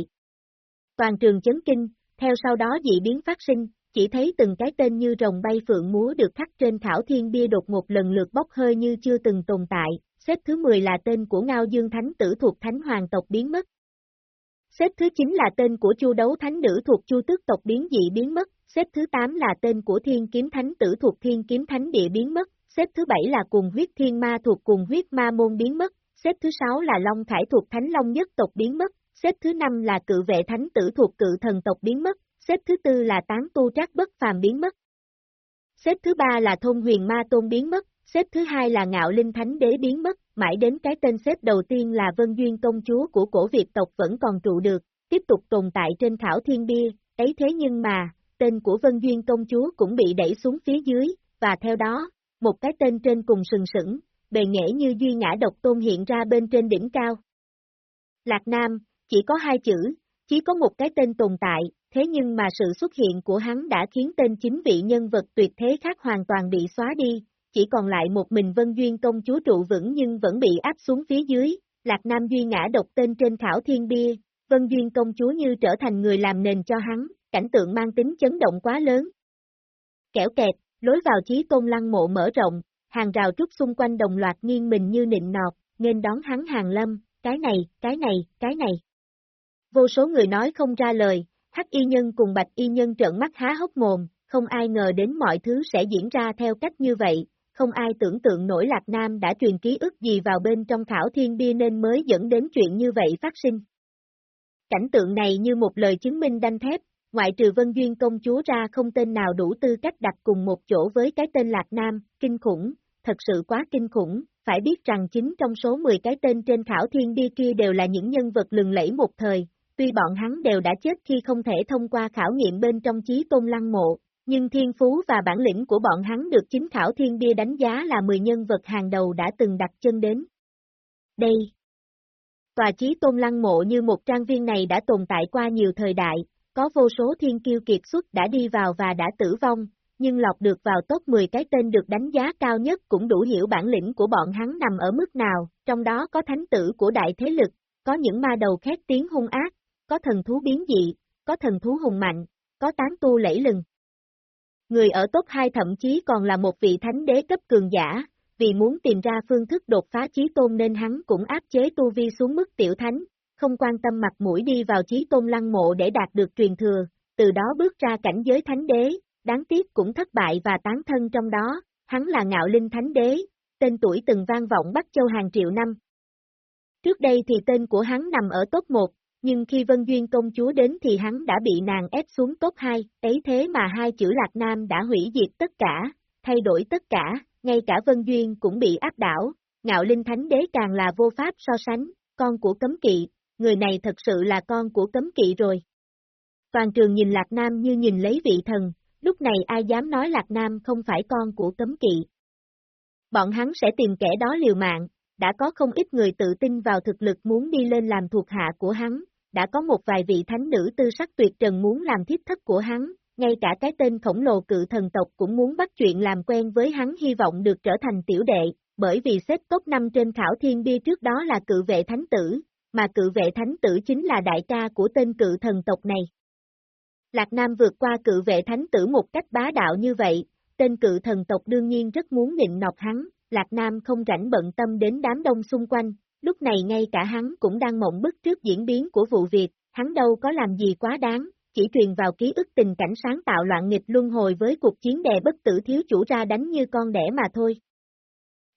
Toàn trường chấn kinh, theo sau đó dị biến phát sinh, chỉ thấy từng cái tên như rồng bay phượng múa được khắc trên thảo Thiên Bia đột một lần lượt bốc hơi như chưa từng tồn tại, xếp thứ 10 là tên của Ngao Dương Thánh tử thuộc Thánh Hoàng tộc biến mất. Xếp thứ 9 là tên của Chu Đấu Thánh nữ thuộc Chu Tước tộc biến dị biến mất, xếp thứ 8 là tên của Thiên Kiếm Thánh tử thuộc Thiên Kiếm Thánh địa biến mất, xếp thứ 7 là Cùng Huyết Thiên Ma thuộc Cùng Huyết Ma môn biến mất, xếp thứ 6 là Long Khải thuộc Thánh Long nhất tộc biến mất, xếp thứ 5 là Cự Vệ Thánh tử thuộc Cự Thần tộc biến mất, xếp thứ tư là Tán Tu Trác Bất Phàm biến mất. Xếp thứ ba là Thôn Huyền Ma Tôn biến mất, xếp thứ hai là Ngạo Linh Thánh Đế biến mất, mãi đến cái tên xếp đầu tiên là Vân Duyên Công Chúa của cổ Việt tộc vẫn còn trụ được, tiếp tục tồn tại trên khảo thiên bia, ấy thế nhưng mà, tên của Vân Duyên công chúa cũng bị đẩy xuống phía dưới, và theo đó, một cái tên trên cùng sừng sững, bề nghệ như duy ngã độc tôn hiện ra bên trên đỉnh cao. Lạc Nam, chỉ có hai chữ, chỉ có một cái tên tồn tại, thế nhưng mà sự xuất hiện của hắn đã khiến tên chính vị nhân vật tuyệt thế khác hoàn toàn bị xóa đi, chỉ còn lại một mình Vân Duyên công chúa trụ vững nhưng vẫn bị áp xuống phía dưới, Lạc Nam duy ngã độc tên trên khảo thiên bia, Vân Duyên công chúa như trở thành người làm nền cho hắn, cảnh tượng mang tính chấn động quá lớn. Kẻo kẹt, lối vào chí tôn lăng mộ mở rộng, hàng rào trúc xung quanh đồng loạt nghiêng mình như nịnh nọt, nên đón hắn hàng lâm, cái này, cái này, cái này. Vô số người nói không ra lời, hắc y nhân cùng bạch y nhân trợn mắt há hốc mồm, không ai ngờ đến mọi thứ sẽ diễn ra theo cách như vậy, không ai tưởng tượng nổi Lạc Nam đã truyền ký ức gì vào bên trong thảo thiên bia nên mới dẫn đến chuyện như vậy phát sinh. Cảnh tượng này như một lời chứng minh đanh thép, ngoại trừ Vân Duyên công chúa ra không tên nào đủ tư cách đặt cùng một chỗ với cái tên Lạc Nam, kinh khủng, thật sự quá kinh khủng, phải biết rằng chính trong số 10 cái tên trên thảo thiên bia kia đều là những nhân vật lừng lẫy một thời, tuy bọn hắn đều đã chết khi không thể thông qua khảo nghiệm bên trong chí tôn lăng mộ, nhưng thiên phú và bản lĩnh của bọn hắn được chính khảo thiên bia đánh giá là 10 nhân vật hàng đầu đã từng đặt chân đến. Đây Tòa chí tôn lăng mộ như một trang viên này đã tồn tại qua nhiều thời đại, có vô số thiên kiêu kiệt xuất đã đi vào và đã tử vong, nhưng lọc được vào top 10 cái tên được đánh giá cao nhất cũng đủ hiểu bản lĩnh của bọn hắn nằm ở mức nào, trong đó có thánh tử của đại thế lực, có những ma đầu khét tiếng hung ác, có thần thú biến dị, có thần thú hùng mạnh, có tán tu lẫy lừng. Người ở top 2 thậm chí còn là một vị thánh đế cấp cường giả, vì muốn tìm ra phương thức đột phá chí tôn nên hắn cũng áp chế tu vi xuống mức tiểu thánh, không quan tâm mặt mũi đi vào chí tôn lăng mộ để đạt được truyền thừa, từ đó bước ra cảnh giới thánh đế, đáng tiếc cũng thất bại và tán thân trong đó, hắn là ngạo linh thánh đế, tên tuổi từng vang vọng Bắc Châu hàng triệu năm. Trước đây thì tên của hắn nằm ở top 1, nhưng khi Vân Duyên công chúa đến thì hắn đã bị nàng ép xuống top 2, ấy thế mà hai chữ Lạc Nam đã hủy diệt tất cả, thay đổi tất cả, ngay cả Vân Duyên cũng bị áp đảo, ngạo linh thánh đế càng là vô pháp so sánh, con của cấm kỵ, người này thật sự là con của cấm kỵ rồi. Toàn trường nhìn Lạc Nam như nhìn lấy vị thần, lúc này ai dám nói Lạc Nam không phải con của cấm kỵ. Bọn hắn sẽ tìm kẻ đó liều mạng, đã có không ít người tự tin vào thực lực muốn đi lên làm thuộc hạ của hắn, đã có một vài vị thánh nữ tư sắc tuyệt trần muốn làm thiếp thất của hắn, ngay cả cái tên khổng lồ cự thần tộc cũng muốn bắt chuyện làm quen với hắn hy vọng được trở thành tiểu đệ, bởi vì xếp top 5 trên khảo thiên bia trước đó là cự vệ thánh tử, mà cự vệ thánh tử chính là đại ca của tên cự thần tộc này. Lạc Nam vượt qua cự vệ thánh tử một cách bá đạo như vậy, tên cự thần tộc đương nhiên rất muốn nịnh nọc hắn, Lạc Nam không rảnh bận tâm đến đám đông xung quanh, lúc này ngay cả hắn cũng đang mộng bức trước diễn biến của vụ việc, hắn đâu có làm gì quá đáng, chỉ truyền vào ký ức tình cảnh sáng tạo loạn nghịch luân hồi với cuộc chiến đè bất tử thiếu chủ ra đánh như con đẻ mà thôi.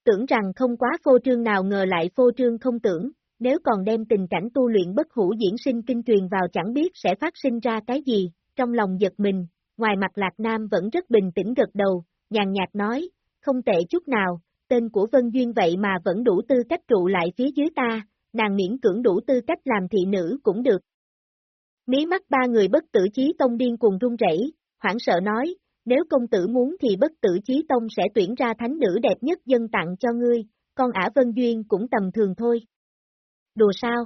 Tưởng rằng không quá phô trương nào ngờ lại phô trương không tưởng, nếu còn đem tình cảnh tu luyện bất hủ diễn sinh kinh truyền vào chẳng biết sẽ phát sinh ra cái gì, trong lòng giật mình, ngoài mặt Lạc Nam vẫn rất bình tĩnh gật đầu, nhàn nhạt nói, không tệ chút nào, tên của Vân Duyên vậy mà vẫn đủ tư cách trụ lại phía dưới ta, nàng miễn cưỡng đủ tư cách làm thị nữ cũng được. Mí mắt ba người bất tử chí tông điên cùng run rẩy, hoảng sợ nói, nếu công tử muốn thì bất tử chí tông sẽ tuyển ra thánh nữ đẹp nhất dân tặng cho ngươi, con ả Vân Duyên cũng tầm thường thôi. Đùa sao?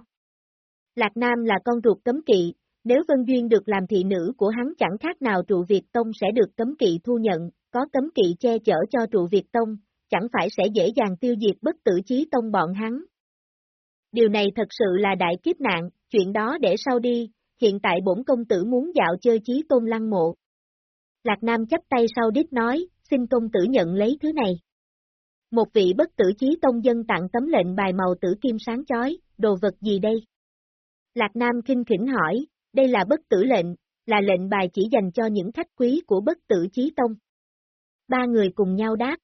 Lạc Nam là con ruột cấm kỵ, nếu Vân Duyên được làm thị nữ của hắn chẳng khác nào trụ Việt Tông sẽ được cấm kỵ thu nhận, có cấm kỵ che chở cho trụ Việt Tông, chẳng phải sẽ dễ dàng tiêu diệt bất tử chí tông bọn hắn. Điều này thật sự là đại kiếp nạn, chuyện đó để sau đi, hiện tại bổn công tử muốn dạo chơi chí tôn lăng mộ. Lạc Nam chấp tay sau đít nói, xin công tử nhận lấy thứ này. Một vị bất tử chí tông dân tặng tấm lệnh bài màu tử kim sáng chói, đồ vật gì đây? Lạc Nam kinh khỉnh hỏi, đây là bất tử lệnh, là lệnh bài chỉ dành cho những khách quý của bất tử chí tông. Ba người cùng nhau đáp.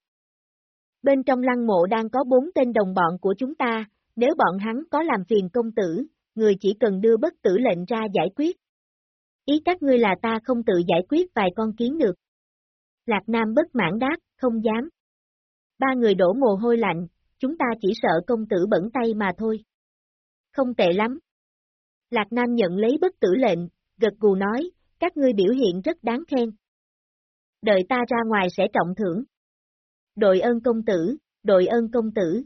Bên trong lăng mộ đang có bốn tên đồng bọn của chúng ta, nếu bọn hắn có làm phiền công tử, người chỉ cần đưa bất tử lệnh ra giải quyết. Ý các ngươi là ta không tự giải quyết vài con kiến được. Lạc Nam bất mãn đáp, không dám. Ba người đổ mồ hôi lạnh, chúng ta chỉ sợ công tử bẩn tay mà thôi. Không tệ lắm. Lạc Nam nhận lấy bất tử lệnh, gật gù nói, các ngươi biểu hiện rất đáng khen. Đợi ta ra ngoài sẽ trọng thưởng. Đội ơn công tử, đội ơn công tử.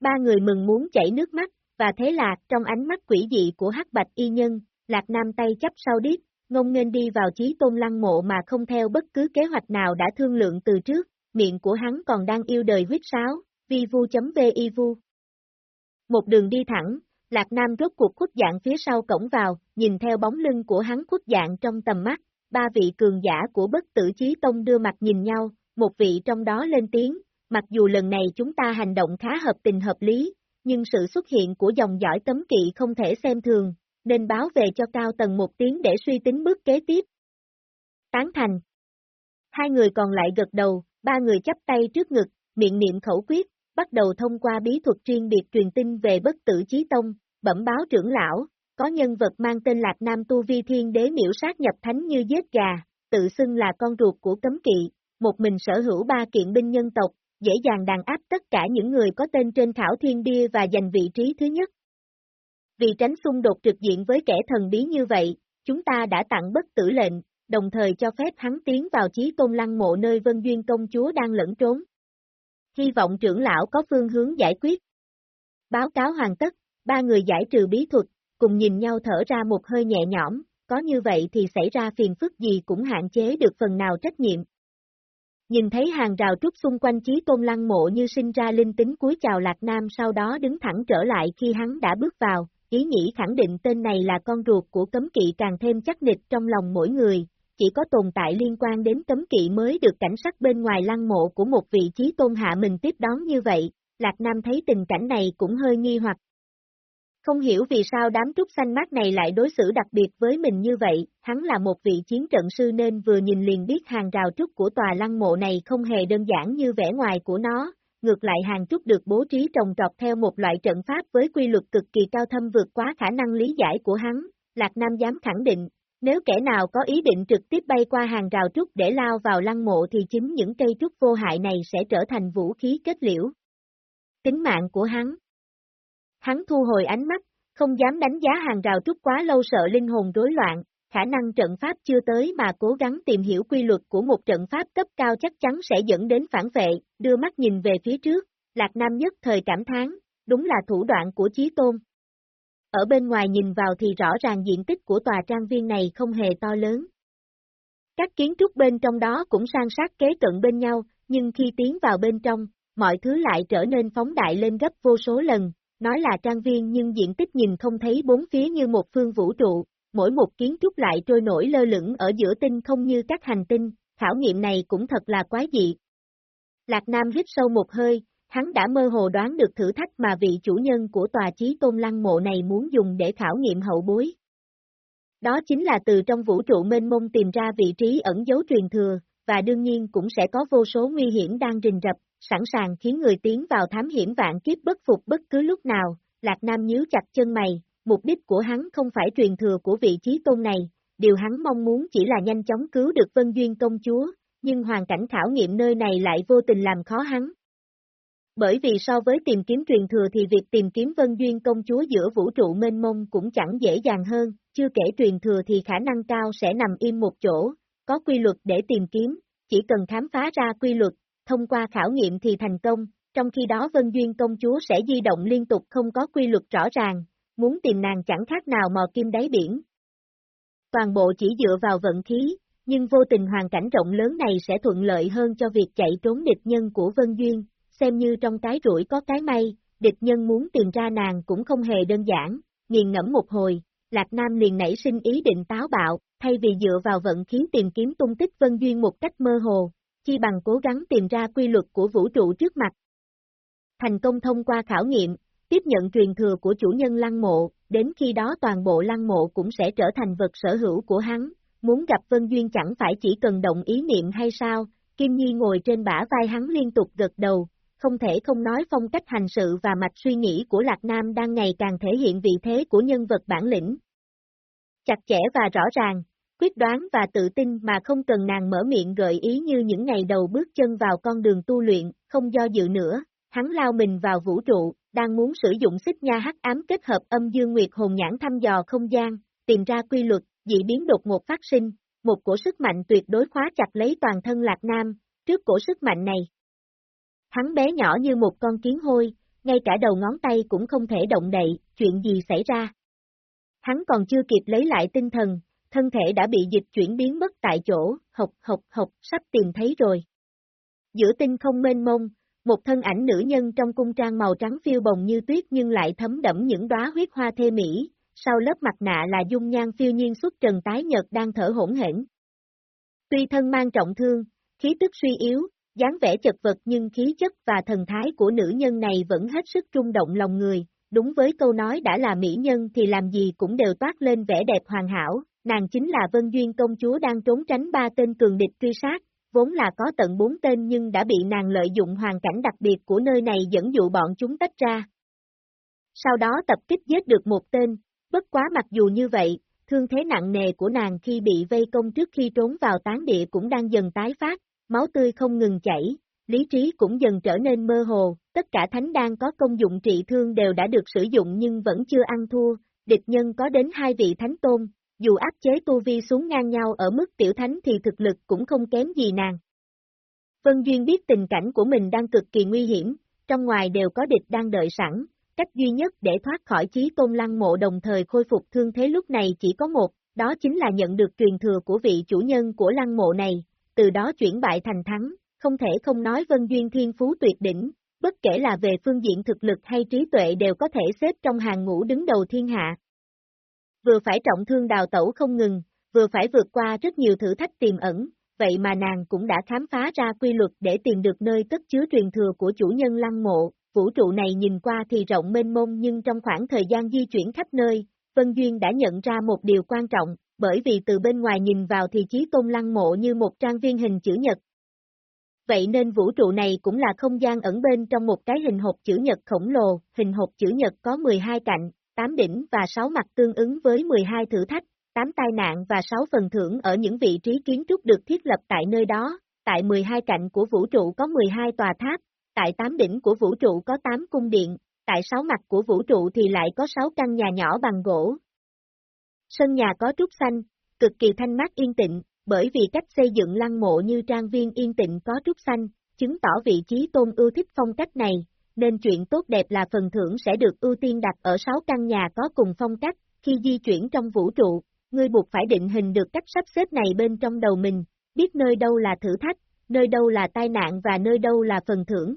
Ba người mừng muốn chảy nước mắt, và thế là, trong ánh mắt quỷ dị của hắc bạch y nhân, Lạc Nam tay chấp sau điếc, ngông nghênh đi vào chí tôn lăng mộ mà không theo bất cứ kế hoạch nào đã thương lượng từ trước, miệng của hắn còn đang yêu đời huyết sáo, vi vu.vi vu. Một đường đi thẳng, Lạc Nam rốt cuộc khuất dạng phía sau cổng vào, nhìn theo bóng lưng của hắn khuất dạng trong tầm mắt, ba vị cường giả của bất tử chí tông đưa mặt nhìn nhau, một vị trong đó lên tiếng, mặc dù lần này chúng ta hành động khá hợp tình hợp lý, nhưng sự xuất hiện của dòng dõi tấm kỵ không thể xem thường, nên báo về cho cao tầng một tiếng để suy tính bước kế tiếp. Tán thành. Hai người còn lại gật đầu, ba người chắp tay trước ngực, miệng niệm khẩu quyết, bắt đầu thông qua bí thuật riêng biệt truyền tin về bất tử chí tông, bẩm báo trưởng lão, có nhân vật mang tên Lạc Nam Tu Vi Thiên Đế miễu sát nhập thánh như giết gà, tự xưng là con ruột của cấm kỵ, một mình sở hữu ba kiện binh nhân tộc, dễ dàng đàn áp tất cả những người có tên trên thảo thiên bia và giành vị trí thứ nhất. Vì tránh xung đột trực diện với kẻ thần bí như vậy, chúng ta đã tặng bất tử lệnh, đồng thời cho phép hắn tiến vào chí tôn lăng mộ nơi Vân Duyên công chúa đang lẫn trốn. Hy vọng trưởng lão có phương hướng giải quyết. Báo cáo hoàn tất, ba người giải trừ bí thuật, cùng nhìn nhau thở ra một hơi nhẹ nhõm, có như vậy thì xảy ra phiền phức gì cũng hạn chế được phần nào trách nhiệm. Nhìn thấy hàng rào trúc xung quanh chí tôn lăng mộ như sinh ra linh tính cuối chào Lạc Nam sau đó đứng thẳng trở lại khi hắn đã bước vào, ý nghĩ khẳng định tên này là con ruột của cấm kỵ càng thêm chắc nịch trong lòng mỗi người, chỉ có tồn tại liên quan đến cấm kỵ mới được cảnh sát bên ngoài lăng mộ của một vị trí tôn hạ mình tiếp đón như vậy, Lạc Nam thấy tình cảnh này cũng hơi nghi hoặc. Không hiểu vì sao đám trúc xanh mát này lại đối xử đặc biệt với mình như vậy, hắn là một vị chiến trận sư nên vừa nhìn liền biết hàng rào trúc của tòa lăng mộ này không hề đơn giản như vẻ ngoài của nó, ngược lại hàng trúc được bố trí trồng trọt theo một loại trận pháp với quy luật cực kỳ cao thâm vượt quá khả năng lý giải của hắn, Lạc Nam dám khẳng định, nếu kẻ nào có ý định trực tiếp bay qua hàng rào trúc để lao vào lăng mộ thì chính những cây trúc vô hại này sẽ trở thành vũ khí kết liễu. Tính mạng của hắn Hắn thu hồi ánh mắt, không dám đánh giá hàng rào trúc quá lâu sợ linh hồn rối loạn, khả năng trận pháp chưa tới mà cố gắng tìm hiểu quy luật của một trận pháp cấp cao chắc chắn sẽ dẫn đến phản vệ, đưa mắt nhìn về phía trước, Lạc Nam nhất thời cảm thán, đúng là thủ đoạn của Chí Tôn. Ở bên ngoài nhìn vào thì rõ ràng diện tích của tòa trang viên này không hề to lớn. Các kiến trúc bên trong đó cũng sang sát kế cận bên nhau, nhưng khi tiến vào bên trong, mọi thứ lại trở nên phóng đại lên gấp vô số lần, nói là trang viên nhưng diện tích nhìn không thấy bốn phía như một phương vũ trụ, mỗi một kiến trúc lại trôi nổi lơ lửng ở giữa tinh không như các hành tinh, khảo nghiệm này cũng thật là quái dị. Lạc Nam hít sâu một hơi, hắn đã mơ hồ đoán được thử thách mà vị chủ nhân của tòa chí tôn lăng mộ này muốn dùng để khảo nghiệm hậu bối. Đó chính là từ trong vũ trụ mênh mông tìm ra vị trí ẩn dấu truyền thừa, và đương nhiên cũng sẽ có vô số nguy hiểm đang rình rập, sẵn sàng khiến người tiến vào thám hiểm vạn kiếp bất phục bất cứ lúc nào, Lạc Nam nhíu chặt chân mày, mục đích của hắn không phải truyền thừa của vị trí tôn này, điều hắn mong muốn chỉ là nhanh chóng cứu được Vân Duyên công chúa, nhưng hoàn cảnh khảo nghiệm nơi này lại vô tình làm khó hắn. Bởi vì so với tìm kiếm truyền thừa thì việc tìm kiếm Vân Duyên công chúa giữa vũ trụ mênh mông cũng chẳng dễ dàng hơn, chưa kể truyền thừa thì khả năng cao sẽ nằm im một chỗ, có quy luật để tìm kiếm, chỉ cần khám phá ra quy luật, thông qua khảo nghiệm thì thành công, trong khi đó Vân Duyên công chúa sẽ di động liên tục không có quy luật rõ ràng, muốn tìm nàng chẳng khác nào mò kim đáy biển. Toàn bộ chỉ dựa vào vận khí, nhưng vô tình hoàn cảnh rộng lớn này sẽ thuận lợi hơn cho việc chạy trốn địch nhân của Vân Duyên, xem như trong cái rủi có cái may, địch nhân muốn tìm ra nàng cũng không hề đơn giản, nghiền ngẫm một hồi, Lạc Nam liền nảy sinh ý định táo bạo, thay vì dựa vào vận khí tìm kiếm tung tích Vân Duyên một cách mơ hồ, chi bằng cố gắng tìm ra quy luật của vũ trụ trước mặt. Thành công thông qua khảo nghiệm, tiếp nhận truyền thừa của chủ nhân lăng mộ, đến khi đó toàn bộ lăng mộ cũng sẽ trở thành vật sở hữu của hắn, muốn gặp Vân Duyên chẳng phải chỉ cần động ý niệm hay sao, Kim Nhi ngồi trên bả vai hắn liên tục gật đầu, không thể không nói phong cách hành sự và mạch suy nghĩ của Lạc Nam đang ngày càng thể hiện vị thế của nhân vật bản lĩnh. Chặt chẽ và rõ ràng, quyết đoán và tự tin mà không cần nàng mở miệng gợi ý như những ngày đầu bước chân vào con đường tu luyện, không do dự nữa, hắn lao mình vào vũ trụ, đang muốn sử dụng xích nha hắc ám kết hợp âm dương nguyệt hồn nhãn thăm dò không gian, tìm ra quy luật, dị biến đột ngột phát sinh, một cổ sức mạnh tuyệt đối khóa chặt lấy toàn thân Lạc Nam, trước cổ sức mạnh này. Hắn bé nhỏ như một con kiến hôi, ngay cả đầu ngón tay cũng không thể động đậy, chuyện gì xảy ra. Hắn còn chưa kịp lấy lại tinh thần, thân thể đã bị dịch chuyển biến mất tại chỗ, học học học, sắp tìm thấy rồi. Giữa tinh không mênh mông, một thân ảnh nữ nhân trong cung trang màu trắng phiêu bồng như tuyết nhưng lại thấm đẫm những đóa huyết hoa thê mỹ, sau lớp mặt nạ là dung nhan phiêu nhiên xuất trần tái nhật đang thở hỗn hển. Tuy thân mang trọng thương, khí tức suy yếu, dáng vẻ chật vật nhưng khí chất và thần thái của nữ nhân này vẫn hết sức rung động lòng người, đúng với câu nói đã là mỹ nhân thì làm gì cũng đều toát lên vẻ đẹp hoàn hảo, nàng chính là Vân Duyên công chúa đang trốn tránh ba tên cường địch truy sát, vốn là có tận bốn tên nhưng đã bị nàng lợi dụng hoàn cảnh đặc biệt của nơi này dẫn dụ bọn chúng tách ra. Sau đó tập kích giết được một tên, bất quá mặc dù như vậy, thương thế nặng nề của nàng khi bị vây công trước khi trốn vào tán địa cũng đang dần tái phát, máu tươi không ngừng chảy, lý trí cũng dần trở nên mơ hồ, tất cả thánh đan có công dụng trị thương đều đã được sử dụng nhưng vẫn chưa ăn thua, địch nhân có đến hai vị thánh tôn, dù áp chế tu vi xuống ngang nhau ở mức tiểu thánh thì thực lực cũng không kém gì nàng. Vân Duyên biết tình cảnh của mình đang cực kỳ nguy hiểm, trong ngoài đều có địch đang đợi sẵn, cách duy nhất để thoát khỏi chí tôn lăng mộ đồng thời khôi phục thương thế lúc này chỉ có một, đó chính là nhận được truyền thừa của vị chủ nhân của lăng mộ này, từ đó chuyển bại thành thắng, không thể không nói Vân Duyên Thiên Phú tuyệt đỉnh, bất kể là về phương diện thực lực hay trí tuệ đều có thể xếp trong hàng ngũ đứng đầu thiên hạ. Vừa phải trọng thương đào tẩu không ngừng, vừa phải vượt qua rất nhiều thử thách tiềm ẩn, vậy mà nàng cũng đã khám phá ra quy luật để tìm được nơi cất chứa truyền thừa của chủ nhân lăng mộ, vũ trụ này nhìn qua thì rộng mênh mông nhưng trong khoảng thời gian di chuyển khắp nơi, Vân Duyên đã nhận ra một điều quan trọng, bởi vì từ bên ngoài nhìn vào thì chí tôn lăng mộ như một trang viên hình chữ nhật. Vậy nên vũ trụ này cũng là không gian ẩn bên trong một cái hình hộp chữ nhật khổng lồ, hình hộp chữ nhật có 12 cạnh, 8 đỉnh và 6 mặt tương ứng với 12 thử thách, 8 tai nạn và 6 phần thưởng ở những vị trí kiến trúc được thiết lập tại nơi đó. Tại 12 cạnh của vũ trụ có 12 tòa tháp, tại 8 đỉnh của vũ trụ có 8 cung điện, tại 6 mặt của vũ trụ thì lại có 6 căn nhà nhỏ bằng gỗ. Sân nhà có trúc xanh, cực kỳ thanh mát yên tịnh, bởi vì cách xây dựng lăng mộ như trang viên yên tịnh có trúc xanh, chứng tỏ vị trí tôn ưu thích phong cách này, nên chuyện tốt đẹp là phần thưởng sẽ được ưu tiên đặt ở 6 căn nhà có cùng phong cách, khi di chuyển trong vũ trụ, ngươi buộc phải định hình được cách sắp xếp này bên trong đầu mình, biết nơi đâu là thử thách, nơi đâu là tai nạn và nơi đâu là phần thưởng.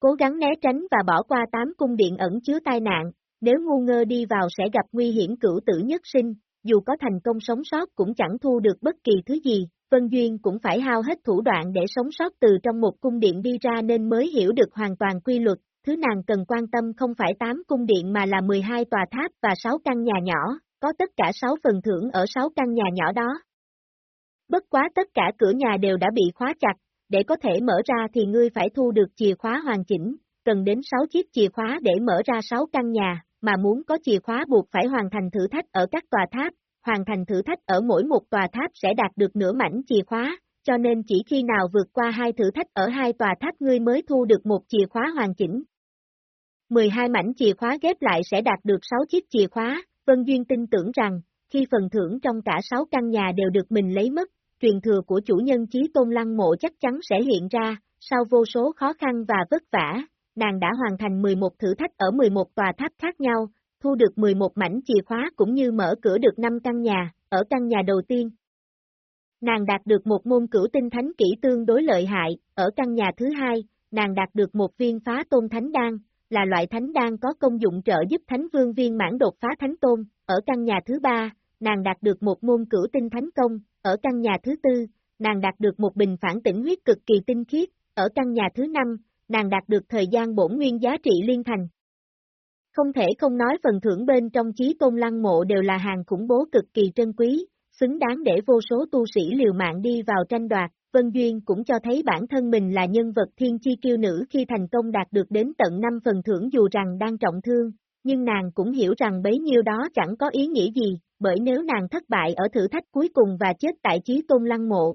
Cố gắng né tránh và bỏ qua tám cung điện ẩn chứa tai nạn, nếu ngu ngơ đi vào sẽ gặp nguy hiểm cửu tử nhất sinh, dù có thành công sống sót cũng chẳng thu được bất kỳ thứ gì, Vân Duyên cũng phải hao hết thủ đoạn để sống sót từ trong một cung điện đi ra nên mới hiểu được hoàn toàn quy luật, thứ nàng cần quan tâm không phải 8 cung điện mà là 12 tòa tháp và 6 căn nhà nhỏ, có tất cả 6 phần thưởng ở 6 căn nhà nhỏ đó. Bất quá tất cả cửa nhà đều đã bị khóa chặt, để có thể mở ra thì ngươi phải thu được chìa khóa hoàn chỉnh, cần đến 6 chiếc chìa khóa để mở ra 6 căn nhà, mà muốn có chìa khóa buộc phải hoàn thành thử thách ở các tòa tháp, hoàn thành thử thách ở mỗi một tòa tháp sẽ đạt được nửa mảnh chìa khóa, cho nên chỉ khi nào vượt qua hai thử thách ở hai tòa tháp ngươi mới thu được một chìa khóa hoàn chỉnh. 12 mảnh chìa khóa ghép lại sẽ đạt được 6 chiếc chìa khóa, Vân Duyên tin tưởng rằng, khi phần thưởng trong cả 6 căn nhà đều được mình lấy mất, truyền thừa của chủ nhân chí tôn lăng mộ chắc chắn sẽ hiện ra, sau vô số khó khăn và vất vả, nàng đã hoàn thành 11 thử thách ở 11 tòa tháp khác nhau, thu được 11 mảnh chìa khóa cũng như mở cửa được 5 căn nhà, ở căn nhà đầu tiên. Nàng đạt được một môn cửu tinh thánh kỹ tương đối lợi hại, ở căn nhà thứ hai, nàng đạt được một viên phá tôn thánh đan, là loại thánh đan có công dụng trợ giúp thánh vương viên mãn đột phá thánh tôn, ở căn nhà thứ ba, nàng đạt được một môn cửu tinh thánh công, ở căn nhà thứ tư, nàng đạt được một bình phản tỉnh huyết cực kỳ tinh khiết, ở căn nhà thứ năm, nàng đạt được thời gian bổn nguyên giá trị liên thành. Không thể không nói phần thưởng bên trong chí tôn lăng mộ đều là hàng khủng bố cực kỳ trân quý, xứng đáng để vô số tu sĩ liều mạng đi vào tranh đoạt, Vân Duyên cũng cho thấy bản thân mình là nhân vật thiên chi kiêu nữ khi thành công đạt được đến tận 5 phần thưởng dù rằng đang trọng thương, nhưng nàng cũng hiểu rằng bấy nhiêu đó chẳng có ý nghĩa gì, bởi nếu nàng thất bại ở thử thách cuối cùng và chết tại chí tôn lăng mộ.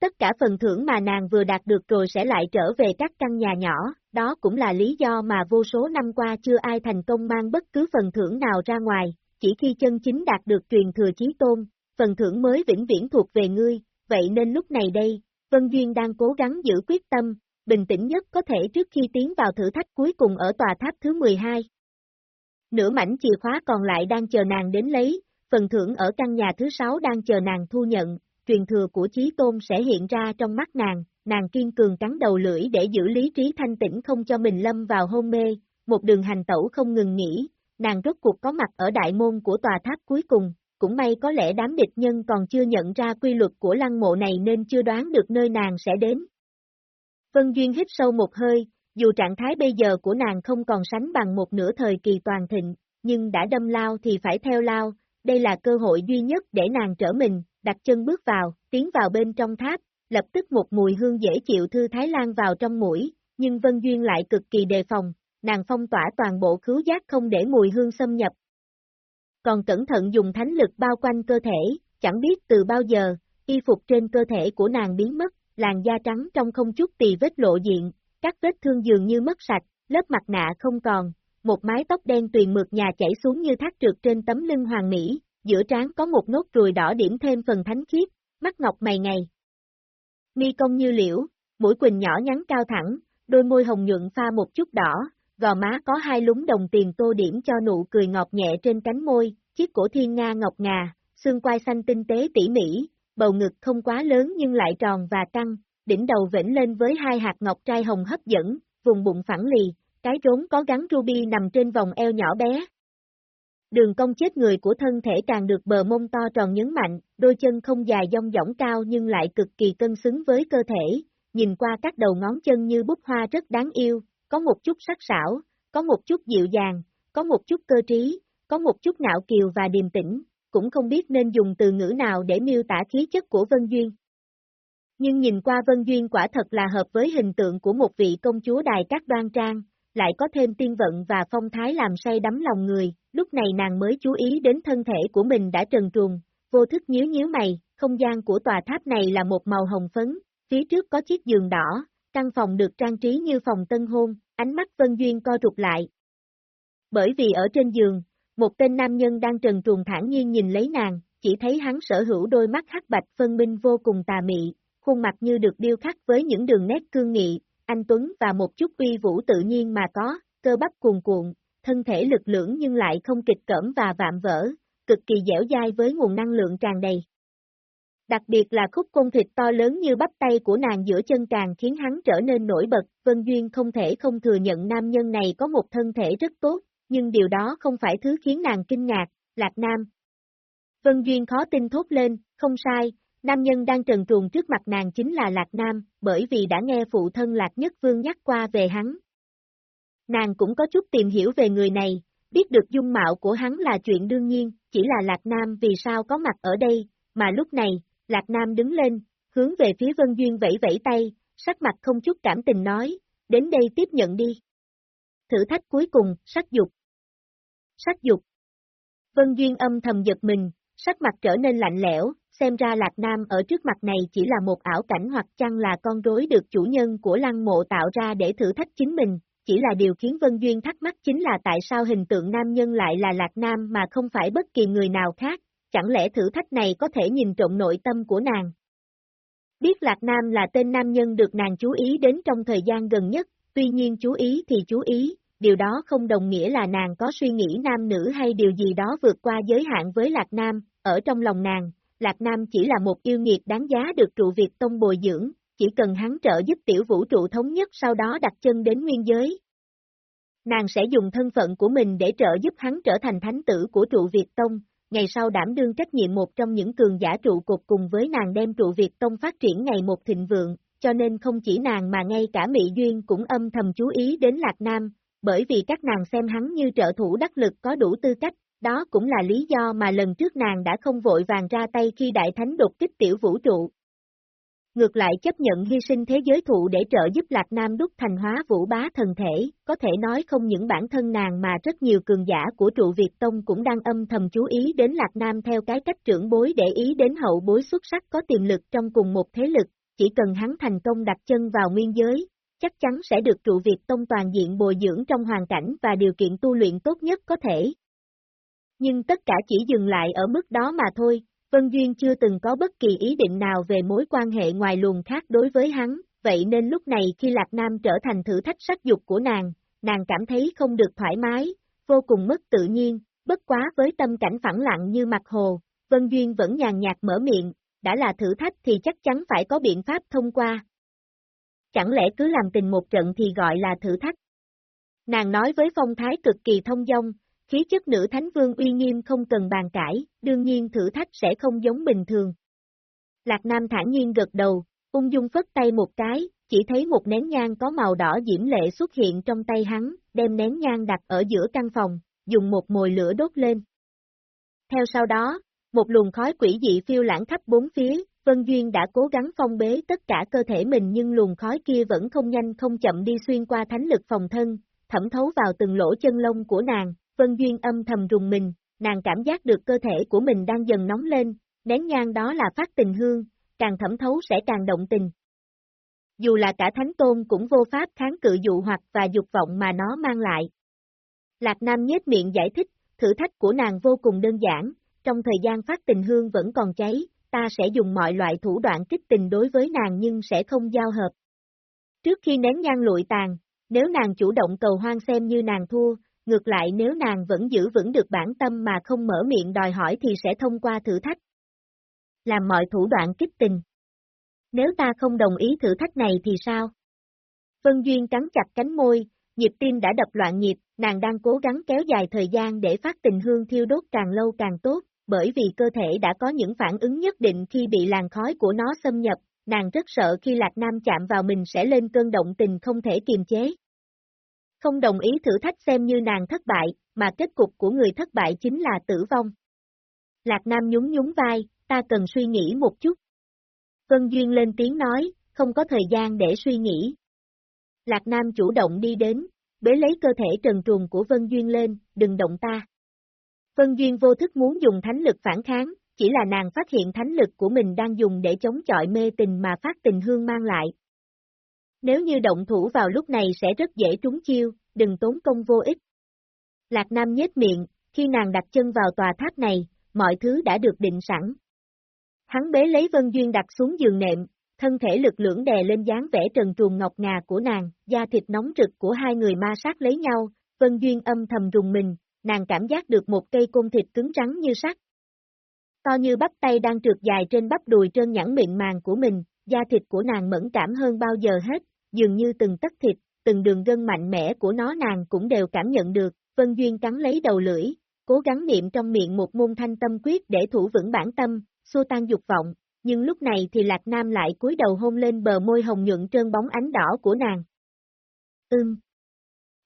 Tất cả phần thưởng mà nàng vừa đạt được rồi sẽ lại trở về các căn nhà nhỏ, đó cũng là lý do mà vô số năm qua chưa ai thành công mang bất cứ phần thưởng nào ra ngoài, chỉ khi chân chính đạt được truyền thừa chí tôn, phần thưởng mới vĩnh viễn thuộc về ngươi, vậy nên lúc này đây, Vân Duyên đang cố gắng giữ quyết tâm, bình tĩnh nhất có thể trước khi tiến vào thử thách cuối cùng ở tòa tháp thứ 12. Nửa mảnh chìa khóa còn lại đang chờ nàng đến lấy, phần thưởng ở căn nhà thứ 6 đang chờ nàng thu nhận, truyền thừa của Chí Tôn sẽ hiện ra trong mắt nàng, nàng kiên cường cắn đầu lưỡi để giữ lý trí thanh tĩnh không cho mình lâm vào hôn mê, một đường hành tẩu không ngừng nghỉ, nàng rốt cuộc có mặt ở đại môn của tòa tháp cuối cùng, cũng may có lẽ đám địch nhân còn chưa nhận ra quy luật của lăng mộ này nên chưa đoán được nơi nàng sẽ đến, Vân Duyên hít sâu một hơi, dù trạng thái bây giờ của nàng không còn sánh bằng một nửa thời kỳ toàn thịnh, nhưng đã đâm lao thì phải theo lao, đây là cơ hội duy nhất để nàng trở mình, đặt chân bước vào, tiến vào bên trong tháp, lập tức một mùi hương dễ chịu thư thái lan vào trong mũi, nhưng Vân Duyên lại cực kỳ đề phòng, nàng phong tỏa toàn bộ khứu giác không để mùi hương xâm nhập. Còn cẩn thận dùng thánh lực bao quanh cơ thể, chẳng biết từ bao giờ, y phục trên cơ thể của nàng biến mất, làn da trắng trong không chút tì vết lộ diện, các vết thương dường như mất sạch, lớp mặt nạ không còn, một mái tóc đen tuyền mượt nhà chảy xuống như thác trượt trên tấm lưng hoàng mỹ, giữa trán có một nốt ruồi đỏ điểm thêm phần thánh khiết, mắt ngọc mày ngày. Mi công như liễu, mũi quỳnh nhỏ nhắn cao thẳng, đôi môi hồng nhuận pha một chút đỏ, gò má có hai lúng đồng tiền tô điểm cho nụ cười ngọt nhẹ trên cánh môi, chiếc cổ thiên nga ngọc ngà, xương quai xanh tinh tế tỉ mỉ, bầu ngực không quá lớn nhưng lại tròn và căng, đỉnh đầu vĩnh lên với hai hạt ngọc trai hồng hấp dẫn, vùng bụng phẳng lì, cái rốn có gắn ruby nằm trên vòng eo nhỏ bé. Đường cong chết người của thân thể càng được bờ mông to tròn nhấn mạnh, đôi chân không dài dong dỏng cao nhưng lại cực kỳ cân xứng với cơ thể, nhìn qua các đầu ngón chân như bút hoa rất đáng yêu, có một chút sắc sảo, có một chút dịu dàng, có một chút cơ trí, có một chút ngạo kiều và điềm tĩnh, cũng không biết nên dùng từ ngữ nào để miêu tả khí chất của Vân Duyên. Nhưng nhìn qua Vân Duyên quả thật là hợp với hình tượng của một vị công chúa đài các đoan trang, lại có thêm tiên vận và phong thái làm say đắm lòng người, lúc này nàng mới chú ý đến thân thể của mình đã trần truồng, vô thức nhíu nhíu mày, không gian của tòa tháp này là một màu hồng phấn, phía trước có chiếc giường đỏ, căn phòng được trang trí như phòng tân hôn, ánh mắt Vân Duyên co rụt lại. Bởi vì ở trên giường, một tên nam nhân đang trần truồng thản nhiên nhìn lấy nàng, chỉ thấy hắn sở hữu đôi mắt hắc bạch phân minh vô cùng tà mị, khuôn mặt như được điêu khắc với những đường nét cương nghị, anh Tuấn và một chút uy vũ tự nhiên mà có, cơ bắp cuồn cuộn, thân thể lực lưỡng nhưng lại không kịch cỡm và vạm vỡ, cực kỳ dẻo dai với nguồn năng lượng tràn đầy. Đặc biệt là khúc cung thịt to lớn như bắp tay của nàng giữa chân càng khiến hắn trở nên nổi bật, Vân Duyên không thể không thừa nhận nam nhân này có một thân thể rất tốt, nhưng điều đó không phải thứ khiến nàng kinh ngạc, Lạc Nam. Vân Duyên khó tin thốt lên, không sai, nam nhân đang trần truồng trước mặt nàng chính là Lạc Nam, bởi vì đã nghe phụ thân Lạc Nhất Vương nhắc qua về hắn. Nàng cũng có chút tìm hiểu về người này, biết được dung mạo của hắn là chuyện đương nhiên, chỉ là Lạc Nam vì sao có mặt ở đây, mà lúc này, Lạc Nam đứng lên, hướng về phía Vân Duyên vẫy vẫy tay, sắc mặt không chút cảm tình nói, đến đây tiếp nhận đi. Thử thách cuối cùng, sắc dục. Sắc dục. Vân Duyên âm thầm giật mình, sắc mặt trở nên lạnh lẽo, xem ra Lạc Nam ở trước mặt này chỉ là một ảo cảnh hoặc chăng là con rối được chủ nhân của lăng mộ tạo ra để thử thách chính mình, chỉ là điều khiến Vân Duyên thắc mắc chính là tại sao hình tượng nam nhân lại là Lạc Nam mà không phải bất kỳ người nào khác, chẳng lẽ thử thách này có thể nhìn trộm nội tâm của nàng. Biết Lạc Nam là tên nam nhân được nàng chú ý đến trong thời gian gần nhất, tuy nhiên chú ý thì chú ý, điều đó không đồng nghĩa là nàng có suy nghĩ nam nữ hay điều gì đó vượt qua giới hạn với Lạc Nam, ở trong lòng nàng, Lạc Nam chỉ là một yêu nghiệt đáng giá được trụ Việt Tông bồi dưỡng, chỉ cần hắn trợ giúp tiểu vũ trụ thống nhất sau đó đặt chân đến nguyên giới. Nàng sẽ dùng thân phận của mình để trợ giúp hắn trở thành thánh tử của trụ Việt Tông, ngày sau đảm đương trách nhiệm một trong những cường giả trụ cột cùng với nàng đem trụ Việt Tông phát triển ngày một thịnh vượng, cho nên không chỉ nàng mà ngay cả Mỹ Duyên cũng âm thầm chú ý đến Lạc Nam, bởi vì các nàng xem hắn như trợ thủ đắc lực có đủ tư cách, đó cũng là lý do mà lần trước nàng đã không vội vàng ra tay khi Đại Thánh đột kích tiểu vũ trụ. Ngược lại chấp nhận hy sinh thế giới thụ để trợ giúp Lạc Nam đúc thành hóa vũ bá thần thể, có thể nói không những bản thân nàng mà rất nhiều cường giả của trụ Việt Tông cũng đang âm thầm chú ý đến Lạc Nam theo cái cách trưởng bối để ý đến hậu bối xuất sắc có tiềm lực trong cùng một thế lực, chỉ cần hắn thành công đặt chân vào nguyên giới, chắc chắn sẽ được trụ Việt Tông toàn diện bồi dưỡng trong hoàn cảnh và điều kiện tu luyện tốt nhất có thể. Nhưng tất cả chỉ dừng lại ở mức đó mà thôi, Vân Duyên chưa từng có bất kỳ ý định nào về mối quan hệ ngoài luồng khác đối với hắn, vậy nên lúc này khi Lạc Nam trở thành thử thách sắc dục của nàng, nàng cảm thấy không được thoải mái, vô cùng mất tự nhiên, bất quá với tâm cảnh phẳng lặng như mặt hồ, Vân Duyên vẫn nhàn nhạt mở miệng, đã là thử thách thì chắc chắn phải có biện pháp thông qua. Chẳng lẽ cứ làm tình một trận thì gọi là thử thách? Nàng nói với phong thái cực kỳ thông dong, khí chất nữ thánh vương uy nghiêm không cần bàn cãi, đương nhiên thử thách sẽ không giống bình thường. Lạc Nam thản nhiên gật đầu, ung dung phất tay một cái, chỉ thấy một nén nhang có màu đỏ diễm lệ xuất hiện trong tay hắn, đem nén nhang đặt ở giữa căn phòng, dùng một mồi lửa đốt lên. Theo sau đó, một luồng khói quỷ dị phiêu lãng khắp bốn phía, Vân Duyên đã cố gắng phong bế tất cả cơ thể mình nhưng luồng khói kia vẫn không nhanh không chậm đi xuyên qua thánh lực phòng thân, thẩm thấu vào từng lỗ chân lông của nàng, Vân Duyên âm thầm rùng mình, nàng cảm giác được cơ thể của mình đang dần nóng lên, nén nhang đó là phát tình hương, càng thẩm thấu sẽ càng động tình. Dù là cả thánh tôn cũng vô pháp kháng cự dụ hoặc và dục vọng mà nó mang lại. Lạc Nam nhếch miệng giải thích, thử thách của nàng vô cùng đơn giản, trong thời gian phát tình hương vẫn còn cháy, ta sẽ dùng mọi loại thủ đoạn kích tình đối với nàng nhưng sẽ không giao hợp. Trước khi nén nhang lụi tàn, nếu nàng chủ động cầu hoang xem như nàng thua, ngược lại nếu nàng vẫn giữ vững được bản tâm mà không mở miệng đòi hỏi thì sẽ thông qua thử thách. Làm mọi thủ đoạn kích tình. Nếu ta không đồng ý thử thách này thì sao? Vân Duyên cắn chặt cánh môi, nhịp tim đã đập loạn nhịp, nàng đang cố gắng kéo dài thời gian để phát tình hương thiêu đốt càng lâu càng tốt, bởi vì cơ thể đã có những phản ứng nhất định khi bị làn khói của nó xâm nhập, nàng rất sợ khi Lạc Nam chạm vào mình sẽ lên cơn động tình không thể kiềm chế. Không đồng ý thử thách xem như nàng thất bại, mà kết cục của người thất bại chính là tử vong. Lạc Nam nhún nhún vai, ta cần suy nghĩ một chút. Vân Duyên lên tiếng nói, không có thời gian để suy nghĩ. Lạc Nam chủ động đi đến, bế lấy cơ thể trần truồng của Vân Duyên lên, đừng động ta. Vân Duyên vô thức muốn dùng thánh lực phản kháng, chỉ là nàng phát hiện thánh lực của mình đang dùng để chống chọi mê tình mà phát tình hương mang lại. Nếu như động thủ vào lúc này sẽ rất dễ trúng chiêu, đừng tốn công vô ích. Lạc Nam nhếch miệng, khi nàng đặt chân vào tòa tháp này, mọi thứ đã được định sẵn. Hắn bế lấy Vân Duyên đặt xuống giường nệm, thân thể lực lưỡng đè lên dáng vẻ trần truồng ngọc ngà của nàng, da thịt nóng rực của hai người ma sát lấy nhau, Vân Duyên âm thầm rùng mình, nàng cảm giác được một cây côn thịt cứng trắng như sắt. To như bắp tay đang trượt dài trên bắp đùi trơn nhẵn miệng màng của mình, da thịt của nàng mẫn cảm hơn bao giờ hết, dường như từng tấc thịt, từng đường gân mạnh mẽ của nó nàng cũng đều cảm nhận được, Vân Duyên cắn lấy đầu lưỡi, cố gắng niệm trong miệng một môn thanh tâm quyết để thủ vững bản tâm, xua tan dục vọng, nhưng lúc này thì Lạc Nam lại cúi đầu hôn lên bờ môi hồng nhuận trơn bóng ánh đỏ của nàng. Ưm.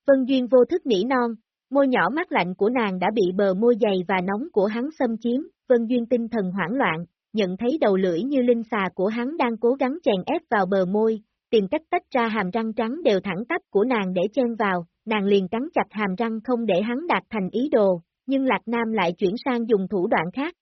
Vân Duyên vô thức nỉ non, môi nhỏ mắt lạnh của nàng đã bị bờ môi dày và nóng của hắn xâm chiếm, Vân Duyên tinh thần hoảng loạn, nhận thấy đầu lưỡi như linh xà của hắn đang cố gắng chèn ép vào bờ môi, tìm cách tách ra hàm răng trắng đều thẳng tắp của nàng để chen vào, nàng liền cắn chặt hàm răng không để hắn đạt thành ý đồ, nhưng Lạc Nam lại chuyển sang dùng thủ đoạn khác.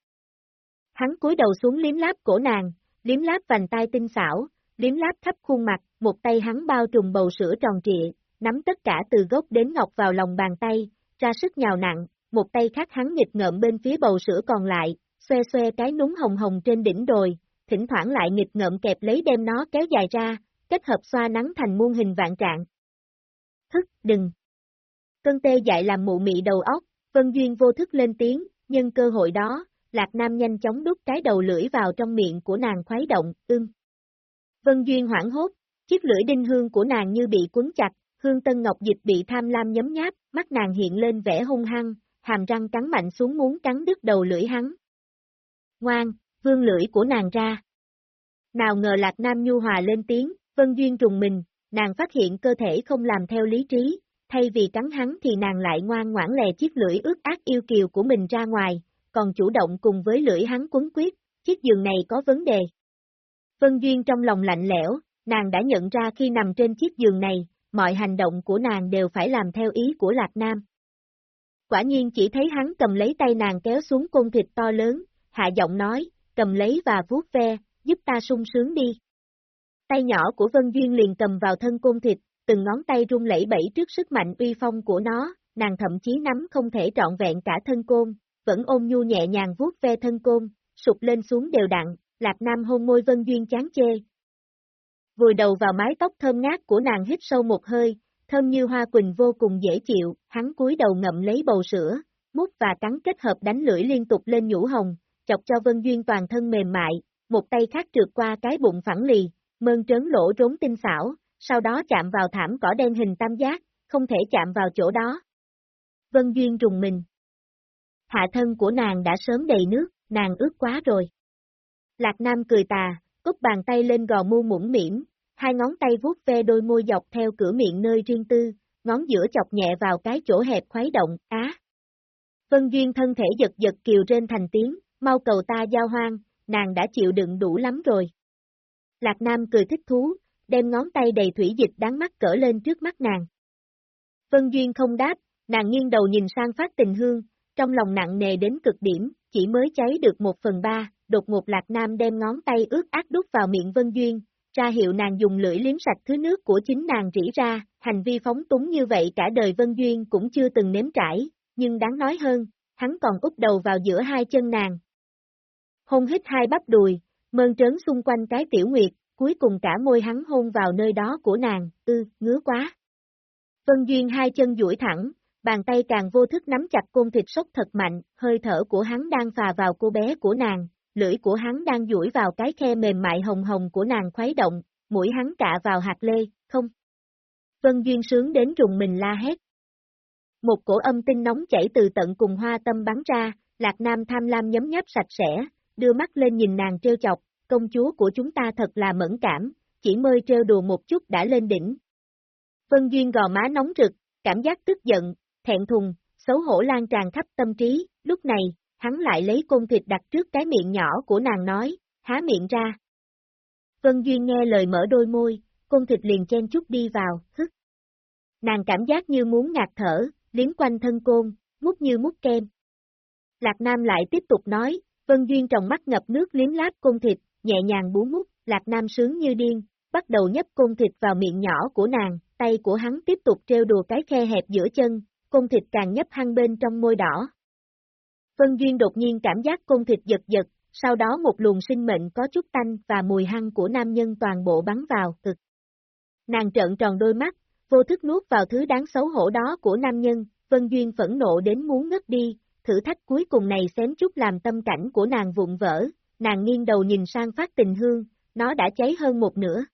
Hắn cúi đầu xuống liếm láp cổ nàng, liếm láp vành tay tinh xảo, liếm láp khắp khuôn mặt, một tay hắn bao trùm bầu sữa tròn trịa, nắm tất cả từ gốc đến ngọc vào lòng bàn tay, ra sức nhào nặng, một tay khác hắn nghịch ngợm bên phía bầu sữa còn lại, xoe xoe cái núng hồng hồng trên đỉnh đồi, thỉnh thoảng lại nghịch ngợm kẹp lấy đem nó kéo dài ra, kết hợp xoa nắng thành muôn hình vạn trạng. Thức, đừng. Cơn tê dại làm mụ mị đầu óc, Vân Duyên vô thức lên tiếng, nhân cơ hội đó, Lạc Nam nhanh chóng đút cái đầu lưỡi vào trong miệng của nàng khuấy động, ưng. Vân Duyên hoảng hốt, chiếc lưỡi đinh hương của nàng như bị cuốn chặt, hương tân ngọc dịch bị tham lam nhấm nháp, mắt nàng hiện lên vẻ hung hăng, hàm răng cắn mạnh xuống muốn cắn đứt đầu lưỡi hắn. Ngoan, vương lưỡi của nàng ra. Nào ngờ Lạc Nam nhu hòa lên tiếng, Vân Duyên trùng mình, nàng phát hiện cơ thể không làm theo lý trí, thay vì cắn hắn thì nàng lại ngoan ngoãn lè chiếc lưỡi ướt ác yêu kiều của mình ra ngoài, còn chủ động cùng với lưỡi hắn quấn quyết, chiếc giường này có vấn đề. Vân Duyên trong lòng lạnh lẽo, nàng đã nhận ra khi nằm trên chiếc giường này, mọi hành động của nàng đều phải làm theo ý của Lạc Nam. Quả nhiên chỉ thấy hắn cầm lấy tay nàng kéo xuống côn thịt to lớn, hạ giọng nói, cầm lấy và vuốt ve, giúp ta sung sướng đi. Tay nhỏ của Vân Duyên liền cầm vào thân côn thịt, từng ngón tay rung lẫy bẫy trước sức mạnh uy phong của nó, nàng thậm chí nắm không thể trọn vẹn cả thân côn, vẫn ôm nhu nhẹ nhàng vuốt ve thân côn, sụp lên xuống đều đặn, Lạc Nam hôn môi Vân Duyên chán chê. Vùi đầu vào mái tóc thơm ngát của nàng hít sâu một hơi, thơm như hoa quỳnh vô cùng dễ chịu, hắn cúi đầu ngậm lấy bầu sữa, mút và cắn kết hợp đánh lưỡi liên tục lên nhũ hồng, chọc cho Vân Duyên toàn thân mềm mại, một tay khác trượt qua cái bụng phẳng lì, mơn trớn lỗ rốn tinh xảo, sau đó chạm vào thảm cỏ đen hình tam giác, không thể chạm vào chỗ đó. Vân Duyên rùng mình. Hạ thân của nàng đã sớm đầy nước, nàng ướt quá rồi. Lạc Nam cười tà, cúp bàn tay lên gò mu mũm mỉm, hai ngón tay vuốt ve đôi môi dọc theo cửa miệng nơi riêng tư, ngón giữa chọc nhẹ vào cái chỗ hẹp khuấy động, á. Vân Duyên thân thể giật giật kiều trên thành tiếng, mau cầu ta giao hoang, nàng đã chịu đựng đủ lắm rồi. Lạc Nam cười thích thú, đem ngón tay đầy thủy dịch đáng mắt cỡ lên trước mắt nàng. Vân Duyên không đáp, nàng nghiêng đầu nhìn sang phát tình hương, trong lòng nặng nề đến cực điểm, chỉ mới cháy được một phần ba, đột ngột Lạc Nam đem ngón tay ướt át đút vào miệng Vân Duyên, ra hiệu nàng dùng lưỡi liếm sạch thứ nước của chính nàng rỉ ra, hành vi phóng túng như vậy cả đời Vân Duyên cũng chưa từng nếm trải, nhưng đáng nói hơn, hắn còn úp đầu vào giữa hai chân nàng. Hôn hít hai bắp đùi, mơn trớn xung quanh cái tiểu nguyệt, cuối cùng cả môi hắn hôn vào nơi đó của nàng, ư, ngứa quá. Vân Duyên hai chân duỗi thẳng, bàn tay càng vô thức nắm chặt côn thịt sốc thật mạnh, hơi thở của hắn đang phà vào cô bé của nàng, lưỡi của hắn đang duỗi vào cái khe mềm mại hồng hồng của nàng khuấy động, mũi hắn cạ vào hạt lê, không. Vân Duyên sướng đến rùng mình la hét. Một cổ âm tinh nóng chảy từ tận cùng hoa tâm bắn ra, Lạc Nam tham lam nhấm nháp sạch sẽ, đưa mắt lên nhìn nàng trêu chọc, công chúa của chúng ta thật là mẫn cảm, chỉ mơi trêu đùa một chút đã lên đỉnh. Vân Duyên gò má nóng rực, cảm giác tức giận, thẹn thùng, xấu hổ lan tràn khắp tâm trí, lúc này, hắn lại lấy côn thịt đặt trước cái miệng nhỏ của nàng nói, há miệng ra. Vân Duyên nghe lời mở đôi môi, côn thịt liền chen chút đi vào, hức. Nàng cảm giác như muốn ngạt thở, liếm quanh thân côn, mút như mút kem. Lạc Nam lại tiếp tục nói, Vân Duyên trong mắt ngập nước liếm láp côn thịt, nhẹ nhàng bú mút, Lạc Nam sướng như điên, bắt đầu nhấp côn thịt vào miệng nhỏ của nàng, tay của hắn tiếp tục treo đùa cái khe hẹp giữa chân, côn thịt càng nhấp hăng bên trong môi đỏ. Vân Duyên đột nhiên cảm giác côn thịt giật giật, sau đó một luồng sinh mệnh có chút tanh và mùi hăng của nam nhân toàn bộ bắn vào, cực. Nàng trợn tròn đôi mắt, vô thức nuốt vào thứ đáng xấu hổ đó của nam nhân, Vân Duyên phẫn nộ đến muốn ngất đi, thử thách cuối cùng này xém chút làm tâm cảnh của nàng vụn vỡ, nàng nghiêng đầu nhìn sang phát tình hương, nó đã cháy hơn một nửa.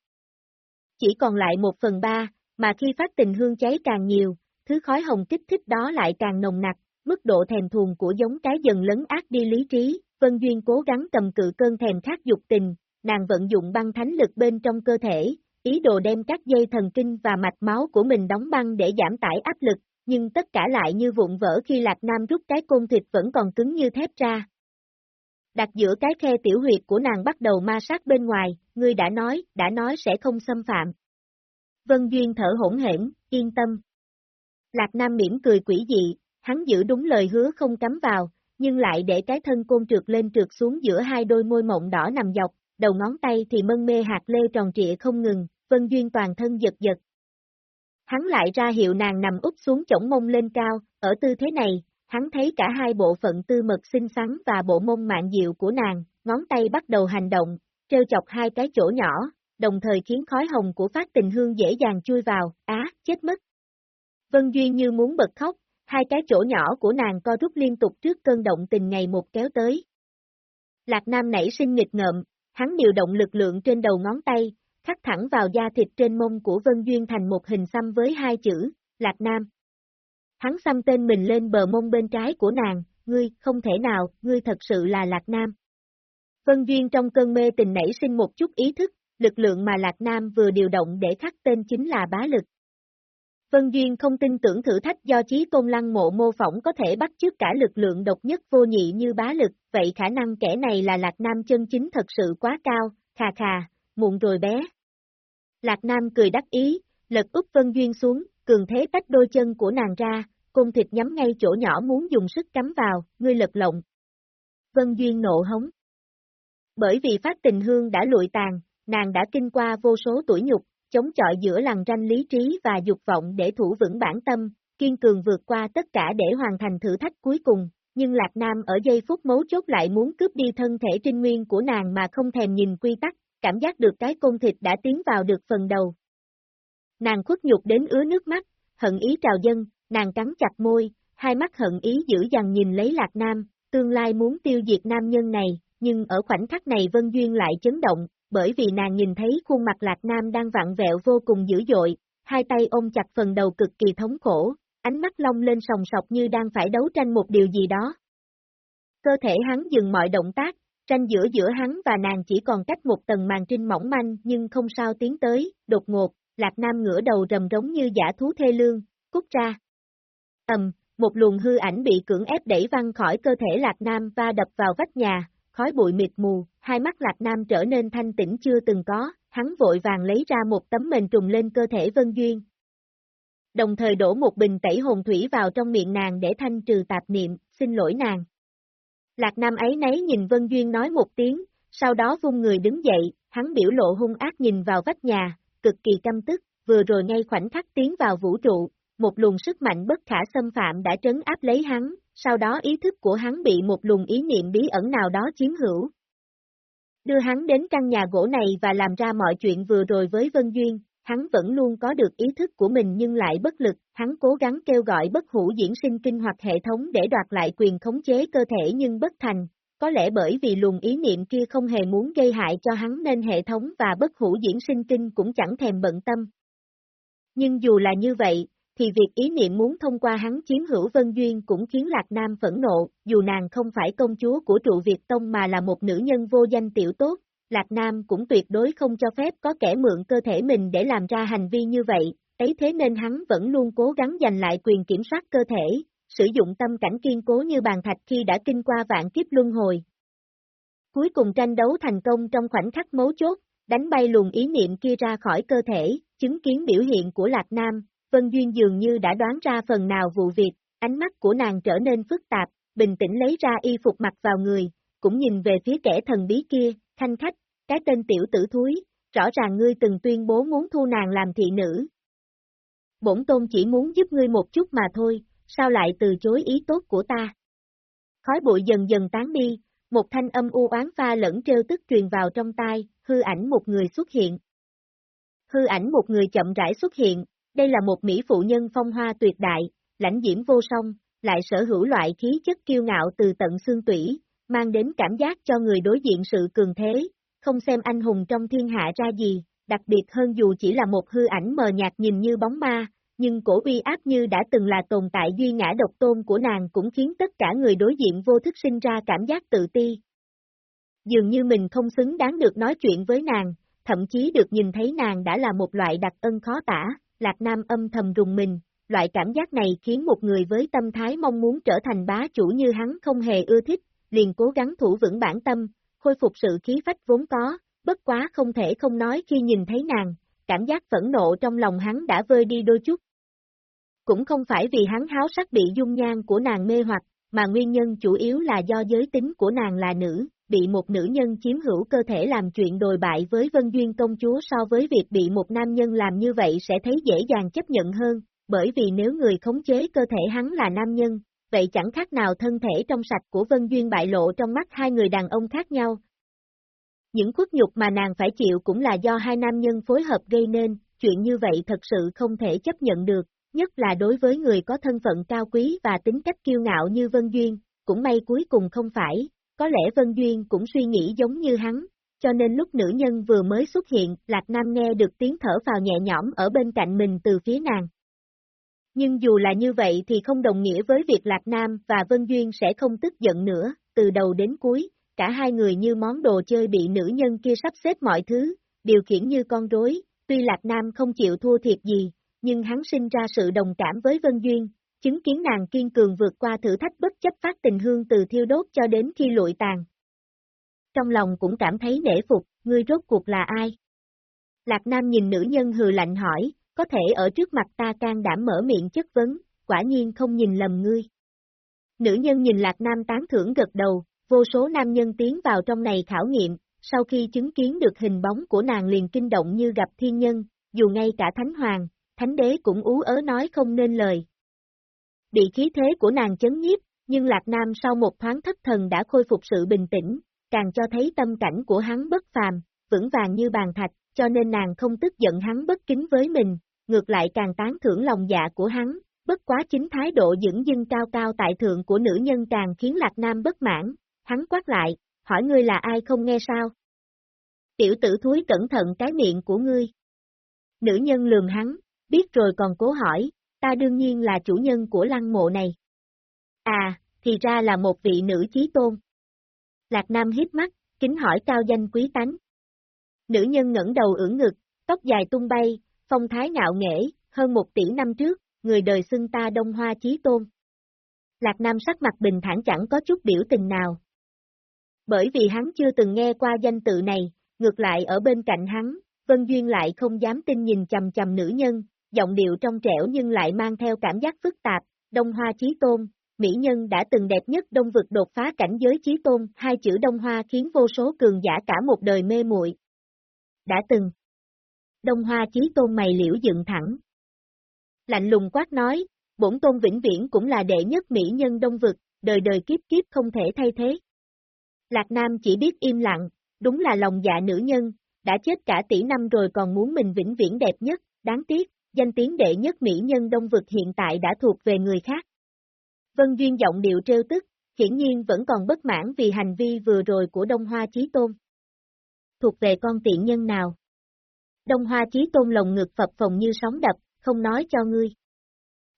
Chỉ còn lại một phần ba, mà khi phát tình hương cháy càng nhiều, thứ khói hồng kích thích đó lại càng nồng nặc, mức độ thèm thuồng của giống cái dần lấn át đi lý trí, Vân Duyên cố gắng cầm cự cơn thèm khát dục tình, nàng vận dụng băng thánh lực bên trong cơ thể, ý đồ đem các dây thần kinh và mạch máu của mình đóng băng để giảm tải áp lực, nhưng tất cả lại như vụn vỡ khi Lạc Nam rút cái côn thịt vẫn còn cứng như thép ra. Đặt giữa cái khe tiểu huyệt của nàng bắt đầu ma sát bên ngoài, ngươi đã nói, đã nói sẽ không xâm phạm. Vân Duyên thở hỗn hển, yên tâm. Lạc Nam mỉm cười quỷ dị, hắn giữ đúng lời hứa không cắm vào, nhưng lại để cái thân côn trượt lên trượt xuống giữa hai đôi môi mộng đỏ nằm dọc, đầu ngón tay thì mân mê hạt lê tròn trịa không ngừng, Vân Duyên toàn thân giật giật. Hắn lại ra hiệu nàng nằm úp xuống chổng mông lên cao, ở tư thế này, hắn thấy cả hai bộ phận tư mật xinh xắn và bộ mông mạng diệu của nàng, ngón tay bắt đầu hành động, treo chọc hai cái chỗ nhỏ, đồng thời khiến khói hồng của phát tình hương dễ dàng chui vào, á, chết mất. Vân Duyên như muốn bật khóc, hai cái chỗ nhỏ của nàng co rút liên tục trước cơn động tình ngày một kéo tới. Lạc Nam nảy sinh nghịch ngợm, hắn điều động lực lượng trên đầu ngón tay, khắc thẳng vào da thịt trên mông của Vân Duyên thành một hình xăm với hai chữ, Lạc Nam. Hắn xăm tên mình lên bờ mông bên trái của nàng, ngươi, không thể nào, ngươi thật sự là Lạc Nam. Vân Duyên trong cơn mê tình nảy sinh một chút ý thức, lực lượng mà Lạc Nam vừa điều động để khắc tên chính là bá lực. Vân Duyên không tin tưởng thử thách do trí tôn lăng mộ mô phỏng có thể bắt chước cả lực lượng độc nhất vô nhị như bá lực, vậy khả năng kẻ này là Lạc Nam chân chính thật sự quá cao, khà khà, muộn rồi bé. Lạc Nam cười đắc ý, lật úp Vân Duyên xuống, cường thế tách đôi chân của nàng ra, cung thịt nhắm ngay chỗ nhỏ muốn dùng sức cắm vào, ngươi lật lộng. Vân Duyên nộ hống. Bởi vì phát tình hương đã lụi tàn, nàng đã kinh qua vô số tuổi nhục, chống chọi giữa lằn ranh lý trí và dục vọng để thủ vững bản tâm, kiên cường vượt qua tất cả để hoàn thành thử thách cuối cùng, nhưng Lạc Nam ở giây phút mấu chốt lại muốn cướp đi thân thể trinh nguyên của nàng mà không thèm nhìn quy tắc, cảm giác được cái côn thịt đã tiến vào được phần đầu. Nàng khuất nhục đến ứa nước mắt, hận ý trào dân, nàng cắn chặt môi, hai mắt hận ý dữ dằn nhìn lấy Lạc Nam, tương lai muốn tiêu diệt nam nhân này, nhưng ở khoảnh khắc này Vân Duyên lại chấn động, bởi vì nàng nhìn thấy khuôn mặt Lạc Nam đang vặn vẹo vô cùng dữ dội, hai tay ôm chặt phần đầu cực kỳ thống khổ, ánh mắt long lên sòng sọc như đang phải đấu tranh một điều gì đó. Cơ thể hắn dừng mọi động tác, Tranh giữa giữa hắn và nàng chỉ còn cách một tầng màn trinh mỏng manh nhưng không sao tiến tới, đột ngột, Lạc Nam ngửa đầu rầm rống như giả thú thê lương, cút ra. Ầm, một luồng hư ảnh bị cưỡng ép đẩy văng khỏi cơ thể Lạc Nam và đập vào vách nhà, khói bụi mịt mù, hai mắt Lạc Nam trở nên thanh tĩnh chưa từng có, hắn vội vàng lấy ra một tấm mền trùng lên cơ thể Vân Duyên. Đồng thời đổ một bình tẩy hồn thủy vào trong miệng nàng để thanh trừ tạp niệm, xin lỗi nàng. Lạc Nam ấy nấy nhìn Vân Duyên nói một tiếng, sau đó vung người đứng dậy, hắn biểu lộ hung ác nhìn vào vách nhà, cực kỳ căm tức, vừa rồi ngay khoảnh khắc tiến vào vũ trụ, một luồng sức mạnh bất khả xâm phạm đã trấn áp lấy hắn, sau đó ý thức của hắn bị một luồng ý niệm bí ẩn nào đó chiếm hữu. Đưa hắn đến căn nhà gỗ này và làm ra mọi chuyện vừa rồi với Vân Duyên, hắn vẫn luôn có được ý thức của mình nhưng lại bất lực, hắn cố gắng kêu gọi bất hủ diễn sinh kinh hoặc hệ thống để đoạt lại quyền khống chế cơ thể nhưng bất thành, có lẽ bởi vì luồng ý niệm kia không hề muốn gây hại cho hắn nên hệ thống và bất hủ diễn sinh kinh cũng chẳng thèm bận tâm. Nhưng dù là như vậy, thì việc ý niệm muốn thông qua hắn chiếm hữu Vân Duyên cũng khiến Lạc Nam phẫn nộ, dù nàng không phải công chúa của trụ Việt Tông mà là một nữ nhân vô danh tiểu tốt, Lạc Nam cũng tuyệt đối không cho phép có kẻ mượn cơ thể mình để làm ra hành vi như vậy, ấy thế nên hắn vẫn luôn cố gắng giành lại quyền kiểm soát cơ thể, sử dụng tâm cảnh kiên cố như bàn thạch khi đã kinh qua vạn kiếp luân hồi. Cuối cùng tranh đấu thành công trong khoảnh khắc mấu chốt, đánh bay luồng ý niệm kia ra khỏi cơ thể, chứng kiến biểu hiện của Lạc Nam, Vân Duyên dường như đã đoán ra phần nào vụ việc, ánh mắt của nàng trở nên phức tạp, bình tĩnh lấy ra y phục mặc vào người, cũng nhìn về phía kẻ thần bí kia, thanh khách, cái tên tiểu tử thúi, rõ ràng ngươi từng tuyên bố muốn thu nàng làm thị nữ. Bổn tôn chỉ muốn giúp ngươi một chút mà thôi, sao lại từ chối ý tốt của ta? Khói bụi dần dần tán đi, một thanh âm u oán pha lẫn trêu tức truyền vào trong tai, hư ảnh một người xuất hiện. Hư ảnh một người chậm rãi xuất hiện, đây là một mỹ phụ nhân phong hoa tuyệt đại, lãnh diễm vô song, lại sở hữu loại khí chất kiêu ngạo từ tận xương tủy, mang đến cảm giác cho người đối diện sự cường thế, không xem anh hùng trong thiên hạ ra gì, đặc biệt hơn dù chỉ là một hư ảnh mờ nhạt nhìn như bóng ma, nhưng cổ uy áp như đã từng là tồn tại duy ngã độc tôn của nàng cũng khiến tất cả người đối diện vô thức sinh ra cảm giác tự ti. Dường như mình không xứng đáng được nói chuyện với nàng, thậm chí được nhìn thấy nàng đã là một loại đặc ân khó tả, Lạc Nam âm thầm rùng mình, loại cảm giác này khiến một người với tâm thái mong muốn trở thành bá chủ như hắn không hề ưa thích, liền cố gắng thủ vững bản tâm, khôi phục sự khí phách vốn có, bất quá không thể không nói khi nhìn thấy nàng, cảm giác phẫn nộ trong lòng hắn đã vơi đi đôi chút. Cũng không phải vì hắn háo sắc bị dung nhan của nàng mê hoặc, mà nguyên nhân chủ yếu là do giới tính của nàng là nữ, bị một nữ nhân chiếm hữu cơ thể làm chuyện đồi bại với Vân Duyên công chúa so với việc bị một nam nhân làm như vậy sẽ thấy dễ dàng chấp nhận hơn, bởi vì nếu người khống chế cơ thể hắn là nam nhân, vậy chẳng khác nào thân thể trong sạch của Vân Duyên bại lộ trong mắt hai người đàn ông khác nhau. Những khuất nhục mà nàng phải chịu cũng là do hai nam nhân phối hợp gây nên, chuyện như vậy thật sự không thể chấp nhận được, nhất là đối với người có thân phận cao quý và tính cách kiêu ngạo như Vân Duyên, cũng may cuối cùng không phải, có lẽ Vân Duyên cũng suy nghĩ giống như hắn, cho nên lúc nữ nhân vừa mới xuất hiện, Lạc Nam nghe được tiếng thở vào nhẹ nhõm ở bên cạnh mình từ phía nàng. Nhưng dù là như vậy thì không đồng nghĩa với việc Lạc Nam và Vân Duyên sẽ không tức giận nữa, từ đầu đến cuối, cả hai người như món đồ chơi bị nữ nhân kia sắp xếp mọi thứ, điều khiển như con rối, tuy Lạc Nam không chịu thua thiệt gì, nhưng hắn sinh ra sự đồng cảm với Vân Duyên, chứng kiến nàng kiên cường vượt qua thử thách bất chấp phát tình hương từ thiêu đốt cho đến khi lụi tàn. Trong lòng cũng cảm thấy nể phục, ngươi rốt cuộc là ai? Lạc Nam nhìn nữ nhân hừ lạnh hỏi, có thể ở trước mặt ta can đảm mở miệng chất vấn, quả nhiên không nhìn lầm ngươi. Nữ nhân nhìn Lạc Nam tán thưởng gật đầu, vô số nam nhân tiến vào trong này khảo nghiệm, sau khi chứng kiến được hình bóng của nàng liền kinh động như gặp thiên nhân, dù ngay cả Thánh Hoàng, Thánh Đế cũng ú ớ nói không nên lời. Bị khí thế của nàng chấn nhiếp, nhưng Lạc Nam sau một thoáng thất thần đã khôi phục sự bình tĩnh, càng cho thấy tâm cảnh của hắn bất phàm, vững vàng như bàn thạch, cho nên nàng không tức giận hắn bất kính với mình, ngược lại càng tán thưởng lòng dạ của hắn, bất quá chính thái độ dưỡng dưng cao cao tại thượng của nữ nhân càng khiến Lạc Nam bất mãn, hắn quát lại, hỏi ngươi là ai không nghe sao? Tiểu tử thúi cẩn thận cái miệng của ngươi. Nữ nhân lường hắn, biết rồi còn cố hỏi, ta đương nhiên là chủ nhân của lăng mộ này. À, thì ra là một vị nữ chí tôn. Lạc Nam hiếp mắt, kính hỏi cao danh quý tánh. Nữ nhân ngẩng đầu ưỡn ngực, tóc dài tung bay, phong thái ngạo nghễ, hơn một tỷ năm trước, người đời xưng ta đông hoa chí tôn. Lạc Nam sắc mặt bình thản chẳng có chút biểu tình nào. Bởi vì hắn chưa từng nghe qua danh tự này, ngược lại ở bên cạnh hắn, Vân Duyên lại không dám tin nhìn chầm chầm nữ nhân, giọng điệu trong trẻo nhưng lại mang theo cảm giác phức tạp, Đông Hoa Chí Tôn, mỹ nhân đã từng đẹp nhất đông vực đột phá cảnh giới Chí Tôn, hai chữ Đông Hoa khiến vô số cường giả cả một đời mê muội. Đã từng. Đông Hoa Chí Tôn mày liễu dựng thẳng. Lạnh lùng quát nói, bổn tôn vĩnh viễn cũng là đệ nhất mỹ nhân đông vực, đời đời kiếp kiếp không thể thay thế. Lạc Nam chỉ biết im lặng, đúng là lòng dạ nữ nhân, đã chết cả tỷ năm rồi còn muốn mình vĩnh viễn đẹp nhất, đáng tiếc, danh tiếng đệ nhất mỹ nhân đông vực hiện tại đã thuộc về người khác. Vân Duyên giọng điệu trêu tức, hiển nhiên vẫn còn bất mãn vì hành vi vừa rồi của Đông Hoa Chí Tôn. Thuộc về con tiện nhân nào? Đông Hoa Chí Tôn lồng ngực phập phồng như sóng đập, không nói cho ngươi.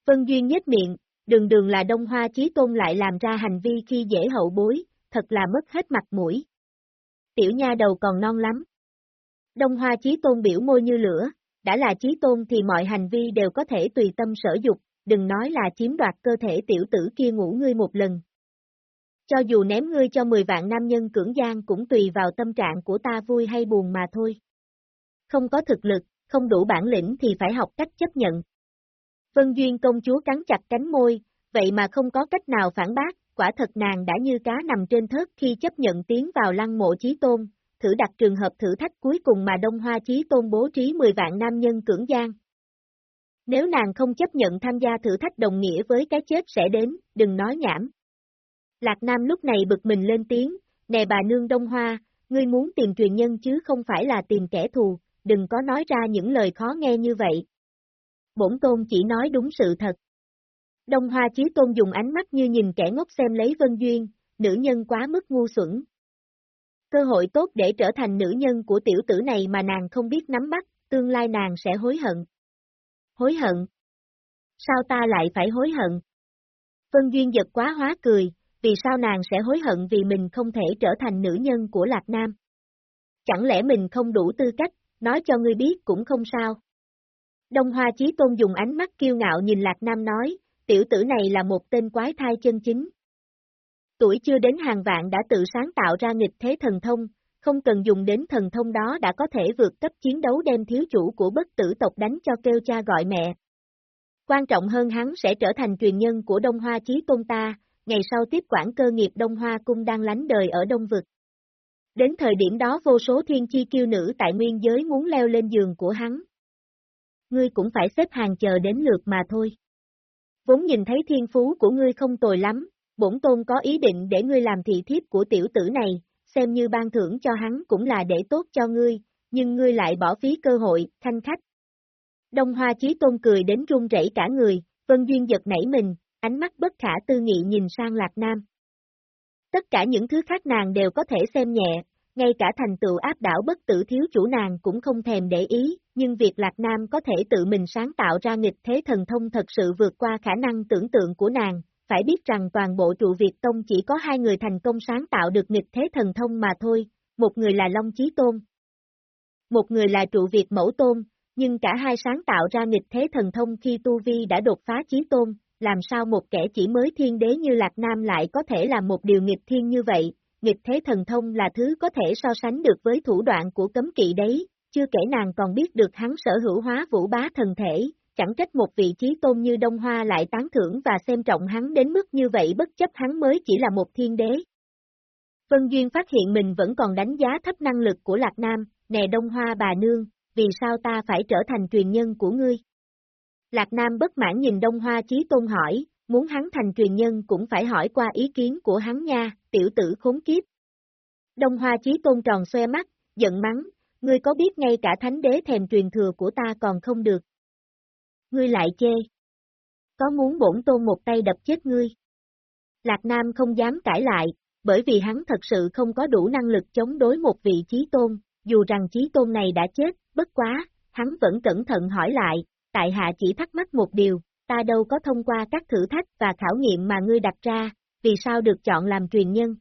Vân Duyên nhếch miệng, đường đường là Đông Hoa Chí Tôn lại làm ra hành vi khi dễ hậu bối, thật là mất hết mặt mũi. Tiểu nha đầu còn non lắm. Đông Hoa Chí Tôn biểu môi như lửa, đã là Chí Tôn thì mọi hành vi đều có thể tùy tâm sở dục, đừng nói là chiếm đoạt cơ thể tiểu tử kia ngủ ngươi một lần. Cho dù ném ngươi cho 10 vạn nam nhân cưỡng gian cũng tùy vào tâm trạng của ta vui hay buồn mà thôi. Không có thực lực, không đủ bản lĩnh thì phải học cách chấp nhận. Vân Duyên công chúa cắn chặt cánh môi, vậy mà không có cách nào phản bác, quả thật nàng đã như cá nằm trên thớt khi chấp nhận tiến vào lăng mộ chí tôn, thử đặt trường hợp thử thách cuối cùng mà Đông Hoa chí tôn bố trí 10 vạn nam nhân cưỡng gian. Nếu nàng không chấp nhận tham gia thử thách đồng nghĩa với cái chết sẽ đến, đừng nói nhảm. Lạc Nam lúc này bực mình lên tiếng, nè bà nương Đông Hoa, ngươi muốn tìm truyền nhân chứ không phải là tìm kẻ thù, đừng có nói ra những lời khó nghe như vậy. Bổn tôn chỉ nói đúng sự thật. Đông Hoa Chí Tôn dùng ánh mắt như nhìn kẻ ngốc xem lấy Vân Duyên, nữ nhân quá mức ngu xuẩn. Cơ hội tốt để trở thành nữ nhân của tiểu tử này mà nàng không biết nắm bắt, tương lai nàng sẽ hối hận. Hối hận? Sao ta lại phải hối hận? Vân Duyên giật quá hóa cười, vì sao nàng sẽ hối hận vì mình không thể trở thành nữ nhân của Lạc Nam? Chẳng lẽ mình không đủ tư cách, nói cho ngươi biết cũng không sao. Đông Hoa Chí Tôn dùng ánh mắt kiêu ngạo nhìn Lạc Nam nói, tiểu tử này là một tên quái thai chân chính. Tuổi chưa đến hàng vạn đã tự sáng tạo ra nghịch thế thần thông, không cần dùng đến thần thông đó đã có thể vượt cấp chiến đấu đem thiếu chủ của bất tử tộc đánh cho kêu cha gọi mẹ. Quan trọng hơn hắn sẽ trở thành truyền nhân của Đông Hoa Chí Tôn ta, ngày sau tiếp quản cơ nghiệp Đông Hoa Cung đang lánh đời ở Đông Vực. Đến thời điểm đó vô số thiên chi kiêu nữ tại nguyên giới muốn leo lên giường của hắn. Ngươi cũng phải xếp hàng chờ đến lượt mà thôi. Vốn nhìn thấy thiên phú của ngươi không tồi lắm, bổn tôn có ý định để ngươi làm thị thiếp của tiểu tử này, xem như ban thưởng cho hắn cũng là để tốt cho ngươi, nhưng ngươi lại bỏ phí cơ hội, thanh khách. Đông Hoa Chí Tôn cười đến run rẩy cả người, Vân Duyên giật nảy mình, ánh mắt bất khả tư nghị nhìn sang Lạc Nam. Tất cả những thứ khác nàng đều có thể xem nhẹ, ngay cả thành tựu áp đảo bất tử thiếu chủ nàng cũng không thèm để ý, nhưng việc Lạc Nam có thể tự mình sáng tạo ra nghịch thế thần thông thật sự vượt qua khả năng tưởng tượng của nàng, phải biết rằng toàn bộ trụ Việt Tông chỉ có hai người thành công sáng tạo được nghịch thế thần thông mà thôi, một người là Long Chí Tôn. Một người là trụ Việt Mẫu Tôn, nhưng cả hai sáng tạo ra nghịch thế thần thông khi Tu Vi đã đột phá Chí Tôn, làm sao một kẻ chỉ mới thiên đế như Lạc Nam lại có thể làm một điều nghịch thiên như vậy, nghịch thế thần thông là thứ có thể so sánh được với thủ đoạn của cấm kỵ đấy, chưa kể nàng còn biết được hắn sở hữu hóa vũ bá thần thể, chẳng trách một vị trí tôn như Đông Hoa lại tán thưởng và xem trọng hắn đến mức như vậy bất chấp hắn mới chỉ là một thiên đế. Vân Duyên phát hiện mình vẫn còn đánh giá thấp năng lực của Lạc Nam, nè Đông Hoa bà nương, vì sao ta phải trở thành truyền nhân của ngươi? Lạc Nam bất mãn nhìn Đông Hoa Chí Tôn hỏi, muốn hắn thành truyền nhân cũng phải hỏi qua ý kiến của hắn nha, tiểu tử khốn kiếp. Đông Hoa Chí Tôn tròn xoe mắt, giận mắng, ngươi có biết ngay cả thánh đế thèm truyền thừa của ta còn không được. Ngươi lại chê. Có muốn bổn tôn một tay đập chết ngươi? Lạc Nam không dám cãi lại, bởi vì hắn thật sự không có đủ năng lực chống đối một vị trí tôn, dù rằng trí tôn này đã chết, bất quá, hắn vẫn cẩn thận hỏi lại, tại hạ chỉ thắc mắc một điều, ta đâu có thông qua các thử thách và khảo nghiệm mà ngươi đặt ra, vì sao được chọn làm truyền nhân.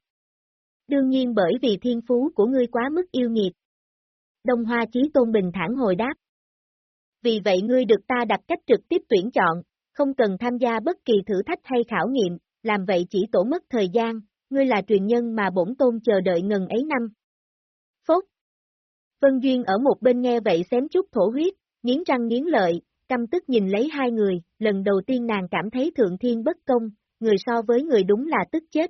Đương nhiên bởi vì thiên phú của ngươi quá mức yêu nghiệt. Đông Hoa Chí Tôn bình thản hồi đáp. Vì vậy ngươi được ta đặt cách trực tiếp tuyển chọn, không cần tham gia bất kỳ thử thách hay khảo nghiệm, làm vậy chỉ tổ mất thời gian, ngươi là truyền nhân mà bổn tôn chờ đợi ngần ấy năm. Phốt. Vân Duyên ở một bên nghe vậy xém chút thổ huyết, nghiến răng nghiến lợi, căm tức nhìn lấy hai người, lần đầu tiên nàng cảm thấy thượng thiên bất công, người so với người đúng là tức chết.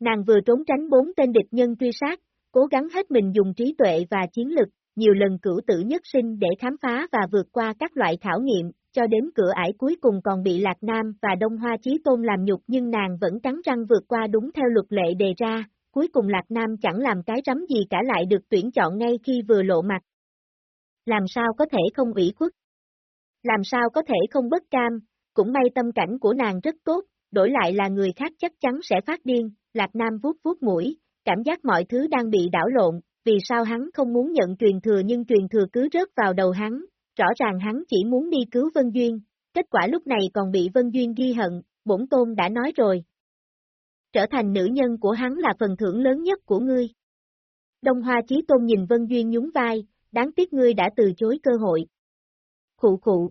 Nàng vừa trốn tránh bốn tên địch nhân truy sát, cố gắng hết mình dùng trí tuệ và chiến lực, nhiều lần cửu tử nhất sinh để khám phá và vượt qua các loại khảo nghiệm, cho đến cửa ải cuối cùng còn bị Lạc Nam và Đông Hoa Chí Tôn làm nhục nhưng nàng vẫn cắn răng vượt qua đúng theo luật lệ đề ra, cuối cùng Lạc Nam chẳng làm cái rắm gì cả lại được tuyển chọn ngay khi vừa lộ mặt. Làm sao có thể không ủy khuất? Làm sao có thể không bất cam, cũng may tâm cảnh của nàng rất tốt, đổi lại là người khác chắc chắn sẽ phát điên, Lạc Nam vuốt vuốt mũi, cảm giác mọi thứ đang bị đảo lộn, vì sao hắn không muốn nhận truyền thừa nhưng truyền thừa cứ rớt vào đầu hắn, rõ ràng hắn chỉ muốn đi cứu Vân Duyên, kết quả lúc này còn bị Vân Duyên ghi hận, bổn tôn đã nói rồi. Trở thành nữ nhân của hắn là phần thưởng lớn nhất của ngươi. Đông Hoa Chí Tôn nhìn Vân Duyên nhún vai, đáng tiếc ngươi đã từ chối cơ hội. Khụ khụ.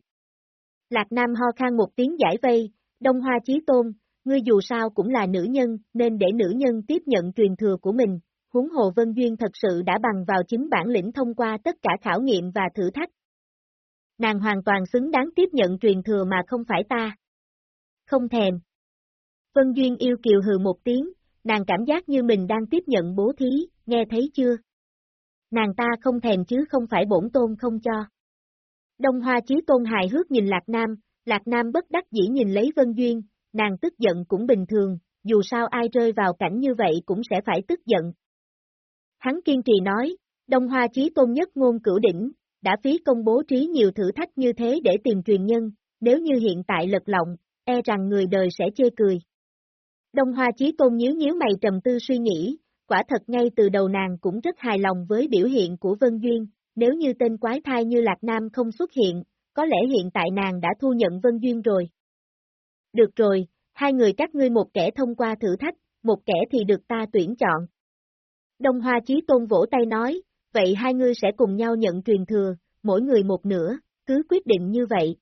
Lạc Nam ho khan một tiếng giải vây, Đông Hoa Chí Tôn, ngươi dù sao cũng là nữ nhân, nên để nữ nhân tiếp nhận truyền thừa của mình, huống hồ Vân Duyên thật sự đã bằng vào chính bản lĩnh thông qua tất cả khảo nghiệm và thử thách. Nàng hoàn toàn xứng đáng tiếp nhận truyền thừa mà không phải ta. Không thèm. Vân Duyên yêu kiều hừ một tiếng, nàng cảm giác như mình đang tiếp nhận bố thí, nghe thấy chưa? Nàng ta không thèm chứ không phải bổn tôn không cho. Đông Hoa Chí Tôn hài hước nhìn Lạc Nam, Lạc Nam bất đắc dĩ nhìn lấy Vân Duyên, nàng tức giận cũng bình thường, dù sao ai rơi vào cảnh như vậy cũng sẽ phải tức giận. Hắn kiên trì nói, Đông Hoa Chí Tôn nhất ngôn cửu đỉnh, đã phí công bố trí nhiều thử thách như thế để tìm truyền nhân, nếu như hiện tại lật lọng, e rằng người đời sẽ chê cười. Đông Hoa Chí Tôn nhíu nhíu mày trầm tư suy nghĩ, quả thật ngay từ đầu nàng cũng rất hài lòng với biểu hiện của Vân Duyên, nếu như tên quái thai như Lạc Nam không xuất hiện, có lẽ hiện tại nàng đã thu nhận Vân Duyên rồi. Được rồi, hai người các ngươi một kẻ thông qua thử thách, một kẻ thì được ta tuyển chọn. Đông Hoa Chí Tôn vỗ tay nói, vậy hai ngươi sẽ cùng nhau nhận truyền thừa, mỗi người một nửa, cứ quyết định như vậy.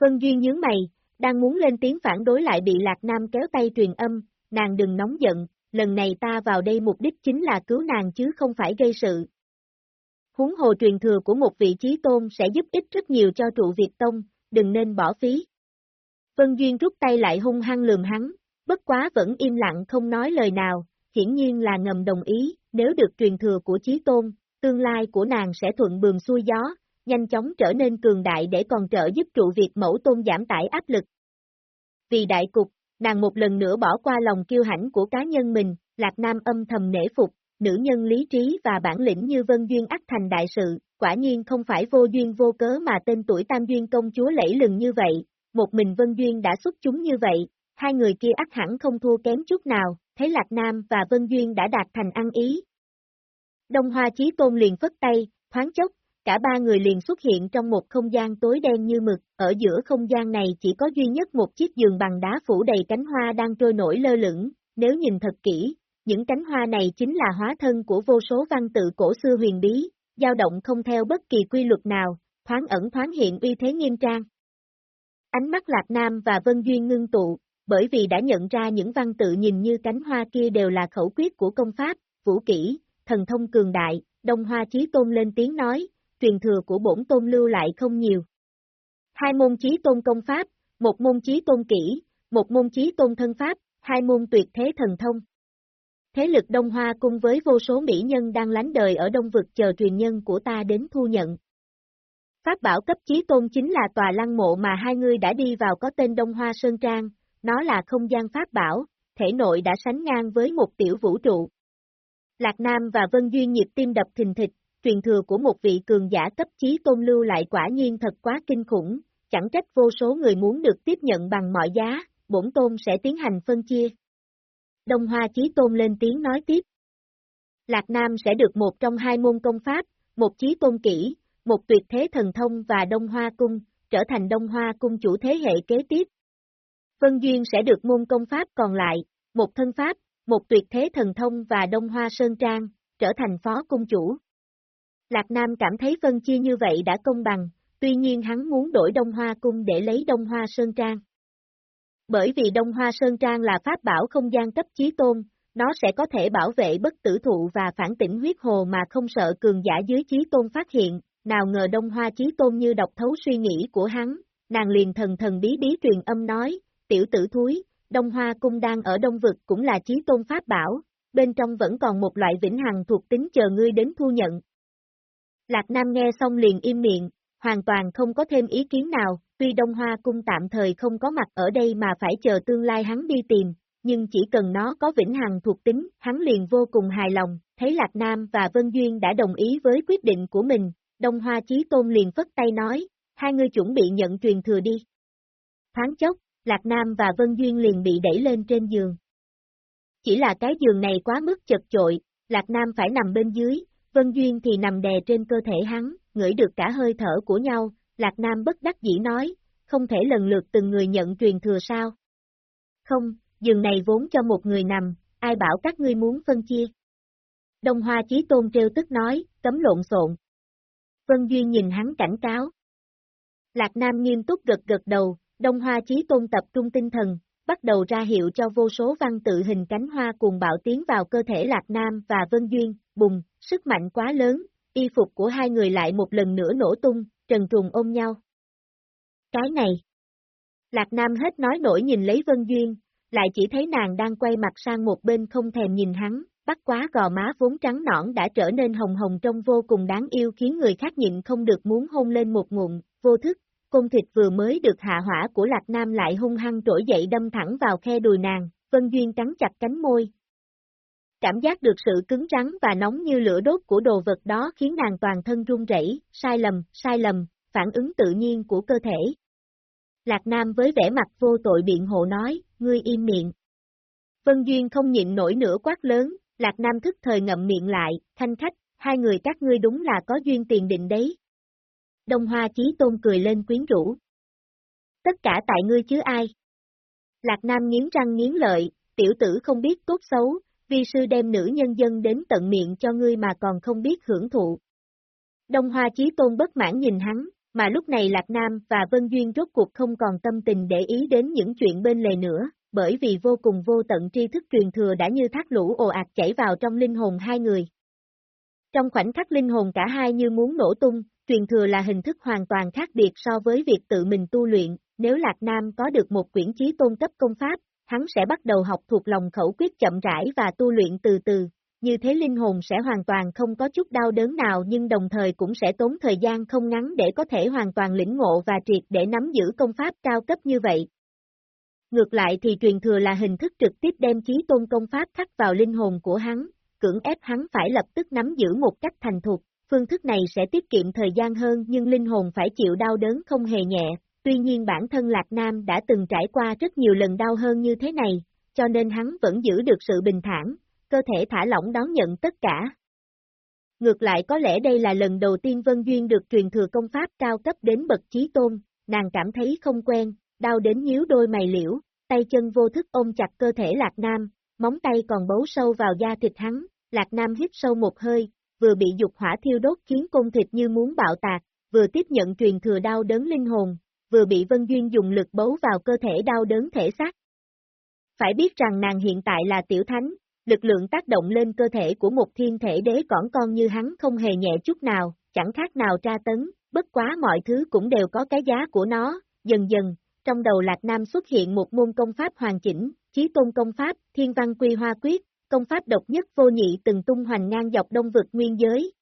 Vân Duyên nhướng mày, đang muốn lên tiếng phản đối lại bị Lạc Nam kéo tay truyền âm, nàng đừng nóng giận, lần này ta vào đây mục đích chính là cứu nàng chứ không phải gây sự. Huống hồ truyền thừa của một vị trí tôn sẽ giúp ích rất nhiều cho trụ Việt Tông, đừng nên bỏ phí. Vân Duyên rút tay lại hung hăng lườm hắn, bất quá vẫn im lặng không nói lời nào, hiển nhiên là ngầm đồng ý, nếu được truyền thừa của Chí Tôn, tương lai của nàng sẽ thuận bường xuôi gió, nhanh chóng trở nên cường đại để còn trợ giúp trụ việc mẫu tôn giảm tải áp lực. Vì đại cục, nàng một lần nữa bỏ qua lòng kiêu hãnh của cá nhân mình, Lạc Nam âm thầm nể phục, nữ nhân lý trí và bản lĩnh như Vân Duyên ắt thành đại sự, quả nhiên không phải vô duyên vô cớ mà tên tuổi Tam Duyên công chúa lẫy lừng như vậy, một mình Vân Duyên đã xuất chúng như vậy, hai người kia ắt hẳn không thua kém chút nào, thấy Lạc Nam và Vân Duyên đã đạt thành ăn ý. Đông Hoa Chí Tôn liền phất tay, thoáng chốc, cả ba người liền xuất hiện trong một không gian tối đen như mực, ở giữa không gian này chỉ có duy nhất một chiếc giường bằng đá phủ đầy cánh hoa đang trôi nổi lơ lửng, nếu nhìn thật kỹ, những cánh hoa này chính là hóa thân của vô số văn tự cổ xưa huyền bí, dao động không theo bất kỳ quy luật nào, thoáng ẩn thoáng hiện uy thế nghiêm trang. Ánh mắt Lạc Nam và Vân Duyên ngưng tụ, bởi vì đã nhận ra những văn tự nhìn như cánh hoa kia đều là khẩu quyết của công pháp, vũ kỹ, thần thông cường đại, Đông Hoa Chí Tôn lên tiếng nói, truyền thừa của bổn tôn lưu lại không nhiều. Hai môn chí tôn công pháp, một môn chí tôn kỹ, một môn chí tôn thân pháp, hai môn tuyệt thế thần thông. Thế lực Đông Hoa cùng với vô số mỹ nhân đang lánh đời ở Đông Vực chờ truyền nhân của ta đến thu nhận. Pháp bảo cấp chí tôn chính là tòa lăng mộ mà hai người đã đi vào có tên Đông Hoa Sơn Trang, nó là không gian pháp bảo, thể nội đã sánh ngang với một tiểu vũ trụ. Lạc Nam và Vân Duyên nhịp tim đập thình thịch, truyền thừa của một vị cường giả cấp chí tôn lưu lại quả nhiên thật quá kinh khủng, chẳng trách vô số người muốn được tiếp nhận bằng mọi giá, bổn tôn sẽ tiến hành phân chia. Đông Hoa Chí Tôn lên tiếng nói tiếp. Lạc Nam sẽ được một trong hai môn công pháp, một Chí Tôn kỹ, một tuyệt thế thần thông và Đông Hoa Cung, trở thành Đông Hoa Cung chủ thế hệ kế tiếp. Vân Duyên sẽ được môn công pháp còn lại, một thân pháp, một tuyệt thế thần thông và Đông Hoa Sơn Trang, trở thành phó cung chủ. Lạc Nam cảm thấy phân chia như vậy đã công bằng, tuy nhiên hắn muốn đổi Đông Hoa Cung để lấy Đông Hoa Sơn Trang. Bởi vì Đông Hoa Sơn Trang là pháp bảo không gian cấp chí tôn, nó sẽ có thể bảo vệ bất tử thụ và phản tỉnh huyết hồ mà không sợ cường giả dưới chí tôn phát hiện, nào ngờ Đông Hoa chí tôn như đọc thấu suy nghĩ của hắn, nàng liền thần thần bí bí truyền âm nói, tiểu tử thúi, Đông Hoa Cung đang ở Đông Vực cũng là chí tôn pháp bảo, bên trong vẫn còn một loại vĩnh hằng thuộc tính chờ ngươi đến thu nhận. Lạc Nam nghe xong liền im miệng, hoàn toàn không có thêm ý kiến nào, tuy Đông Hoa Cung tạm thời không có mặt ở đây mà phải chờ tương lai hắn đi tìm, nhưng chỉ cần nó có vĩnh hằng thuộc tính, hắn liền vô cùng hài lòng, thấy Lạc Nam và Vân Duyên đã đồng ý với quyết định của mình, Đông Hoa Chí Tôn liền phất tay nói, hai người chuẩn bị nhận truyền thừa đi. Thoáng chốc, Lạc Nam và Vân Duyên liền bị đẩy lên trên giường. Chỉ là cái giường này quá mức chật chội, Lạc Nam phải nằm bên dưới, Vân Duyên thì nằm đè trên cơ thể hắn, ngửi được cả hơi thở của nhau, Lạc Nam bất đắc dĩ nói, không thể lần lượt từng người nhận truyền thừa sao? Không, giường này vốn cho một người nằm, ai bảo các ngươi muốn phân chia? Đông Hoa Chí Tôn trêu tức nói, cấm lộn xộn. Vân Duyên nhìn hắn cảnh cáo. Lạc Nam nghiêm túc gật gật đầu, Đông Hoa Chí Tôn tập trung tinh thần, bắt đầu ra hiệu cho vô số văn tự hình cánh hoa cùng bạo tiến vào cơ thể Lạc Nam và Vân Duyên, bùng, sức mạnh quá lớn, y phục của hai người lại một lần nữa nổ tung, trần trùng ôm nhau. Cái này. Lạc Nam hết nói nổi nhìn lấy Vân Duyên, lại chỉ thấy nàng đang quay mặt sang một bên không thèm nhìn hắn, bắt quá gò má vốn trắng nõn đã trở nên hồng hồng trông vô cùng đáng yêu khiến người khác nhịn không được muốn hôn lên một ngụm, vô thức, Công thịt vừa mới được hạ hỏa của Lạc Nam lại hung hăng trỗi dậy đâm thẳng vào khe đùi nàng, Vân Duyên cắn chặt cánh môi. Cảm giác được sự cứng rắn và nóng như lửa đốt của đồ vật đó khiến nàng toàn thân run rẩy, sai lầm, sai lầm, phản ứng tự nhiên của cơ thể. Lạc Nam với vẻ mặt vô tội biện hộ nói, ngươi im miệng. Vân Duyên không nhịn nổi nữa quát lớn, Lạc Nam thức thời ngậm miệng lại, thanh khách, hai người các ngươi đúng là có duyên tiền định đấy, Đông Hoa Chí Tôn cười lên quyến rũ. Tất cả tại ngươi chứ ai? Lạc Nam nghiến răng nghiến lợi, tiểu tử không biết tốt xấu, vi sư đem nữ nhân dân đến tận miệng cho ngươi mà còn không biết hưởng thụ. Đông Hoa Chí Tôn bất mãn nhìn hắn, mà lúc này Lạc Nam và Vân Duyên rốt cuộc không còn tâm tình để ý đến những chuyện bên lề nữa, bởi vì vô cùng vô tận tri thức truyền thừa đã như thác lũ ồ ạt chảy vào trong linh hồn hai người. Trong khoảnh khắc linh hồn cả hai như muốn nổ tung, truyền thừa là hình thức hoàn toàn khác biệt so với việc tự mình tu luyện, nếu Lạc Nam có được một quyển trí tôn cấp công pháp, hắn sẽ bắt đầu học thuộc lòng khẩu quyết chậm rãi và tu luyện từ từ, như thế linh hồn sẽ hoàn toàn không có chút đau đớn nào nhưng đồng thời cũng sẽ tốn thời gian không ngắn để có thể hoàn toàn lĩnh ngộ và triệt để nắm giữ công pháp cao cấp như vậy. Ngược lại thì truyền thừa là hình thức trực tiếp đem trí tôn công pháp khắc vào linh hồn của hắn, cưỡng ép hắn phải lập tức nắm giữ một cách thành thục, phương thức này sẽ tiết kiệm thời gian hơn nhưng linh hồn phải chịu đau đớn không hề nhẹ, tuy nhiên bản thân Lạc Nam đã từng trải qua rất nhiều lần đau hơn như thế này, cho nên hắn vẫn giữ được sự bình thản, cơ thể thả lỏng đón nhận tất cả. Ngược lại có lẽ đây là lần đầu tiên Vân Duyên được truyền thừa công pháp cao cấp đến bậc chí tôn, nàng cảm thấy không quen, đau đến nhíu đôi mày liễu, tay chân vô thức ôm chặt cơ thể Lạc Nam, móng tay còn bấu sâu vào da thịt hắn, Lạc Nam hít sâu một hơi, vừa bị dục hỏa thiêu đốt khiến cung thịt như muốn bạo tạc, vừa tiếp nhận truyền thừa đau đớn linh hồn, vừa bị Vân Duyên dùng lực bấu vào cơ thể đau đớn thể xác. Phải biết rằng nàng hiện tại là tiểu thánh, lực lượng tác động lên cơ thể của một thiên thể đế cỏn con như hắn không hề nhẹ chút nào, chẳng khác nào tra tấn, bất quá mọi thứ cũng đều có cái giá của nó, dần dần, trong đầu Lạc Nam xuất hiện một môn công pháp hoàn chỉnh, chí tôn công pháp, thiên văn quy hoa quyết, công pháp độc nhất vô nhị từng tung hoành ngang dọc đông vực nguyên giới.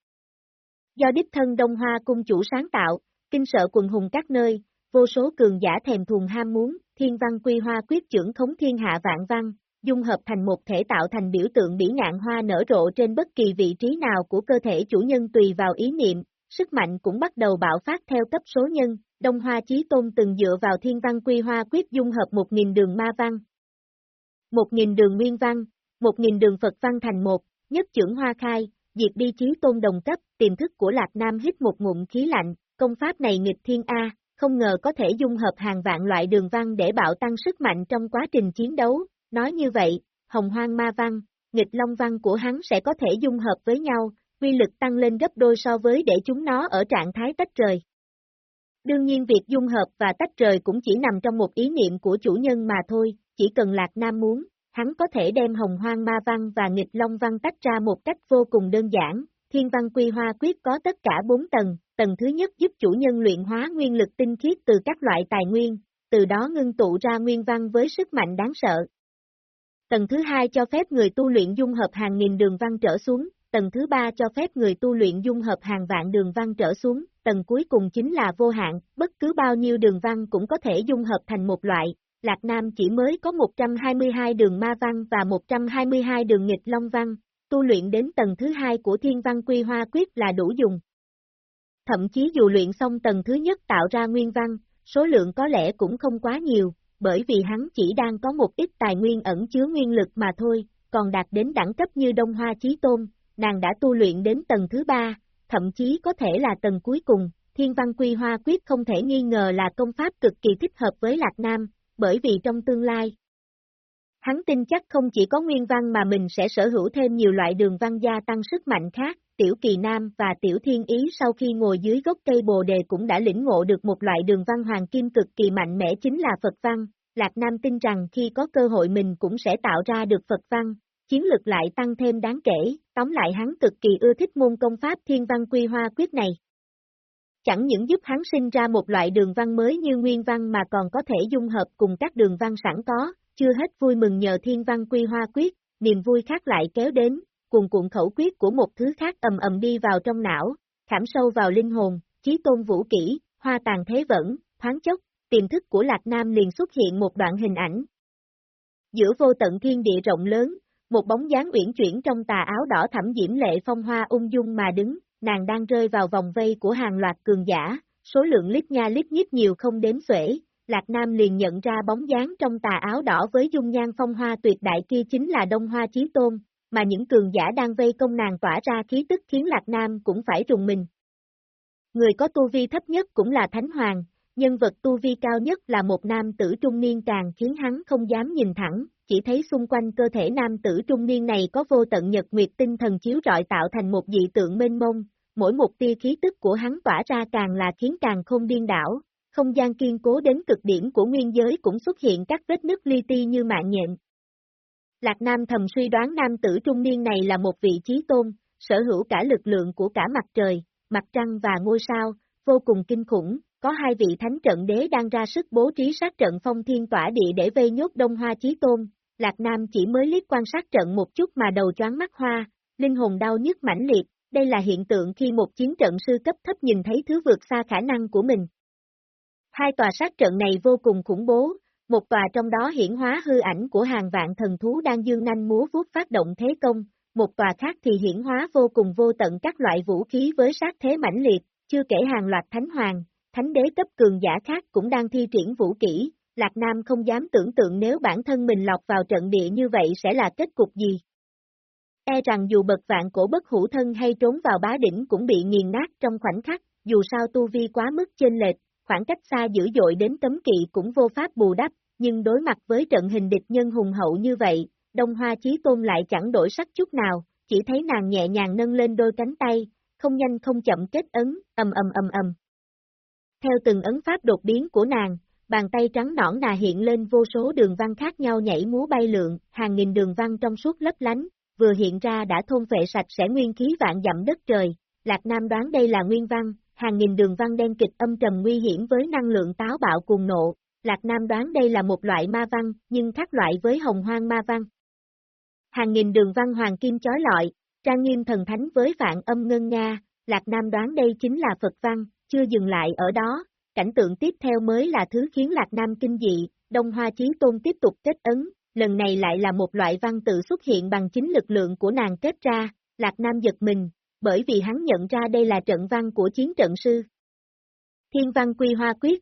Do đích thân Đông Hoa cung chủ sáng tạo, kinh sợ quần hùng các nơi, vô số cường giả thèm thuồng ham muốn, thiên văn quy hoa quyết trưởng khống thiên hạ vạn văn, dung hợp thành một thể tạo thành biểu tượng bỉ ngạn hoa nở rộ trên bất kỳ vị trí nào của cơ thể chủ nhân tùy vào ý niệm, sức mạnh cũng bắt đầu bạo phát theo cấp số nhân, Đông Hoa Chí Tôn từng dựa vào thiên văn quy hoa quyết dung hợp một nghìn đường ma văn. Một nghìn đường nguyên văn, một nghìn đường Phật văn thành một, nhất trưởng hoa khai, diệt đi chí tôn đồng cấp, tiềm thức của Lạc Nam hít một ngụm khí lạnh, công pháp này nghịch thiên A, không ngờ có thể dung hợp hàng vạn loại đường văn để bạo tăng sức mạnh trong quá trình chiến đấu, nói như vậy, hồng hoang ma văn, nghịch long văn của hắn sẽ có thể dung hợp với nhau, quy lực tăng lên gấp đôi so với để chúng nó ở trạng thái tách rời. Đương nhiên việc dung hợp và tách rời cũng chỉ nằm trong một ý niệm của chủ nhân mà thôi, chỉ cần Lạc Nam muốn, hắn có thể đem hồng hoang ma văn và nghịch long văn tách ra một cách vô cùng đơn giản. Thiên văn quy hoa quyết có tất cả 4 tầng, tầng thứ nhất giúp chủ nhân luyện hóa nguyên lực tinh khiết từ các loại tài nguyên, từ đó ngưng tụ ra nguyên văn với sức mạnh đáng sợ. Tầng thứ hai cho phép người tu luyện dung hợp hàng nghìn đường văn trở xuống, tầng thứ ba cho phép người tu luyện dung hợp hàng vạn đường văn trở xuống, tầng cuối cùng chính là vô hạn, bất cứ bao nhiêu đường văn cũng có thể dung hợp thành một loại. Lạc Nam chỉ mới có 122 đường ma văn và 122 đường nghịch long văn, tu luyện đến tầng thứ hai của thiên văn quy hoa quyết là đủ dùng. Thậm chí dù luyện xong tầng thứ nhất tạo ra nguyên văn, số lượng có lẽ cũng không quá nhiều, bởi vì hắn chỉ đang có một ít tài nguyên ẩn chứa nguyên lực mà thôi, còn đạt đến đẳng cấp như Đông Hoa Chí Tôn, nàng đã tu luyện đến tầng thứ ba, thậm chí có thể là tầng cuối cùng, Thiên Văn Quy Hoa Quyết không thể nghi ngờ là công pháp cực kỳ thích hợp với Lạc Nam, bởi vì trong tương lai, hắn tin chắc không chỉ có nguyên văn mà mình sẽ sở hữu thêm nhiều loại đường văn gia tăng sức mạnh khác, Tiểu Kỳ Nam và Tiểu Thiên Ý sau khi ngồi dưới gốc cây bồ đề cũng đã lĩnh ngộ được một loại đường văn hoàng kim cực kỳ mạnh mẽ chính là Phật văn, Lạc Nam tin rằng khi có cơ hội mình cũng sẽ tạo ra được Phật văn, chiến lực lại tăng thêm đáng kể, tóm lại hắn cực kỳ ưa thích môn công pháp thiên văn quy hoa quyết này. Chẳng những giúp hắn sinh ra một loại đường văn mới như nguyên văn mà còn có thể dung hợp cùng các đường văn sẵn có, chưa hết vui mừng nhờ thiên văn quy hoa quyết, niềm vui khác lại kéo đến, cùng cuộn khẩu quyết của một thứ khác ầm ầm đi vào trong não, khảm sâu vào linh hồn, chí tôn vũ kỹ, hoa tàn thế vẫn, thoáng chốc, tiềm thức của Lạc Nam liền xuất hiện một đoạn hình ảnh. Giữa vô tận thiên địa rộng lớn, một bóng dáng uyển chuyển trong tà áo đỏ thẳm diễm lệ phong hoa ung dung mà đứng, nàng đang rơi vào vòng vây của hàng loạt cường giả, số lượng lít nha lít nhít nhiều không đếm xuể, Lạc Nam liền nhận ra bóng dáng trong tà áo đỏ với dung nhan phong hoa tuyệt đại kia chính là Đông Hoa Chí Tôn, mà những cường giả đang vây công nàng tỏa ra khí tức khiến Lạc Nam cũng phải rùng mình. Người có tu vi thấp nhất cũng là Thánh Hoàng, nhân vật tu vi cao nhất là một nam tử trung niên càng khiến hắn không dám nhìn thẳng, chỉ thấy xung quanh cơ thể nam tử trung niên này có vô tận nhật nguyệt tinh thần chiếu rọi tạo thành một dị tượng mênh mông, mỗi một tia khí tức của hắn tỏa ra càng là khiến càng không điên đảo, không gian kiên cố đến cực điểm của nguyên giới cũng xuất hiện các vết nứt li ti như mạng nhện. Lạc Nam thầm suy đoán nam tử trung niên này là một vị trí tôn, sở hữu cả lực lượng của cả mặt trời, mặt trăng và ngôi sao, vô cùng kinh khủng, có hai vị thánh trận đế đang ra sức bố trí sát trận phong thiên tỏa địa để vây nhốt Đông Hoa Chí Tôn, Lạc Nam chỉ mới liếc quan sát trận một chút mà đầu choáng mắt hoa, linh hồn đau nhức mãnh liệt, đây là hiện tượng khi một chiến trận sư cấp thấp nhìn thấy thứ vượt xa khả năng của mình. Hai tòa sát trận này vô cùng khủng bố, một tòa trong đó hiển hóa hư ảnh của hàng vạn thần thú đang dương nanh múa vuốt phát động thế công, một tòa khác thì hiển hóa vô cùng vô tận các loại vũ khí với sát thế mãnh liệt, chưa kể hàng loạt thánh hoàng, thánh đế cấp cường giả khác cũng đang thi triển vũ kỹ, Lạc Nam không dám tưởng tượng nếu bản thân mình lọc vào trận địa như vậy sẽ là kết cục gì. E rằng dù bậc vạn cổ bất hữu thân hay trốn vào bá đỉnh cũng bị nghiền nát trong khoảnh khắc, dù sao tu vi quá mức trên lệch, khoảng cách xa dữ dội đến cấm kỵ cũng vô pháp bù đắp, nhưng đối mặt với trận hình địch nhân hùng hậu như vậy, Đông Hoa Chí Tôn lại chẳng đổi sắc chút nào, chỉ thấy nàng nhẹ nhàng nâng lên đôi cánh tay, không nhanh không chậm kết ấn, ầm ầm ầm ầm. Theo từng ấn pháp đột biến của nàng, bàn tay trắng nõn nà hiện lên vô số đường văn khác nhau nhảy múa bay lượn, hàng nghìn đường văn trong suốt lấp lánh, vừa hiện ra đã thôn vệ sạch sẽ nguyên khí vạn dặm đất trời. Lạc Nam đoán đây là nguyên văn, hàng nghìn đường văn đen kịch âm trầm nguy hiểm với năng lượng táo bạo cuồng nộ. Lạc Nam đoán đây là một loại ma văn, nhưng khác loại với hồng hoang ma văn. Hàng nghìn đường văn hoàng kim chói lọi, trang nghiêm thần thánh với vạn âm ngân nga, Lạc Nam đoán đây chính là Phật văn, chưa dừng lại ở đó, cảnh tượng tiếp theo mới là thứ khiến Lạc Nam kinh dị, Đông Hoa Chí Tôn tiếp tục kết ấn, lần này lại là một loại văn tự xuất hiện bằng chính lực lượng của nàng kết ra, Lạc Nam giật mình, bởi vì hắn nhận ra đây là trận văn của chiến trận sư. Thiên văn quy hoa quyết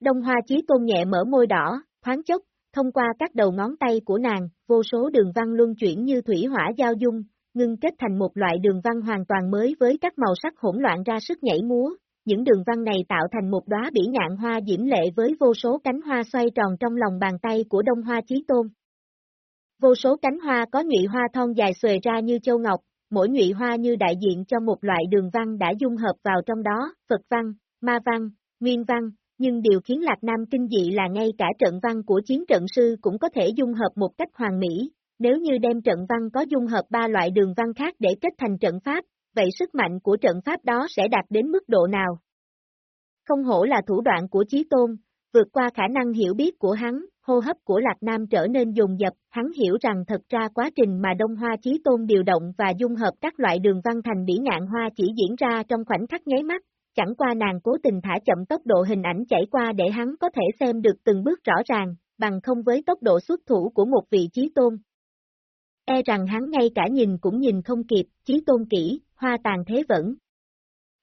Đông Hoa Chí Tôn nhẹ mở môi đỏ, thoáng chốc, thông qua các đầu ngón tay của nàng, vô số đường văn luân chuyển như thủy hỏa giao dung, ngưng kết thành một loại đường văn hoàn toàn mới với các màu sắc hỗn loạn ra sức nhảy múa, những đường văn này tạo thành một đóa bỉ ngạn hoa diễm lệ với vô số cánh hoa xoay tròn trong lòng bàn tay của Đông Hoa Chí Tôn. Vô số cánh hoa có nhụy hoa thon dài xuề ra như châu ngọc, mỗi nhụy hoa như đại diện cho một loại đường văn đã dung hợp vào trong đó, Phật văn, Ma văn, Nguyên văn, nhưng điều khiến Lạc Nam kinh dị là ngay cả trận văn của chiến trận sư cũng có thể dung hợp một cách hoàn mỹ, nếu như đem trận văn có dung hợp ba loại đường văn khác để kết thành trận pháp, vậy sức mạnh của trận pháp đó sẽ đạt đến mức độ nào? Không hổ là thủ đoạn của Chí Tôn, vượt qua khả năng hiểu biết của hắn, hô hấp của Lạc Nam trở nên dùng dập, hắn hiểu rằng thật ra quá trình mà Đông Hoa Chí Tôn điều động và dung hợp các loại đường văn thành bỉ ngạn hoa chỉ diễn ra trong khoảnh khắc nháy mắt, chẳng qua nàng cố tình thả chậm tốc độ hình ảnh chảy qua để hắn có thể xem được từng bước rõ ràng, bằng không với tốc độ xuất thủ của một vị Chí Tôn. E rằng hắn ngay cả nhìn cũng nhìn không kịp, Chí Tôn kỹ, hoa tàn thế vẫn.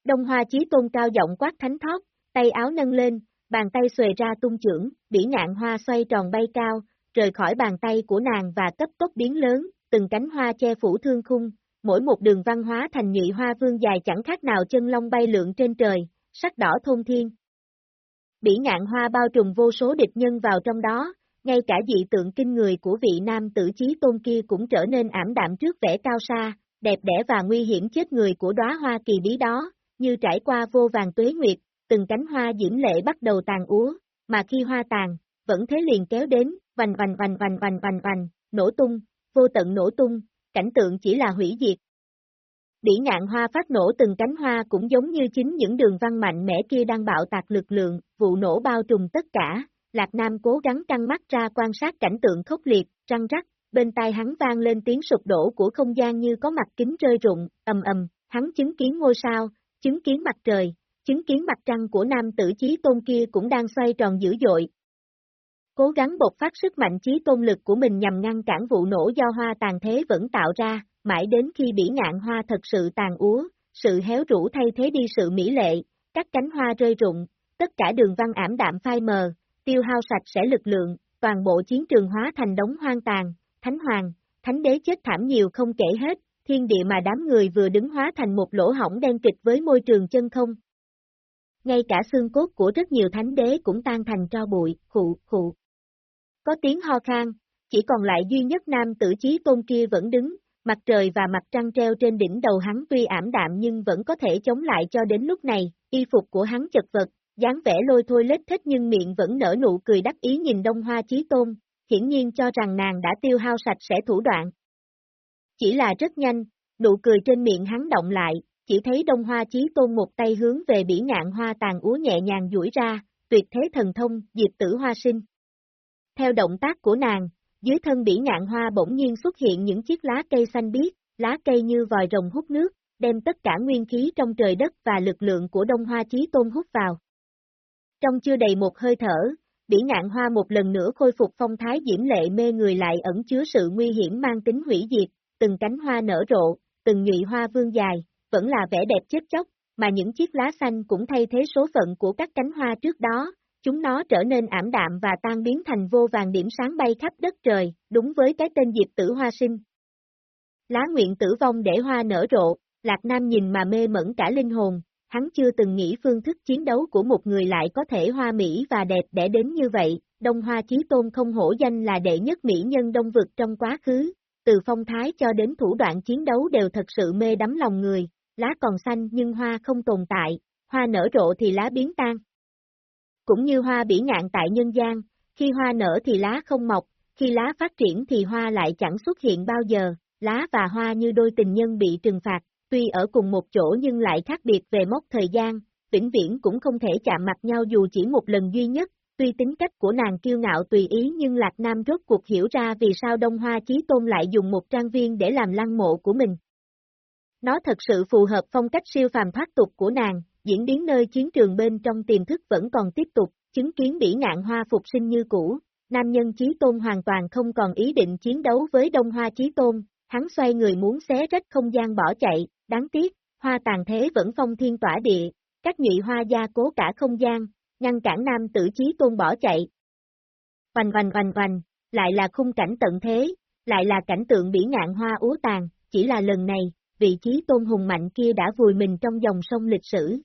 Đông Hoa Chí Tôn cao giọng quát thánh thót, tay áo nâng lên, bàn tay xuề ra tung trưởng, bỉ ngạn hoa xoay tròn bay cao, rời khỏi bàn tay của nàng và cấp tốc biến lớn, từng cánh hoa che phủ thương khung, mỗi một đường văn hóa thành nhụy hoa vương dài chẳng khác nào chân long bay lượn trên trời, sắc đỏ thôn thiên. Bỉ ngạn hoa bao trùm vô số địch nhân vào trong đó, ngay cả dị tượng kinh người của vị nam tử chí tôn kia cũng trở nên ảm đạm trước vẻ cao xa, đẹp đẽ và nguy hiểm chết người của đóa hoa kỳ bí đó, như trải qua vô vàng tuế nguyệt, từng cánh hoa diễm lệ bắt đầu tàn úa, mà khi hoa tàn, vẫn thế liền kéo đến, vành vành vành vành vành vành vành, nổ tung, vô tận nổ tung, cảnh tượng chỉ là hủy diệt. Bỉ ngạn hoa phát nổ từng cánh hoa cũng giống như chính những đường văn mạnh mẽ kia đang bạo tạc lực lượng, vụ nổ bao trùm tất cả, Lạc Nam cố gắng căng mắt ra quan sát cảnh tượng khốc liệt, răng rắc, bên tai hắn vang lên tiếng sụp đổ của không gian như có mặt kính rơi rụng, ầm ầm, hắn chứng kiến ngôi sao, chứng kiến mặt trời, chứng kiến mặt trăng của nam tử chí tôn kia cũng đang xoay tròn dữ dội. Cố gắng bộc phát sức mạnh chí tôn lực của mình nhằm ngăn cản vụ nổ do hoa tàn thế vẫn tạo ra, mãi đến khi bỉ ngạn hoa thật sự tàn úa, sự héo rũ thay thế đi sự mỹ lệ, các cánh hoa rơi rụng, tất cả đường văn ảm đạm phai mờ, tiêu hao sạch sẽ lực lượng, toàn bộ chiến trường hóa thành đống hoang tàn, thánh hoàng, thánh đế chết thảm nhiều không kể hết, thiên địa mà đám người vừa đứng hóa thành một lỗ hỏng đen kịch với môi trường chân không, ngay cả xương cốt của rất nhiều thánh đế cũng tan thành tro bụi, khụ, khụ. Có tiếng ho khan, chỉ còn lại duy nhất nam tử chí tôn kia vẫn đứng, mặt trời và mặt trăng treo trên đỉnh đầu hắn tuy ảm đạm nhưng vẫn có thể chống lại cho đến lúc này, y phục của hắn chật vật, dáng vẻ lôi thôi lết thích nhưng miệng vẫn nở nụ cười đắc ý nhìn đông hoa chí tôn, hiển nhiên cho rằng nàng đã tiêu hao sạch sẽ thủ đoạn. Chỉ là rất nhanh, nụ cười trên miệng hắn động lại, chỉ thấy Đông Hoa Chí Tôn một tay hướng về bỉ ngạn hoa tàn úa nhẹ nhàng duỗi ra, tuyệt thế thần thông, diệp tử hoa sinh. Theo động tác của nàng, dưới thân bỉ ngạn hoa bỗng nhiên xuất hiện những chiếc lá cây xanh biếc, lá cây như vòi rồng hút nước, đem tất cả nguyên khí trong trời đất và lực lượng của Đông Hoa Chí Tôn hút vào. Trong chưa đầy một hơi thở, bỉ ngạn hoa một lần nữa khôi phục phong thái diễm lệ mê người lại ẩn chứa sự nguy hiểm mang tính hủy diệt, từng cánh hoa nở rộ, từng nhụy hoa vương dài, vẫn là vẻ đẹp chết chóc, mà những chiếc lá xanh cũng thay thế số phận của các cánh hoa trước đó, chúng nó trở nên ảm đạm và tan biến thành vô vàng điểm sáng bay khắp đất trời, đúng với cái tên diệp tử hoa sinh. Lá nguyện tử vong để hoa nở rộ, Lạc Nam nhìn mà mê mẩn cả linh hồn, hắn chưa từng nghĩ phương thức chiến đấu của một người lại có thể hoa mỹ và đẹp đẽ đến như vậy, Đông Hoa Chí Tôn không hổ danh là đệ nhất mỹ nhân đông vực trong quá khứ, từ phong thái cho đến thủ đoạn chiến đấu đều thật sự mê đắm lòng người, lá còn xanh nhưng hoa không tồn tại, hoa nở rộ thì lá biến tan. Cũng như hoa bỉ ngạn tại nhân gian, khi hoa nở thì lá không mọc, khi lá phát triển thì hoa lại chẳng xuất hiện bao giờ, lá và hoa như đôi tình nhân bị trừng phạt, tuy ở cùng một chỗ nhưng lại khác biệt về mốc thời gian, vĩnh viễn cũng không thể chạm mặt nhau dù chỉ một lần duy nhất, tuy tính cách của nàng kiêu ngạo tùy ý nhưng Lạc Nam rốt cuộc hiểu ra vì sao Đông Hoa Chí Tôn lại dùng một trang viên để làm lăng mộ của mình. Nó thật sự phù hợp phong cách siêu phàm thoát tục của nàng, diễn biến nơi chiến trường bên trong tiềm thức vẫn còn tiếp tục, chứng kiến bỉ ngạn hoa phục sinh như cũ, nam nhân Chí Tôn hoàn toàn không còn ý định chiến đấu với Đông Hoa Chí Tôn, hắn xoay người muốn xé rách không gian bỏ chạy, đáng tiếc, hoa tàn thế vẫn phong thiên tỏa địa, các nhụy hoa gia cố cả không gian, ngăn cản nam tử Chí Tôn bỏ chạy. Vành vành vành vành, lại là khung cảnh tận thế, lại là cảnh tượng bỉ ngạn hoa úa tàn, chỉ là lần này, vị trí tôn hùng mạnh kia đã vùi mình trong dòng sông lịch sử,